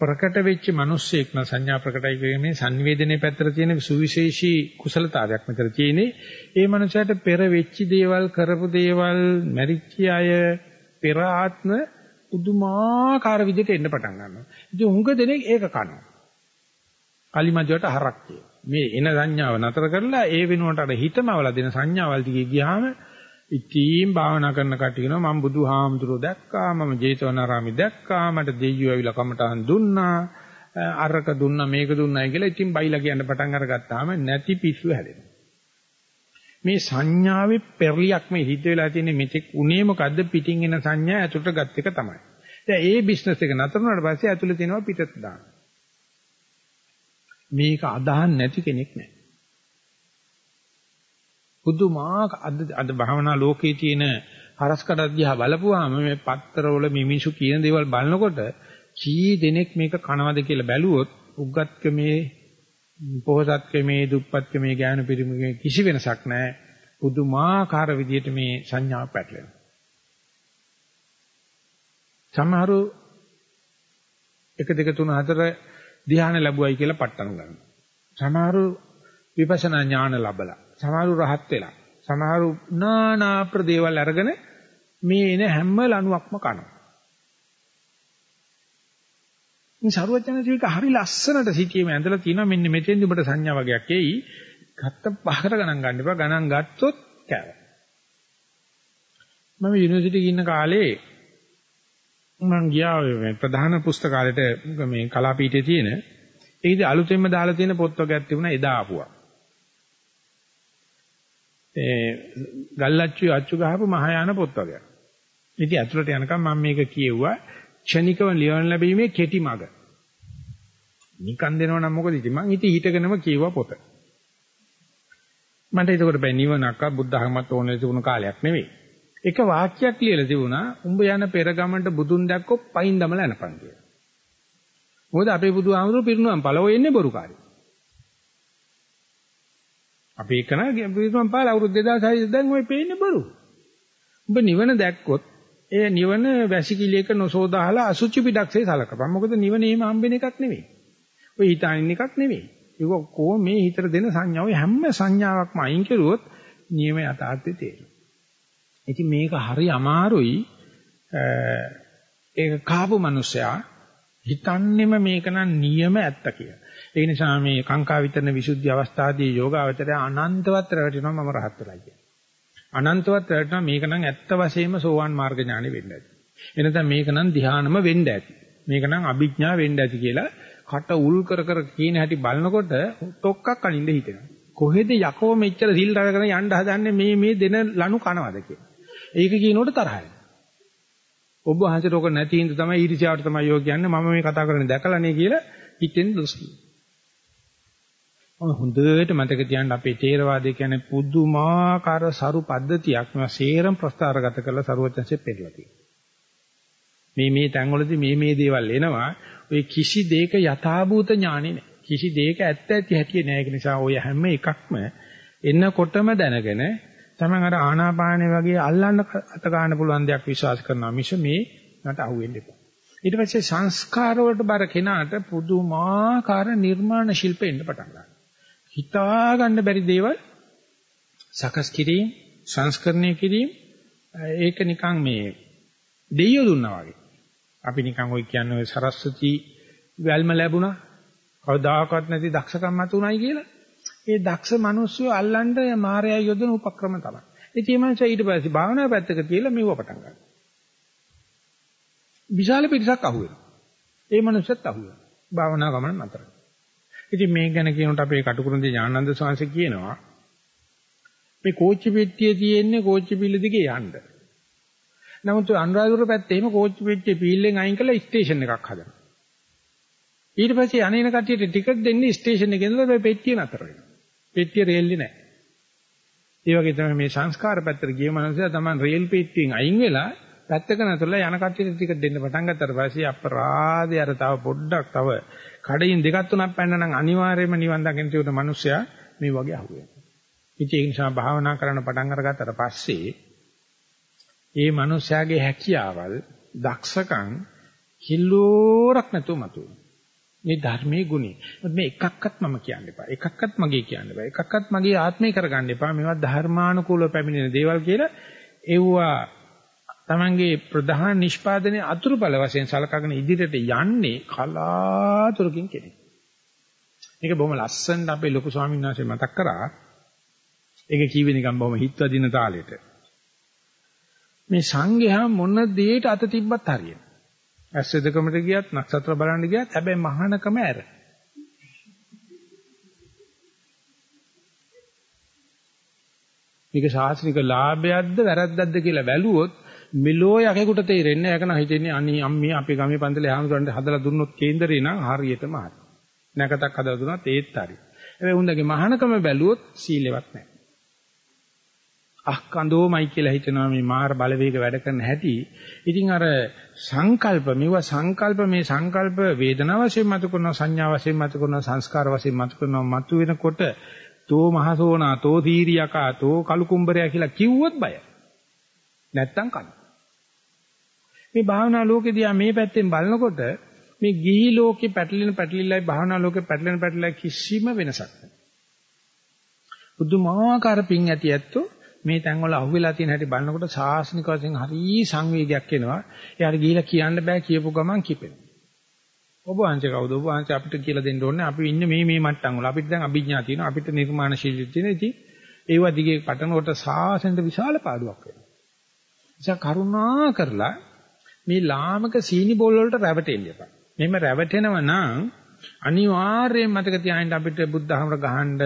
Speaker 1: ප්‍රකට වෙච්ච මිනිස්සෙක් න සංඥා ප්‍රකටයි කියන්නේ සංවේදනයේ පැත්තට තියෙන සුවිශේෂී කුසලතාවයක් මෙතන තියෙන්නේ. ඒ මනුස්සයාට පෙර වෙච්ච දේවල් කරපු දේවල් මැරිච්ච අය පෙර ආත්ම පුදුමාකාර විදිහට එන්න පටන් ගන්නවා. ඉතින් උංග දෙනෙක් ඒක කනවා. කලිමජුවට හරක් මේ එන සංඥාව නතර කරලා ඒ වෙනුවට අර හිතමවල දෙන සංඥාවල් දිගේ ගියාම ඉතින් භාවනා කරන කට්ටිය කියනවා මම බුදුහාමුදුරුවෝ දැක්කා මම ජේතවනාරාමි දැක්කා මට දෙයියෝ ඇවිල්ලා කමටහන් දුන්නා අරක දුන්නා මේක දුන්නායි කියලා ඉතින් බයිලා කියන්න පටන් අරගත්තාම නැති පිස්සු හැදෙනවා. මේ සංඥාවේ පෙරලියක් මේ හිත වෙලා තියෙන මෙතෙක් උනේ මොකද්ද? පිටින් එන සංඥා ඇතුළට ගත් එක තමයි. දැන් ඒ බිස්නස් එක නතර වුණාට පස්සේ ඇතුළේ තියෙනවා පිටත දාන. මේක අදහන් නැති කෙනෙක් නැහැ පුදුමාක අද අද භාවනා ලෝකයේ තියෙන හරස්කඩ දිහා බලපුවාම මේ පත්තරවල මිමිසු කියන දේවල් බලනකොට කී දෙනෙක් මේක කනවද කියලා බැලුවොත් උග්ගත්කමේ පොහසත්කමේ දුප්පත්කමේ ඥාන පිරිමගේ කිසි වෙනසක් නැහැ. පුදුමාකාර විදිහට මේ සංඥා පැටලෙනවා. සමහරු 1 2 3 4 ධ්‍යාන ලැබුවයි කියලා පට්ටම් ගන්නවා. සමහරු විපස්සනා ඥාන ලැබලා සමහරු රහත් වෙලා. සමහරු නානා ප්‍රදේවල් අරගෙන මේ එන හැම ලණුවක්ම කනවා. මේ ਸਰවඥාජීවික හරි ලස්සනට සිටියේ ඇඳලා තියෙනවා මෙන්න මෙතෙන්දි ඔබට සංඥා වගේක් එයි. ගත්ත පහකට ගණන් ගන්න එපා. ගණන් ගත්තොත් කෑවා. මම යුනිවර්සිටි ගින්න කාලේ මම ගියා මේ ප්‍රධාන පුස්තකාලයට මේ කලාපීඨයේ තියෙන ඒකදී අලුතෙන්ම දාලා තියෙන පොත් වර්ගයක් තිබුණා එදා ආපුවා. ඒ ගල්ලච්චු අච්චු ගහපු මහායාන පොත් වගේ. ඉතින් ඇතුළට යනකම් මම මේක කියෙව්වා ක්ෂණිකව ලියවන ලැබීමේ කෙටි මඟ. නිකන් දෙනව නම් මොකද ඉතින් මං ඉතින් හිටගෙනම කියෙව්වා පොත. මට ඒකට බෑ නිවනක් බුද්ධ ධර්මත් ඕනේ තිබුණු කාලයක් නෙවෙයි. එක වාක්‍යයක් ලියලා තිබුණා උඹ යන පෙර ගමන්ට බුදුන් දැක්කොත් පයින් දමලා යනපන් කියලා. මොකද අපේ බුදුහාමුදුරුවෝ පිරිනුවම් පළව එන්නේ බොරුකාරී. අපි එකන විසම පාල අවුරුදු 2600 දැන් ඔය පේන්නේ බරු. උඹ නිවන දැක්කොත් ඒ නිවන වැසිකිළියක නොසෝදාහලා අසුචි පිටක්සේ සලකපන්. මොකද නිවන එහෙම හම්බෙන එකක් නෙවෙයි. ඔය හිතානින් එකක් නෙවෙයි. ඒක කොහොම මේ හිතට දෙන සංඥාව හැම සංඥාවක්ම අයින් කරුවොත් නියම යථාර්ථය තේරෙනවා. ඉතින් මේක හරි අමාරුයි. ඒක කාපු මිනිසයා හිතන්නේම මේක නම් නියම ඇත්ත කියලා. ඒ නිසා මේ කාංකා විතරන විසුද්ධි අවස්ථාවේ යෝගාවචරය අනන්තවත් රැවටෙනවා මම රහත් වෙලා කියන්නේ. අනන්තවත් රැවටෙනවා මේක නම් ඇත්ත වශයෙන්ම සෝවාන් මාර්ග ඥානෙ වෙන්න ඇති. එනතන මේක නම් ධ්‍යානම වෙන්න ඇති. මේක නම් අභිඥා වෙන්න ඇති කියලා කට උල් කර කර කියන හැටි බලනකොට තොක්කක් අනින්න හිතෙනවා. කොහෙද යකෝ මෙච්චර සිල් රැගෙන යන්න හදන්නේ මේ මේ දෙන ලනු කනවද කියලා. ඒක කියනකොට තරහයි. ඔබ වහන්සේට ඔක නැති හින්දා තමයි ඊර්ෂ්‍යාවට තමයි යෝ කියන්නේ මම මේ කතා කරන්නේ දැකලානේ කියලා හිතෙන් දොස් කියනවා. හොඳට මතක තියාගන්න අපේ තේරවාදය කියන්නේ පුදුමාකාර සරු පද්ධතියක් මේවා සේරම ප්‍රස්තාරගත කරලා සරුවචන්සේ පෙන්නලා තියෙනවා. මේ මේ තැන්වලදී මේ මේ දේවල් එනවා ඔය කිසි දෙයක යථාභූත ඥානෙ නැහැ. කිසි දෙයක ඇත්ත ඇති හැටි නැහැ. ඒක නිසා ඔය හැම එකක්ම එන්නකොටම දැනගෙන තමයි අර ආනාපානෙ වගේ අල්ලන්න අත ගන්න පුළුවන් දෙයක් විශ්වාස කරනවා මිස මේ නට අහුවෙන්න එපා. ඊට පස්සේ සංස්කාර වලට බර කෙනාට පුදුමාකාර නිර්මාණ ශිල්ප එන්න පටන් ගන්නවා. හිතා ගන්න බැරි දේවල් සකස් කිරීම, සංස්කරණය කිරීම ඒක නිකන් මේ දෙයියෝ දුන්නා වගේ. අපි නිකන් ඔය කියන්නේ සරස්වති වැල්ම ලැබුණා. කවදාකවත් නැති දක්ෂකම් මතුණයි කියලා. ඒ දක්ෂ මිනිස්සු අල්ලන්න මායя යොදන උපක්‍රම තමයි. ඉතින් මේ මනුස්සයා ඊට පස්සේ භාවනා පැත්තක තියලා මෙව පටන් ගන්නවා. විශාල පිරිසක් අහුවෙනවා. ඒ මනුස්සයත් අහුවෙනවා. භාවනා ගමන නතර. ඉතින් මේක ගැන කියනකොට අපේ කටුකුරුන්දී ඥානන්ද ස්වාමීන් කියනවා මේ කෝච්චි පෙට්ටියේ තියෙන්නේ කෝච්චි පිල්ල දිගේ යන්න. නමුත් අනුරාධපුර පැත්තේ එහෙම කෝච්චි පෙට්ටියේ පීල්ලෙන් අයින් කරලා ස්ටේෂන් එකක් හදනවා. ඊට පස්සේ අනේන කට්ටියට ටිකට් දෙන්නේ ස්ටේෂන් එකේ ඉඳලා මේ පෙට්ටිය නතර වෙනවා. පෙට්ටිය රේල්ලේ නැහැ. ඒ වගේ තමයි මේ සංස්කාර පැත්තට ගිය මනුස්සයා තමයි රේල් පෙට්ටියෙන් අයින් වෙලා පැත්තක නතරලා යන කට්ටියට ටිකට් දෙන්න පටන් ගත්තට පස්සේ අපරාධය අර තව පොඩ්ඩක් තව කඩින් දෙකක් තුනක් පැන්න නම් අනිවාර්යයෙන්ම නිවන් දකින්න තියෙන මනුස්සයා මේ වගේ අහුවෙනවා. ඉතින් ඒ නිසා භාවනා කරන්න පටන් අරගත්තට පස්සේ ඒ මනුස්සයාගේ හැකියාවල් දක්ෂකම් කිලෝරක් නැතුව මතුවෙනවා. මේ ධර්මයේ ගුණය. මේ එකක්වත් මම කියන්න එපා. එකක්වත් මගේ කියන්න එපා. එකක්වත් මගේ ආත්මේ කරගන්න එපා. මේවා ධර්මානුකූලව පැමිණෙන දේවල් කියලා එව්වා තමන්ගේ ප්‍රධාන නිෂ්පාදනයේ අතුරුඵල වශයෙන් සලකගෙන ඉදිරියට යන්නේ කලාතුරකින් කෙනෙක්. මේක බොහොම ලස්සනට අපේ ලොකු ස්වාමීන් වහන්සේ මතක් කරා. ඒක කීවේ නිකන් බොහොම හිතවදින තාලෙට. මේ සංඝයා මොන දෙයකට අත තිබ්බත් හරියන. ඇස් දෙකමට ගියත් නක්ෂත්‍ර බලන්න ගියත් හැබැයි මහානකම ඇර. මේක ශාස්ත්‍රික ලාභයක්ද වැරද්දක්ද කියලා බැලුවොත් මෙලෝ යකෙකුට තේරෙන්නේ නැහැ. ඒක නම් හිතෙන්නේ අනී අම්මී අපේ ගමේ පන්සලේ ආමතුරන්ට හදලා දුන්නොත් කේන්දරේ නම් හරියටම හරි. නැකතක් හදලා දුන්නත් ඒත් හරි. හැබැයි උන්දගේ මහානකම බැලුවොත් සීලෙවත් නැහැ. අහ කඳෝමයි කියලා හිතනවා මේ මාර බලවේග වැඩ කරන හැටි. ඉතින් අර සංකල්ප මෙව සංකල්ප මේ සංකල්ප වේදනා වශයෙන් මතු කරනවා සංඥා වශයෙන් මතු කරනවා සංස්කාර වශයෙන් මතු කරනවා මතු වෙනකොට තෝ මහසෝනා තෝ තීරියකා තෝ කලුකුම්බරයා කියලා කිව්වොත් බය. නැත්තම් කන. මේ භාවනා ලෝකෙදී මේ පැත්තෙන් බලනකොට මේ ගිහි ලෝකේ පැටලෙන පැටලිලයි භාවනා ලෝකේ පැටලෙන පැටලයි කිසිම වෙනසක් නැහැ. බුදුමාකාර පිං ඇති ඇත්තෝ මේ තැන්වල අහුවෙලා තියෙන හැටි බලනකොට සාසනික වශයෙන් හරි සංවේගයක් එනවා. එයාට ගිහිලා කියන්න බෑ කියපු ගමන් කිපෙනවා. ඔබ වහන්සේ කවුද? ඔබ වහන්සේ අපිට කියලා දෙන්න ඕනේ. අපි ඉන්නේ මේ මේ මට්ටම් වල. අපිට දැන් අභිඥා තියෙනවා. අපිට නිර්මාණශීලී තියෙනවා. ඉතින් ඒවා දිගේ පටනකොට සාසනෙට විශාල පාඩුවක් වෙනවා. නිසා කරුණා කරලා මේ ලාමක සීනි බෝල් වලට රැවටෙන්න එපා. මෙහෙම රැවටෙනවා නම් අනිවාර්යයෙන් මතක තියාගන්න අපිට බුද්ධ ධර්මර ගහන්න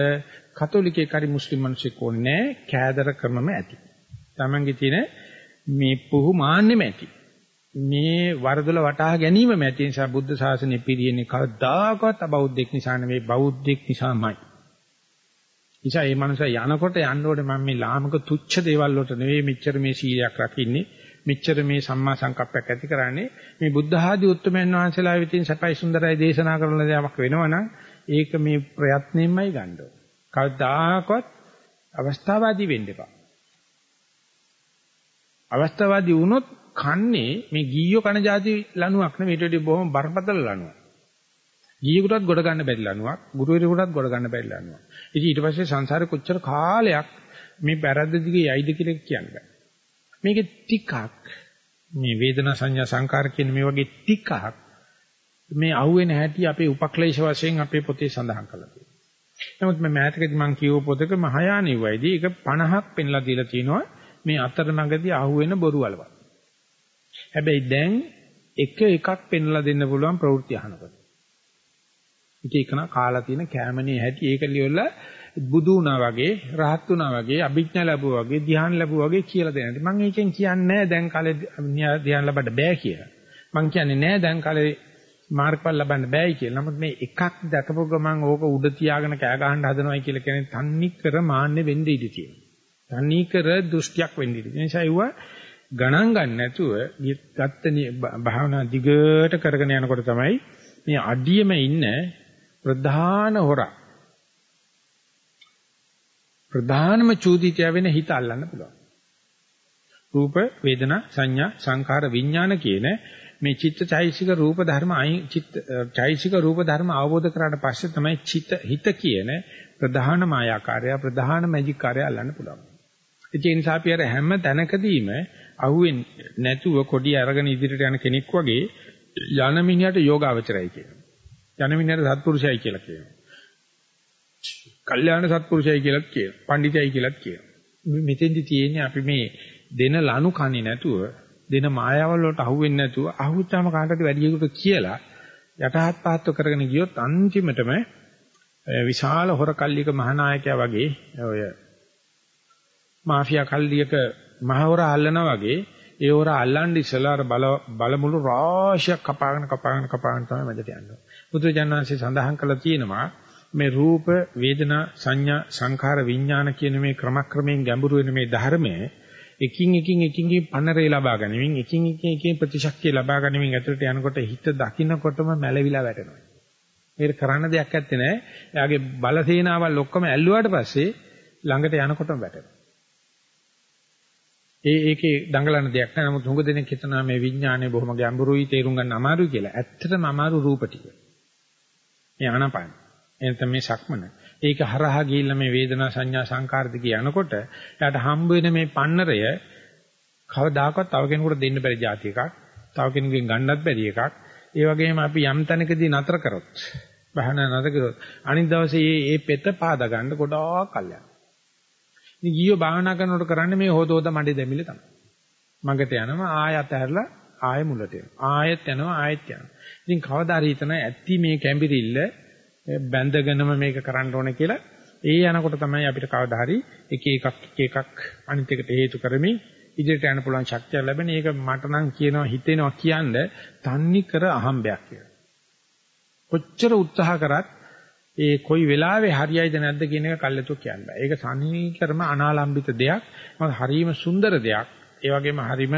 Speaker 1: කතෝලිකයෙක් හරි මුස්ලිම් මිනිසෙක් ඕනේ නැහැ කෑදර ක්‍රමම ඇති. Tamange තියෙන මේ පුහු මාන්නෙම ඇති. මේ වරදොල වටහා ගැනීමම ඇති නිසා බුද්ධ ශාසනය පිරියෙන්නේ කවදාකවත් අබෞද්ධෙක් නිසා නෙවෙයි බෞද්ධෙක් නිසාමයි. නිසා මේ මනුස්සයා යනකොට යන්න ඕනේ මම මේ ලාමක තුච්ඡ දේවල් වලට නෙවෙයි මෙච්චර මේ සීලයක් රකින්නේ මෙච්චර මේ සම්මා සංකප්පයක් ඇති කරන්නේ මේ බුද්ධ ආදී උත්තරමයන් වහන්සේලා විසින් සපයි සුන්දරයි දේශනා කරන දේවක් වෙනවනම් ඒක මේ ප්‍රයත්නෙන්මයි ගන්න ඕනේ. කවදාකවත් අවස්ථාවාදී වෙන්න එපා. අවස්ථාවාදී වුණොත් කන්නේ මේ ගීයෝ කන જાති ලණුවක් නෙවෙයි ඊට වඩා බොහොම බරපතල ලණුවක්. ගීයකටත් ගොඩ ගන්න බැරි ලණුවක්, ගුරුවරයෙකුටත් ගොඩ ගන්න බැරි ලණුවක්. ඉතින් ඊට පස්සේ සංසාරේ කොච්චර කාලයක් මේ බැරද්ද දිගේ යයිද කියලා කියන්න බෑ. මේකේ ටිකක් මේ වේදනා සංඥා සංකාර කියන මේ වගේ ටිකක් මේ අහුවෙන හැටි අපේ උපක්ලේශ වශයෙන් අපේ පොතේ සඳහන් කරලා තියෙනවා. නමුත් මේ මෑතකදී මම කියව පොතක මහායානි වයිදී ඒක 50ක් පෙන්ලා දීලා තිනවා මේ අතරමඟදී අහුවෙන බොරු වලවල්. හැබැයි දැන් එක එකක් පෙන්ලා දෙන්න පුළුවන් ප්‍රවෘත්ති අහනකොට. එක එකන කාලා තියෙන කැමණේ හැටි ඒක ලියවලා බුදු වුණා වගේ රහත් වුණා වගේ අභිඥා ලැබුවා වගේ ධ්‍යාන ලැබුවා වගේ කියලා දෙනවා. මම ඒකෙන් කියන්නේ දැන් කාලේ ධ්‍යාන ලබන්න බෑ කියලා. මම කියන්නේ නෑ දැන් කාලේ මාර්ගඵල ලබන්න බෑයි කියලා. නමුත් මේ එකක් දැකපු ගමන් ඕක උඩ තියාගෙන කෑ ගහන්න හදනවයි කියලා කියන්නේ තන්නේ කර මාන්නේ වෙන්න ඉඩ තියෙනවා. තන්නේ කර දෘෂ්ටියක් වෙන්න ඉඩ. ඒ නිසා ඒවා ගණන් ගන්න නැතුව ගත්ත භාවනා දිගට කරගෙන යනකොට තමයි මේ අඩියෙම ඉන්න ප්‍රධාන හොරා ප්‍රධානම චූදිතය වෙන හිත අල්ලන්න පුළුවන්. රූප, වේදනා, සංඥා, සංඛාර, විඥාන කියන මේ චිත්තචෛසික රූප ධර්ම අයින් චිත්ත චෛසික රූප ධර්ම අවබෝධ කරාට පස්සේ තමයි චිත හිත කියන ප්‍රධාන මායාකාරය ප්‍රධාන මැජික් කාර්යය අල්ලන්න පුළුවන්. ඒ නිසා අපි අර හැම තැනකදීම අහුවෙන්නේ නැතුව කොඩි අරගෙන ඉදිරියට යන කෙනෙක් වගේ යන මිනිහට යෝගාවචරයි කියනවා. යන මිනිහට සත්පුරුෂයයි කියලා කියනවා. කල්යාණ සත්පුරුෂයයි කියලාත් කියනවා. පඬිතයයි කියලාත් කියනවා. මෙතෙන්දි තියෙන්නේ අපි මේ දෙන ලනු කන්නේ නැතුව දෙන මායාවල් වලට අහුවෙන්නේ නැතුව අහුච්චාම කාටද වැඩියෙකුට කියලා යටහත් පහත්ව කරගෙන ගියොත් අන්තිමටම විශාල හොර කල්ලික මහානායකයා වගේ ඔය මාෆියා කල්ලියක මහවර අල්ලනා වගේ ඒ හොර අල්ලන්න ඉස්සලා අර බල බලමුළු රාශියක් කපාගෙන කපාගෙන කපාගෙන තමයි මැදට යන්නේ. බුදුජානනාංශي සඳහන් කළා තියෙනවා මේ රූප වේදනා සංඥා සංඛාර විඥාන කියන මේ ක්‍රමක්‍රමයෙන් ගැඹුරු වෙන මේ ධර්මයේ එකින් එකින් එකින් පන්නරේ ලබා ගැනීමෙන් එකින් එකින් එකින් ප්‍රතිශක්තිය ලබා ගැනීමෙන් ඇතුළට යනකොට හිත දකින්නකොටම මැලවිලා වැටෙනවා. ඒක කරන්න දෙයක් නැත්තේ නෑ. එයාගේ බල සේනාවල් ඔක්කොම ඇල්ලුවාට පස්සේ ළඟට යනකොටම වැටෙනවා. ඒ ඒකේ දඟලන දෙයක් නෑ. නමුත් හුඟ දෙනෙක් හිතනවා මේ විඥානය බොහොම ගැඹුරුයි තේරුම් ගන්න අමාරුයි කියලා. ඇත්තටම අමාරු රූප ටික. මේ ආනපන. එනතම මේ සක්මන. ඒක හරහා ගිහිල්ලා මේ වේදනා සංඥා සංකාර දිගේ යනකොට එයාට හම්බ වෙන මේ පන්නරය කවදාකවත් තව කෙනෙකුට දෙන්න බැරි જાති එකක්. තව කෙනෙකුගෙන් ගන්නත් බැරි එකක්. ඒ වගේම අපි යම් තැනකදී නතර කරොත් බහන නතර කරොත් අනිත් දවසේ මේ මේ පෙත පාදා ගන්න ගොඩාක් කල් යනවා. ඉතින් ගියෝ භාවනා කරනකොට කරන්නේ මේ හොදෝද මඩේ දෙමිල තමයි. මගට යනවා ආයත ඇරලා ආයෙ මුලට යනවා. ආයෙත් යනවා ආයෙත් යනවා. ඉතින් කවදා හරි හිතන ඇත්ති මේ කැම්බිරිල්ල බැඳගෙනම මේක කරන්න ඕනේ කියලා ඒ යනකොට තමයි අපිට කවදා හරි එක එකක් එක එකක් අනිත් එකට හේතු කරමින් ඉදිරියට යන්න පුළුවන් ශක්තිය ලැබෙන. ඒක මට නම් කියනවා හිතෙනවා කියන්නේ තන්නි කර අහම්බයක් කියලා. කොච්චර උත්සාහ කරත් ඒ කොයි වෙලාවෙ හරියයිද නැද්ද කියන එක කල්ලාතු කියන්න බෑ. ඒක සනීකරම අනාලම්බිත දෙයක්. මොකද හරීම සුන්දර දෙයක්. ඒ වගේම හරීම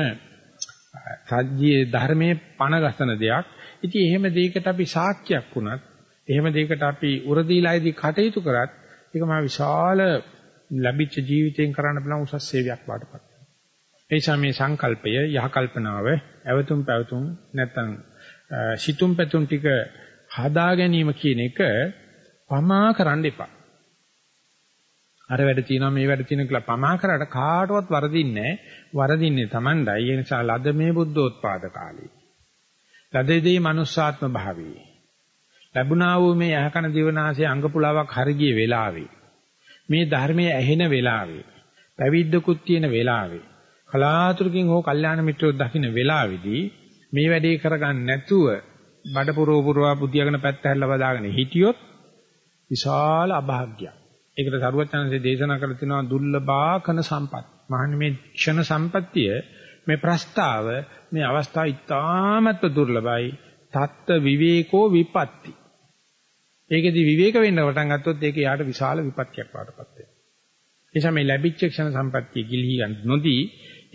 Speaker 1: සජ්ජී ධර්මයේ පණ ගසන දෙයක්. ඉතින් එහෙම දෙයකට අපි සාක්ෂියක් වුණත් එහෙම දෙයකට අපි උරදීලායේදී කටයුතු කරත් ඒක මා විශාල ලැබිච්ච ජීවිතයෙන් කරන්න පුළුවන් උසස් සේවයක් වඩපත්. ඒ නිසා මේ සංකල්පය යහ කල්පනාව ඇවතුම් පැවතුම් නැත්තම් සිතුම් පැතුම් ටික හදා ගැනීම කියන එක පමා කරන්න එපා. අර වැඩ තියෙනවා මේ වැඩ තියෙනවා කියලා පමා කරාට කාටවත් වරදින්නේ වරදින්නේ Tamandai. ඒ නිසා ලද මේ බුද්ධෝත්පාද කාලේ. ලදේදී manussාත්ම භාවී. ලැබුණා වූ මේ යහකන දිවනාසයේ අංග පුලාවක් හරිගිය වෙලාවේ මේ ධර්මයේ ඇහෙන වෙලාවේ පැවිද්දකුත් තියෙන වෙලාවේ කලාතුරකින් හෝ කල්යාණ මිත්‍රයෝ දකින්න වෙලාවේදී මේ වැඩේ කරගන්න නැතුව බඩ පුරව පුරවා බුදියාගෙන පැත්ත හැල්ලා බදාගෙන හිටියොත් විශාල අභාග්‍යයක්. ඒකට සරුවචනන්සේ දේශනා කළ තිනවා දුර්ලභාකන සම්පත්. මහන්නේ මේ ක්ෂණ සම්පත්තිය මේ ප්‍රස්තාව මේ අවස්ථාව ඉතාමත් දුර්ලභයි. තත්ත විවේකෝ විපatti. ඒකෙදි විවේක වෙන්න පටන් ගත්තොත් ඒක යාට විශාල විපත්තියක් වඩපත් වෙනවා. එනිසා මේ ලැබිච්ච ක්ෂණ සම්පත්තිය ගිලිහි යන්න නොදී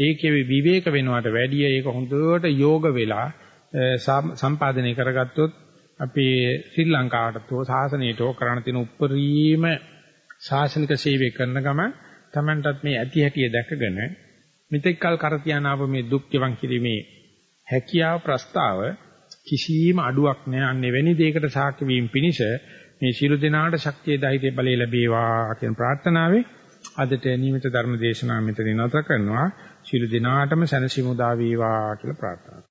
Speaker 1: ඒකේ විවේක වෙනවට වැඩිය ඒක හොඳට යෝග වෙලා සම්පාදනය කරගත්තොත් අපි ශ්‍රී ලංකාවට හෝ සාසනයට හෝ කරණ තියෙන උප්පරීම ශාසනික සේවය කරන ගම Tamanටත් මේ ඇති හැටිය දැකගෙන මෙතෙක් කල කර තියාන ආව මේ දුක් ගෙවන් කිරීමේ හැකියාව ප්‍රස්තාව කිසිම අඩුවක් නැහැ. අන්න එවැනි දෙයකට සාක්ෂි වීම පිණිස මේ ශිරු දිනාට ශක්තිය ධෛර්ය බලය ලැබේවා කියන ප්‍රාර්ථනාවෙන් අදට නියමිත ධර්ම දේශනාව මෙතන නතර කරනවා. ශිරු දිනාටම සැනසීම උදා වේවා කියලා ප්‍රාර්ථනා